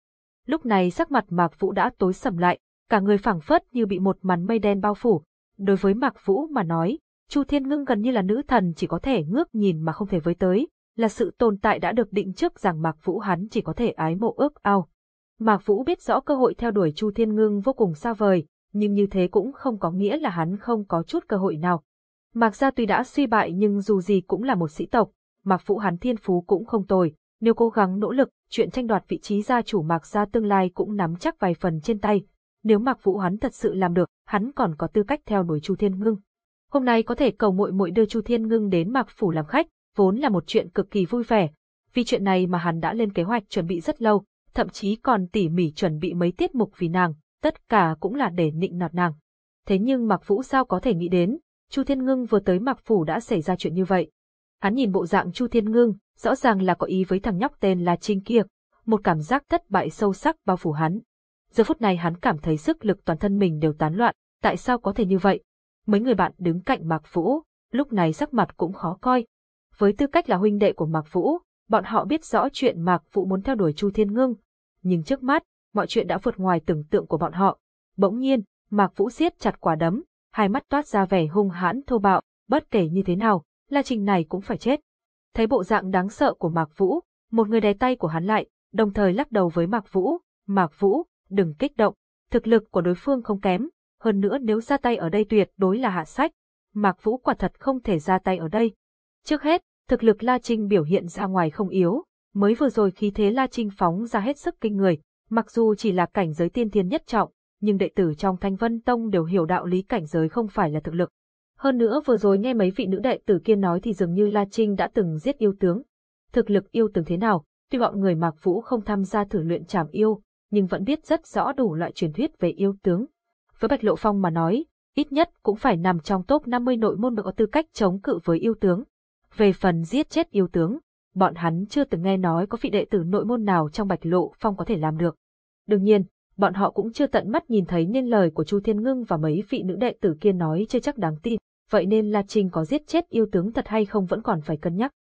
Lúc này sắc mặt Mạc Vũ đã tối sầm lại, cả người phảng phất như bị một màn mây đen bao phủ. Đối với Mạc Vũ mà nói, Chu Thiên Ngưng gần như là nữ thần chỉ có thể ngước nhìn mà không thể với tới, là sự tồn tại đã được định trước rằng Mạc Vũ hắn chỉ có thể ái mộ ước ao. Mạc Vũ biết rõ cơ hội theo đuổi Chu Thiên Ngưng vô cùng xa vời, nhưng như thế cũng không có nghĩa là hắn không có chút cơ hội nào. Mạc gia tuy đã suy bại nhưng dù gì cũng là một sĩ tộc, Mạc Vũ hắn thiên phú cũng không tồi, nếu cố gắng nỗ lực, chuyện tranh đoạt vị trí gia chủ Mạc gia tương lai cũng nắm chắc vài phần trên tay. Nếu Mạc Vũ hắn thật sự làm được, hắn còn có tư cách theo đuổi Chu Thiên Ngưng. Hôm nay có thể cầu muội muội đưa Chu Thiên Ngưng đến Mạc phủ làm khách, vốn là một chuyện cực kỳ vui vẻ. Vì chuyện này mà hắn đã lên kế hoạch chuẩn bị rất lâu, thậm chí còn tỉ mỉ chuẩn bị mấy tiết mục vì nàng, tất cả cũng là để nịnh nọt nàng. Thế nhưng Mạc Vũ sao có thể nghĩ đến, Chu Thiên Ngưng vừa tới Mạc Phủ đã xảy ra chuyện như vậy. Hắn nhìn bộ dạng Chu Thiên Ngưng, rõ ràng là có ý với thằng nhóc tên là Trinh kia. một cảm giác thất bại sâu sắc bao phủ hắn. Giờ phút này hắn cảm thấy sức lực toàn thân mình đều tán loạn, tại sao có thể như vậy? Mấy người bạn đứng cạnh Mạc Vũ, lúc này sắc mặt cũng khó coi. Với tư cách là huynh đệ của Mạc Vũ, bọn họ biết rõ chuyện Mạc Vũ muốn theo đuổi Chu Thiên Ngưng. Nhưng trước mắt, mọi chuyện đã vượt ngoài tưởng tượng của bọn họ. Bỗng nhiên, Mạc Vũ siết chặt quả đấm, hai mắt toát ra vẻ hung hãn thô bạo, bất kể như thế nào, La Trình này cũng phải chết. Thấy bộ dạng đáng sợ của Mạc Vũ, một người đè tay của hắn lại, đồng thời lắc đầu với Mạc Vũ, Mạc Vũ, đừng kích động, thực lực của đối phương không kém, hơn nữa nếu ra tay ở đây tuyệt đối là hạ sách, Mạc Vũ quả thật không thể ra tay ở đây. Trước hết, thực lực La Trinh biểu hiện ra ngoài không yếu, mới vừa rồi khí thế La Trinh phóng ra hết sức kinh người, mặc dù chỉ là cảnh giới tiên thiên nhất trọng, nhưng đệ tử trong Thanh Vân Tông đều hiểu đạo lý cảnh giới không phải là thực lực. Hơn nữa vừa rồi nghe mấy vị nữ đệ tử kia nói thì dường như La Trinh đã từng giết yêu tướng. Thực lực yêu tướng thế nào, tuy bọn người Mạc Vũ không tham gia thử luyện trảm yêu, nhưng vẫn biết rất rõ đủ loại truyền thuyết về yêu tướng. Với Bạch Lộ Phong mà nói, ít nhất cũng phải nằm trong top 50 nội môn mới có tư cách chống cự với yêu tướng. Về phần giết chết yêu tướng, bọn hắn chưa từng nghe nói có vị đệ tử nội môn nào trong Bạch Lộ Phong có thể làm được. Đương nhiên, bọn họ cũng chưa tận mắt nhìn thấy nên lời của Chu Thiên Ngưng và mấy vị nữ đệ tử kia nói chưa chắc đáng tin, vậy nên La Trinh có giết chết yêu tướng thật hay không vẫn còn phải cân nhắc.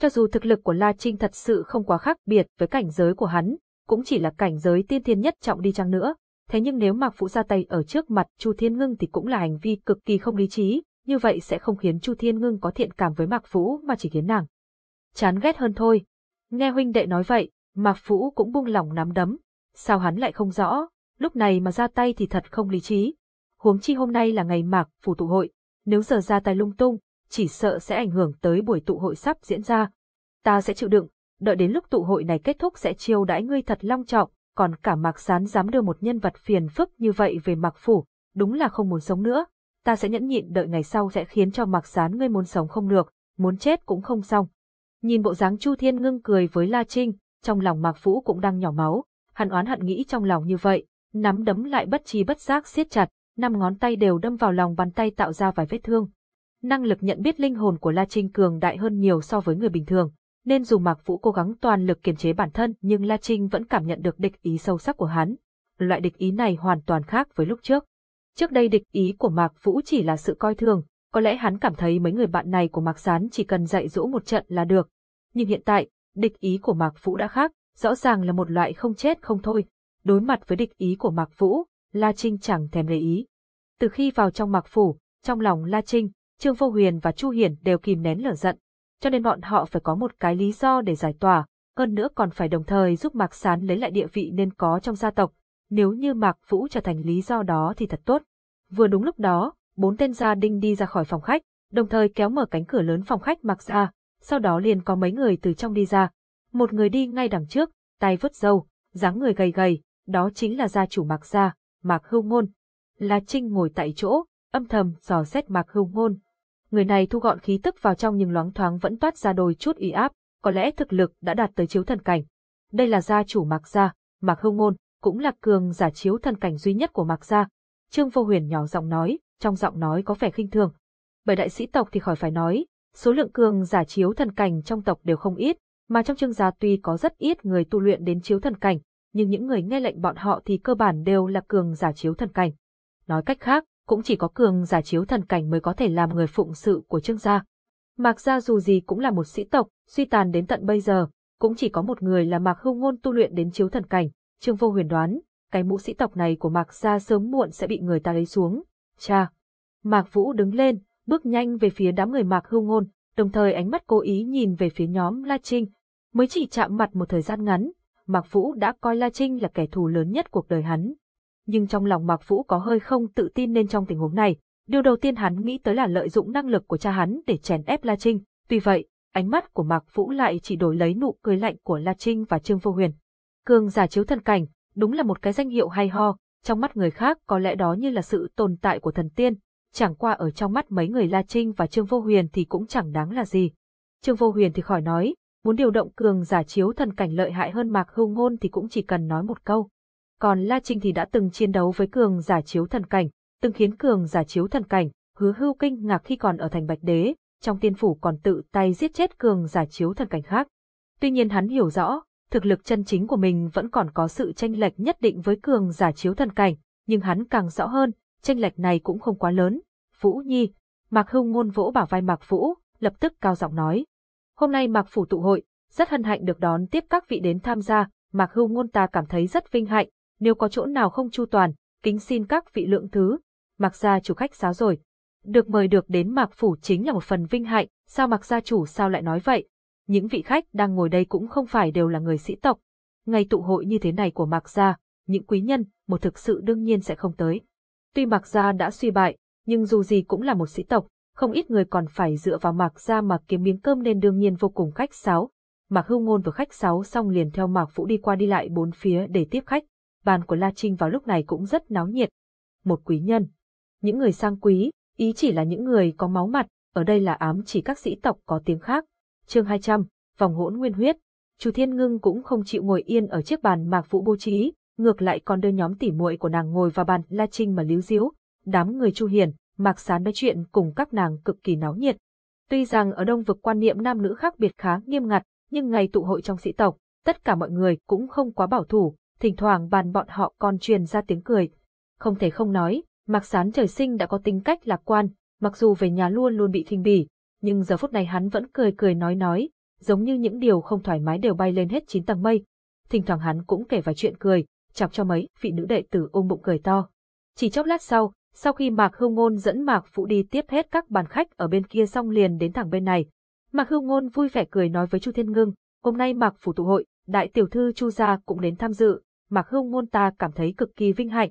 Cho dù thực lực của La Trinh thật sự không quá khác biệt với cảnh giới của hắn, cũng chỉ là cảnh giới tiên thiên nhất trọng đi chăng nữa, thế nhưng nếu Mạc Phụ ra tay ở trước mặt Chu Thiên Ngưng thì cũng là hành vi cực kỳ không lý trí, như vậy sẽ không khiến Chu Thiên Ngưng có thiện cảm với Mạc Phụ mà chỉ khiến nàng chán ghét hơn thôi. Nghe huynh đệ nói vậy, Mạc Phụ cũng buông lỏng nắm đấm, sao hắn lại không rõ, lúc này mà ra tay thì thật không lý trí. Huống chi hôm nay là ngày Mạc Phủ tụ hội, nếu giờ ra tay lung tung, chỉ sợ sẽ ảnh hưởng tới buổi tụ hội sắp diễn ra. Ta sẽ chịu đựng, đợi đến lúc tụ hội này kết thúc sẽ chiêu đãi ngươi thật long trọng, còn cả Mạc Sán dám đưa một nhân vật phiền phức như vậy về Mạc Phủ, đúng là không muốn sống nữa. Ta sẽ nhẫn nhịn đợi ngày sau sẽ khiến cho Mạc Sán ngươi muốn sống không được, muốn chết cũng không xong. Nhìn bộ dáng Chu Thiên ngưng cười với La Trinh, trong lòng Mạc Vũ cũng đang nhỏ máu, hắn oán hận nghĩ trong lòng như vậy, nắm đấm lại bất chi bất giác siết chặt, năm ngón tay đều đâm vào lòng bàn tay tạo ra vài vết thương. Năng lực nhận biết linh hồn của La Trinh cường đại hơn nhiều so với người bình thường, nên dù Mạc Vũ cố gắng toàn lực kiềm chế bản thân nhưng La Trinh vẫn cảm nhận được địch ý sâu sắc của hắn. Loại địch ý này hoàn toàn khác với lúc trước. Trước đây địch ý của Mạc Vũ chỉ là sự coi thường, có lẽ hắn cảm thấy mấy người bạn này của Mạc Sán chỉ cần dạy dỗ một trận là được. Nhưng hiện tại, địch ý của Mạc Vũ đã khác, rõ ràng là một loại không chết không thôi. Đối mặt với địch ý của Mạc Vũ, La Trinh chẳng thèm để ý. Từ khi vào trong Mạc Phủ, trong lòng La Trinh, Trương Vô Huyền và Chu Hiển đều kìm nén lửa giận, cho nên bọn họ phải có một cái lý do để giải tỏa, hơn nữa còn phải đồng thời giúp Mạc Sán lấy lại địa vị nên có trong gia tộc. Nếu như Mạc Vũ trở thành lý do đó thì thật tốt. Vừa đúng lúc đó, bốn tên gia đinh đi ra khỏi phòng khách, đồng thời kéo mở cánh cửa lớn phòng khách Mạc ra, sau đó liền có mấy người từ trong đi ra. Một người đi ngay đằng trước, tay vứt dâu, dáng người gầy gầy, đó chính là gia chủ Mạc gia, Mạc Hưu Ngôn. La Trinh ngồi tại chỗ, âm thầm dò xét Mạc Hưu Ngôn. Người này thu gọn khí tức vào trong nhưng loáng thoáng vẫn toát ra đôi chút ý áp, có lẽ thực lực đã đạt tới chiếu thần cảnh. Đây là gia chủ Mạc gia, Mạc Hưu Ngôn, cũng là cường giả chiếu thần cảnh duy nhất của Mạc gia. Trương Vô Huyền nhỏ giọng nói, trong giọng nói có vẻ khinh thường. Bởi đại sĩ tộc thì khỏi phải nói, số lượng cường giả chiếu thần cảnh trong tộc đều không ít, mà trong trương gia tuy có rất ít người tu luyện đến chiếu thần cảnh, nhưng những người nghe lệnh bọn họ thì cơ bản đều là cường giả chiếu thần cảnh. Nói cách khác, cũng chỉ có cường giả chiếu thần cảnh mới có thể làm người phụng sự của trương gia. Mạc gia dù gì cũng là một sĩ tộc, suy tàn đến tận bây giờ, cũng chỉ có một người là Mạc Hưu Ngôn tu luyện đến chiếu thần cảnh, Trương Vô Huyền đoán, cái mũ sĩ tộc này của Mạc gia sớm muộn sẽ bị người ta lấy xuống. Cha. Mạc Vũ đứng lên, bước nhanh về phía đám người Mạc Hưu Ngôn, đồng thời ánh mắt cố ý nhìn về phía nhóm La Trinh. Mới chỉ chạm mặt một thời gian ngắn, Mạc Vũ đã coi La Trinh là kẻ thù lớn nhất cuộc đời hắn. Nhưng trong lòng Mạc Vũ có hơi không tự tin nên trong tình huống này, điều đầu tiên hắn nghĩ tới là lợi dụng năng lực của cha hắn để chèn ép La Trinh. Tuy vậy, ánh mắt của Mạc Vũ lại chỉ đổi lấy nụ cười lạnh của La Trinh và Trương Vô Huyền. Cường giả chiếu thần cảnh, đúng là một cái danh hiệu hay ho, trong mắt người khác có lẽ đó như là sự tồn tại của thần tiên, chẳng qua ở trong mắt mấy người La Trinh và Trương Vô Huyền thì cũng chẳng đáng là gì. Trương Vô Huyền thì khỏi nói, muốn điều động cường giả chiếu thần cảnh lợi hại hơn Mạc Hưu Ngôn thì cũng chỉ cần nói một câu. Còn La Trinh thì đã từng chiến đấu với cường giả chiếu thần cảnh, từng khiến cường giả chiếu thần cảnh, hứa hưu kinh ngạc khi còn ở thành Bạch Đế, trong tiên phủ còn tự tay giết chết cường giả chiếu thần cảnh khác. Tuy nhiên hắn hiểu rõ, thực lực chân chính của mình vẫn còn có sự tranh lệch nhất định với cường giả chiếu thần cảnh, nhưng hắn càng rõ hơn, tranh lệch này cũng không quá lớn. Vũ Nhi, Mạc Hưu ngôn vỗ bảo vai Mạc Vũ, lập tức cao giọng nói. Hôm nay Mạc Phủ tụ hội, rất hân hạnh được đón tiếp các vị đến tham gia, Mạc Hưu ngôn ta cảm thấy rất vinh hạnh, nếu có chỗ nào không chu toàn, kính xin các vị lượng thứ. Mạc gia chủ khách sáo rồi. Được mời được đến Mạc Phủ chính là một phần vinh hạnh, sao Mạc gia chủ sao lại nói vậy? Những vị khách đang ngồi đây cũng không phải đều là người sĩ tộc. Ngày tụ hội như thế này của Mạc gia, những quý nhân, một thực sự đương nhiên sẽ không tới. Tuy Mạc gia đã suy bại, nhưng dù gì cũng là một sĩ tộc, không ít người còn phải dựa vào Mạc gia mà kiếm miếng cơm nên đương nhiên vô cùng khách sáo. Mạc Hưu Ngôn vừa khách sáo xong liền theo Mạc Vũ đi qua đi lại bốn phía để tiếp khách. Bàn của La Trinh vào lúc này cũng rất náo nhiệt. Một quý nhân. Những người sang quý, ý chỉ là những người có máu mặt, ở đây là ám chỉ các sĩ tộc có tiếng khác. Chương 200, vòng hỗn nguyên huyết. Chu Thiên Ngưng cũng không chịu ngồi yên ở chiếc bàn Mạc Vũ bố trí, ngược lại còn đưa nhóm tỉ muội của nàng ngồi vào bàn La Trinh mà líu díu. Đám người Chu Hiền, Mạc Sán nói chuyện cùng các nàng cực kỳ náo nhiệt. Tuy rằng ở Đông vực quan niệm nam nữ khác biệt khá nghiêm ngặt, nhưng ngày tụ hội trong sĩ tộc, tất cả mọi người cũng không quá bảo thủ, thỉnh thoảng bàn bọn họ còn truyền ra tiếng cười. Không thể không nói, Mạc Sán trời sinh đã có tính cách lạc quan, mặc dù về nhà luôn luôn bị thinh bỉ, nhưng giờ phút này hắn vẫn cười cười nói nói, giống như những điều không thoải mái đều bay lên hết chín tầng mây. Thỉnh thoảng hắn cũng kể vài chuyện cười, chọc cho mấy vị nữ đệ tử ôm bụng cười to. Chỉ chốc lát sau, sau khi Mạc Hưu Ngôn dẫn Mạc Phụ đi tiếp hết các bàn khách ở bên kia xong liền đến thẳng bên này. Mạc Hưu Ngôn vui vẻ cười nói với Chu Thiên Ngưng, hôm nay Mạc Phủ tụ hội, đại tiểu thư Chu gia cũng đến tham dự, Mạc Hưu Ngôn ta cảm thấy cực kỳ vinh hạnh.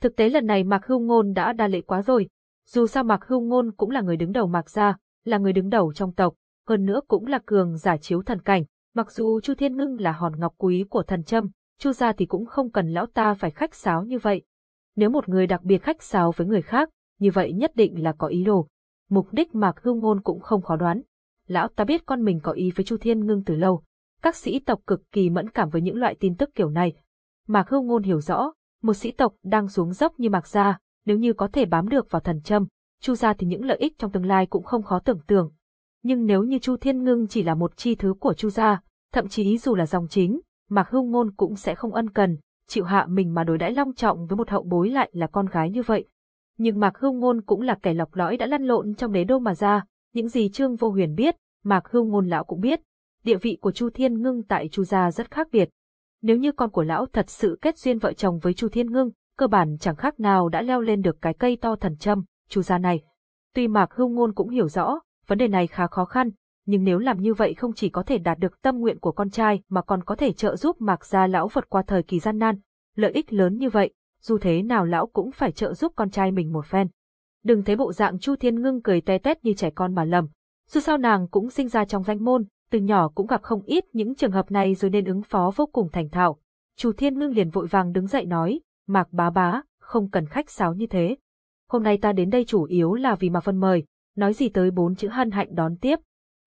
Thực tế lần này Mạc Hưu Ngôn đã đa lệ quá rồi, dù sao Mạc Hưu Ngôn cũng là người đứng đầu Mạc gia, là người đứng đầu trong tộc, hơn nữa cũng là cường giả chiếu thần cảnh, mặc dù Chu Thiên Ngưng là hòn ngọc quý của thần châm, Chu gia thì cũng không cần lão ta phải khách sáo như vậy. Nếu một người đặc biệt khách sáo với người khác, như vậy nhất định là có ý đồ. Mục đích Mạc Hưu Ngôn cũng không khó đoán. Lão ta biết con mình có ý với Chu Thiên Ngưng từ lâu. Các sĩ tộc cực kỳ mẫn cảm với những loại tin tức kiểu này. Mạc Hưu Ngôn hiểu rõ, một sĩ tộc đang xuống dốc như Mạc Gia, nếu như có thể bám được vào thần châm, Chu gia thì những lợi ích trong tương lai cũng không khó tưởng tượng. Nhưng nếu như Chu Thiên Ngưng chỉ là một chi thứ của Chu gia, thậm chí dù là dòng chính, Mạc Hưu Ngôn cũng sẽ không ân cần, chịu hạ mình mà đối đãi long trọng với một hậu bối lại là con gái như vậy. Nhưng Mạc Hưu Ngôn cũng là kẻ lọc lõi đã lăn lộn trong đế đô mà ra, những gì Trương Vô Huyền biết, Mạc Hưu Ngôn lão cũng biết. Địa vị của Chu Thiên Ngưng tại Chu gia rất khác biệt. Nếu như con của lão thật sự kết duyên vợ chồng với Chu Thiên Ngưng, cơ bản chẳng khác nào đã leo lên được cái cây to thần châm, Chu gia này. Tuy Mạc Hưu Ngôn cũng hiểu rõ, vấn đề này khá khó khăn, nhưng nếu làm như vậy không chỉ có thể đạt được tâm nguyện của con trai mà còn có thể trợ giúp Mạc Gia lão vượt qua thời kỳ gian nan, lợi ích lớn như vậy, dù thế nào lão cũng phải trợ giúp con trai mình một phen. Đừng thấy bộ dạng Chu Thiên Ngưng cười te tét như trẻ con mà lầm, dù sao nàng cũng sinh ra trong danh môn, từ nhỏ cũng gặp không ít những trường hợp này rồi nên ứng phó vô cùng thành thạo. Chu Thiên Ngưng liền vội vàng đứng dậy nói, Mạc bá bá, không cần khách sáo như thế. Hôm nay ta đến đây chủ yếu là vì Mạc Vân mời, nói gì tới bốn chữ hân hạnh đón tiếp,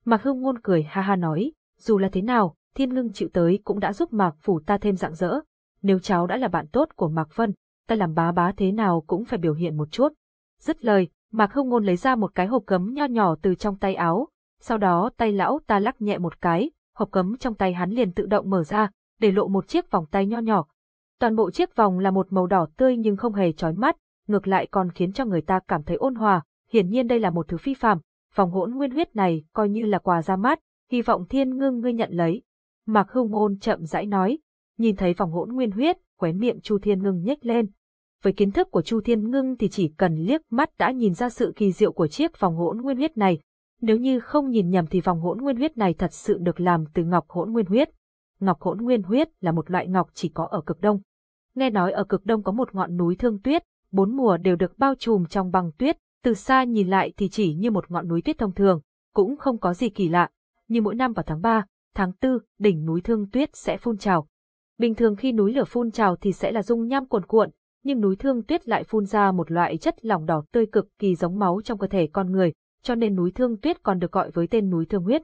Mạc Hưng Ngôn cười ha ha nói, dù là thế nào, Thiên Ngưng chịu tới cũng đã giúp Mạc Phủ ta thêm dạng dỡ. Nếu cháu đã là bạn tốt của Mạc Vân, ta làm bá bá thế nào cũng phải biểu hiện một chút. Dứt lời, Mạc Hưng Ngôn lấy ra một cái hộp cấm nho nhỏ từ trong tay áo, sau đó tay lão ta lắc nhẹ một cái, hộp cấm trong tay hắn liền tự động mở ra, để lộ một chiếc vòng tay nho nhỏ. Toàn bộ chiếc vòng là một màu đỏ tươi nhưng không hề chói mắt, ngược lại còn khiến cho người ta cảm thấy ôn hòa, hiển nhiên đây là một thứ phi phàm, vòng hỗn nguyên huyết này coi như là quà ra mắt, hy vọng thiên ngưng ngươi nhận lấy. Mạc Hưng Ôn chậm rãi nói, nhìn thấy vòng hỗn nguyên huyết, khóe miệng Chu Thiên Ngưng nhếch lên. Với kiến thức của Chu Thiên Ngưng thì chỉ cần liếc mắt đã nhìn ra sự kỳ diệu của chiếc vòng hỗn nguyên huyết này. Nếu như không nhìn nhầm thì vòng hỗn nguyên huyết này thật sự được làm từ ngọc hỗn nguyên huyết. Ngọc hỗn nguyên huyết là một loại ngọc chỉ có ở cực đông. Nghe nói ở cực đông có một ngọn núi thương tuyết, bốn mùa đều được bao trùm trong băng tuyết, từ xa nhìn lại thì chỉ như một ngọn núi tuyết thông thường, cũng không có gì kỳ lạ, như mỗi năm vào tháng 3, tháng 4, đỉnh núi thương tuyết sẽ phun trào. Bình thường khi núi lửa phun trào thì sẽ là dung nham cuồn cuộn, nhưng núi thương tuyết lại phun ra một loại chất lỏng đỏ tươi cực kỳ giống máu trong cơ thể con người, cho nên núi thương tuyết còn được gọi với tên núi thương huyết.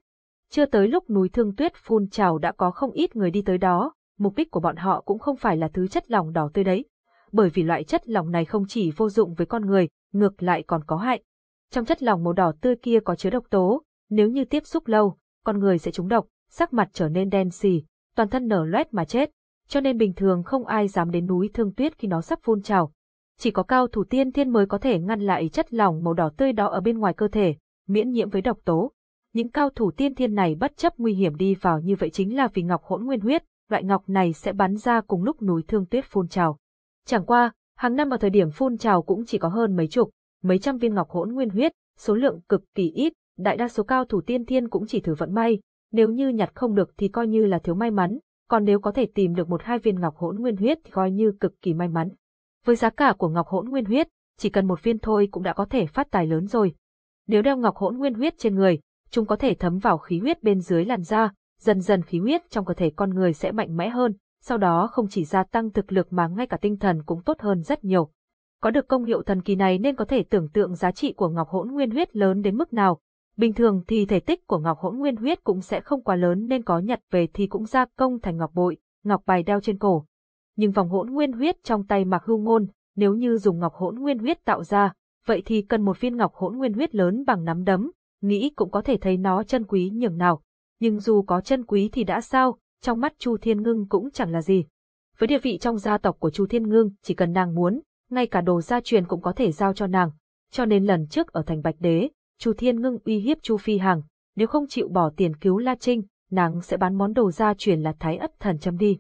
Chưa tới lúc núi thương tuyết phun trào đã có không ít người đi tới đó, mục đích của bọn họ cũng không phải là thứ chất lỏng đỏ tươi đấy, bởi vì loại chất lỏng này không chỉ vô dụng với con người, ngược lại còn có hại. Trong chất lỏng màu đỏ tươi kia có chứa độc tố, nếu như tiếp xúc lâu, con người sẽ trúng độc, sắc mặt trở nên đen xì, toàn thân nở loét mà chết, cho nên bình thường không ai dám đến núi thương tuyết khi nó sắp phun trào. Chỉ có cao thủ tiên thiên mới có thể ngăn lại chất lỏng màu đỏ tươi đó ở bên ngoài cơ thể, miễn nhiễm với độc tố. Những cao thủ tiên thiên này bất chấp nguy hiểm đi vào như vậy chính là vì ngọc hỗn nguyên huyết, loại ngọc này sẽ bắn ra cùng lúc núi thương tuyết phun trào. Chẳng qua, hàng năm ở thời điểm phun trào cũng chỉ có hơn mấy chục, mấy trăm viên ngọc hỗn nguyên huyết, số lượng cực kỳ ít, đại đa số cao thủ tiên thiên cũng chỉ thử vận may, nếu như nhặt không được thì coi như là thiếu may mắn, còn nếu có thể tìm được một hai viên ngọc hỗn nguyên huyết thì coi như cực kỳ may mắn. Với giá cả của ngọc hỗn nguyên huyết, chỉ cần một viên thôi cũng đã có thể phát tài lớn rồi. Nếu đeo ngọc hỗn nguyên huyết trên người, chúng có thể thấm vào khí huyết bên dưới làn da, dần dần khí huyết trong cơ thể con người sẽ mạnh mẽ hơn, sau đó không chỉ gia tăng thực lực mà ngay cả tinh thần cũng tốt hơn rất nhiều. Có được công hiệu thần kỳ này nên có thể tưởng tượng giá trị của ngọc hỗn nguyên huyết lớn đến mức nào. Bình thường thì thể tích của ngọc hỗn nguyên huyết cũng sẽ không quá lớn nên có nhặt về thì cũng gia công thành ngọc bội, ngọc bài đeo trên cổ. Nhưng vòng hỗn nguyên huyết trong tay Mạc Hưu Ngôn, nếu như dùng ngọc hỗn nguyên huyết tạo ra, vậy thì cần một viên ngọc hỗn nguyên huyết lớn bằng nắm đấm, nghĩ cũng có thể thấy nó chân quý nhường nào. Nhưng dù có chân quý thì đã sao, trong mắt Chu Thiên Ngưng cũng chẳng là gì. Với địa vị trong gia tộc của Chu Thiên Ngưng, chỉ cần nàng muốn, ngay cả đồ gia truyền cũng có thể giao cho nàng. Cho nên lần trước ở thành Bạch Đế, Chu Thiên Ngưng uy hiếp Chu Phi Hằng, nếu không chịu bỏ tiền cứu La Trinh, nàng sẽ bán món đồ gia truyền là Thái Ất Thần Châm đi.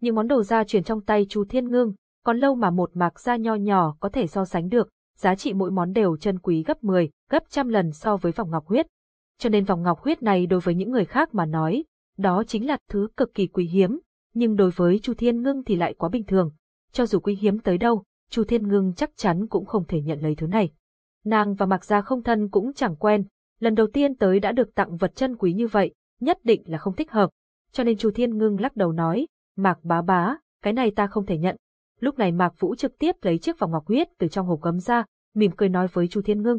Những món đồ gia truyền trong tay chú Thiên Ngưng, còn lâu mà một mạc gia nho nhỏ có thể so sánh được, giá trị mỗi món đều chân quý gấp 10, gấp trăm lần so với vòng ngọc huyết. Cho nên vòng ngọc huyết này đối với những người khác mà nói, đó chính là thứ cực kỳ quý hiếm, nhưng đối với Chu Thiên Ngưng thì lại quá bình thường. Cho dù quý hiếm tới đâu, Chu Thiên Ngưng chắc chắn cũng không thể nhận lấy thứ này. Nàng và Mạc Gia không thân cũng chẳng quen, lần đầu tiên tới đã được tặng vật chân quý như vậy, nhất định là không thích hợp. Cho nên Chu Thiên Ngưng lắc đầu nói, Mạc bá bá, cái này ta không thể nhận. Lúc này Mạc Vũ trực tiếp lấy chiếc vòng ngọc huyết từ trong hộp gấm ra, mỉm cười nói với Chu Thiên Ngưng.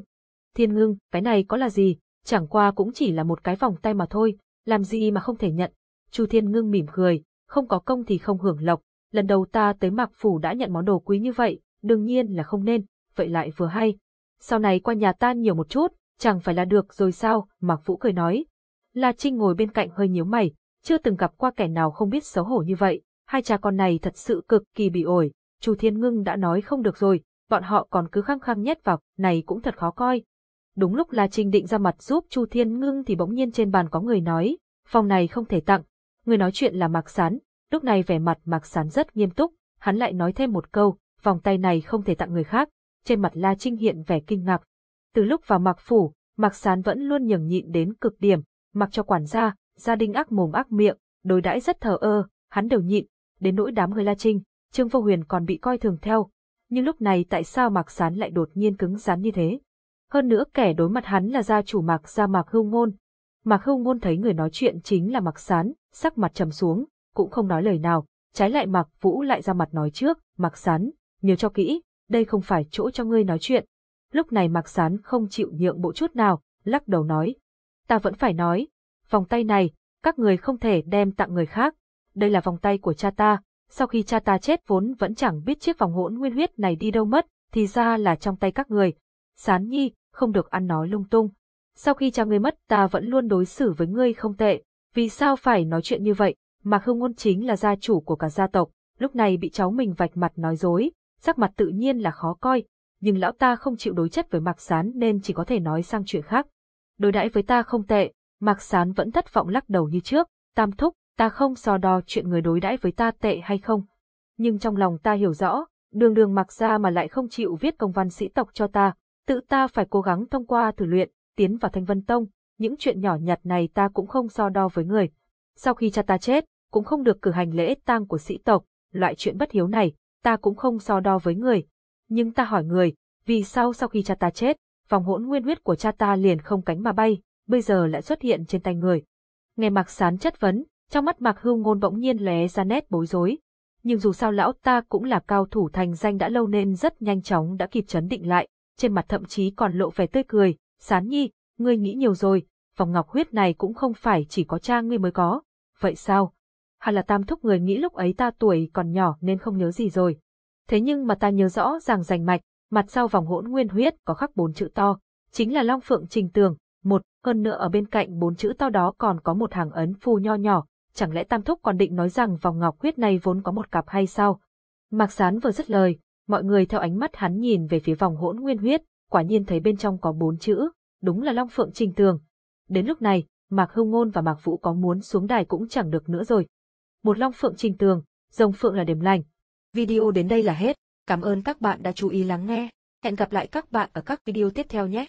Thiên Ngưng, cái này có là gì, chẳng qua cũng chỉ là một cái vòng tay mà thôi, làm gì mà không thể nhận. Chu Thiên Ngưng mỉm cười, không có công thì không hưởng lộc, lần đầu ta tới Mạc Phủ đã nhận món đồ quý như vậy, đương nhiên là không nên, vậy lại vừa hay. Sau này qua nhà ta nhiều một chút, chẳng phải là được rồi sao, Mạc Vũ cười nói. La Trinh ngồi bên cạnh hơi nhíu mày, chưa từng gặp qua kẻ nào không biết xấu hổ như vậy, hai cha con này thật sự cực kỳ bị ổi, Chu Thiên Ngưng đã nói không được rồi, bọn họ còn cứ khăng khăng nhét vào, này cũng thật khó coi. Đúng lúc La Trinh định ra mặt giúp Chu Thiên Ngưng thì bỗng nhiên trên bàn có người nói, phòng này không thể tặng. Người nói chuyện là Mạc Sán, lúc này vẻ mặt Mạc Sán rất nghiêm túc, hắn lại nói thêm một câu, vòng tay này không thể tặng người khác. Trên mặt La Trinh hiện vẻ kinh ngạc. Từ lúc vào Mạc Phủ, Mạc Sán vẫn luôn nhường nhịn đến cực điểm, mặc cho quản gia, gia đình ác mồm ác miệng, đối đãi rất thờ ơ, hắn đều nhịn, đến nỗi đám người La Trinh, Trương Vô Huyền còn bị coi thường theo. Nhưng lúc này tại sao Mạc Sán lại đột nhiên cứng rắn như thế? Hơn nữa kẻ đối mặt hắn là gia chủ Mạc gia Mạc Hưu Ngôn. Mạc Hưu Ngôn thấy người nói chuyện chính là Mạc Sán, sắc mặt trầm xuống, cũng không nói lời nào, trái lại Mạc Vũ lại ra mặt nói trước, Mạc Sán, nhớ cho kỹ, đây không phải chỗ cho ngươi nói chuyện. Lúc này Mạc Sán không chịu nhượng bộ chút nào, lắc đầu nói. Ta vẫn phải nói, vòng tay này, các người không thể đem tặng người khác. Đây là vòng tay của cha ta, sau khi cha ta chết vốn vẫn chẳng biết chiếc vòng hỗn nguyên huyết này đi đâu mất, thì ra là trong tay các người. Sán nhi, không được ăn nói lung tung. Sau khi cha ngươi mất ta vẫn luôn đối xử với ngươi không tệ, vì sao phải nói chuyện như vậy, mà Khương Ngôn chính là gia chủ của cả gia tộc, lúc này bị cháu mình vạch mặt nói dối, sắc mặt tự nhiên là khó coi, nhưng lão ta không chịu đối chất với Mạc Sán nên chỉ có thể nói sang chuyện khác. Đối đãi với ta không tệ, Mạc Sán vẫn thất vọng lắc đầu như trước, tam thúc, ta không so đo chuyện người đối đãi với ta tệ hay không. Nhưng trong lòng ta hiểu rõ, đường đường Mạc Gia mà lại không chịu viết công văn sĩ tộc cho ta, tự ta phải cố gắng thông qua thử luyện, tiến vào thanh vân tông, những chuyện nhỏ nhặt này ta cũng không so đo với người. Sau khi cha ta chết, cũng không được cử hành lễ tang của sĩ tộc, loại chuyện bất hiếu này, ta cũng không so đo với người. Nhưng ta hỏi người, vì sao sau khi cha ta chết, vòng hỗn nguyên huyết của cha ta liền không cánh mà bay, bây giờ lại xuất hiện trên tay người. Nghe Mạc Sán chất vấn, trong mắt Mạc Hưu Ngôn bỗng nhiên lóe ra nét bối rối. Nhưng dù sao lão ta cũng là cao thủ thành danh đã lâu nên rất nhanh chóng đã kịp chấn định lại, trên mặt thậm chí còn lộ vẻ tươi cười, Sán Nhi, ngươi nghĩ nhiều rồi, vòng ngọc huyết này cũng không phải chỉ có cha ngươi mới có. Vậy sao? Hay là tam thúc người nghĩ lúc ấy ta tuổi còn nhỏ nên không nhớ gì rồi. Thế nhưng mà ta nhớ rõ ràng rành mạch, mặt sau vòng hỗn nguyên huyết có khắc bốn chữ to, chính là Long Phượng Trình Tường, một, hơn nữa ở bên cạnh bốn chữ to đó còn có một hàng ấn phù nho nhỏ, chẳng lẽ Tam Thúc còn định nói rằng vòng ngọc huyết này vốn có một cặp hay sao? Mạc Sán vừa dứt lời, mọi người theo ánh mắt hắn nhìn về phía vòng hỗn nguyên huyết, quả nhiên thấy bên trong có bốn chữ, đúng là Long Phượng Trình Tường. Đến lúc này, Mạc Hưu Ngôn và Mạc Vũ có muốn xuống đài cũng chẳng được nữa rồi. Một Long Phượng Trình Tường, rồng phượng là điểm lành. Video đến đây là hết. Cảm ơn các bạn đã chú ý lắng nghe. Hẹn gặp lại các bạn ở các video tiếp theo nhé.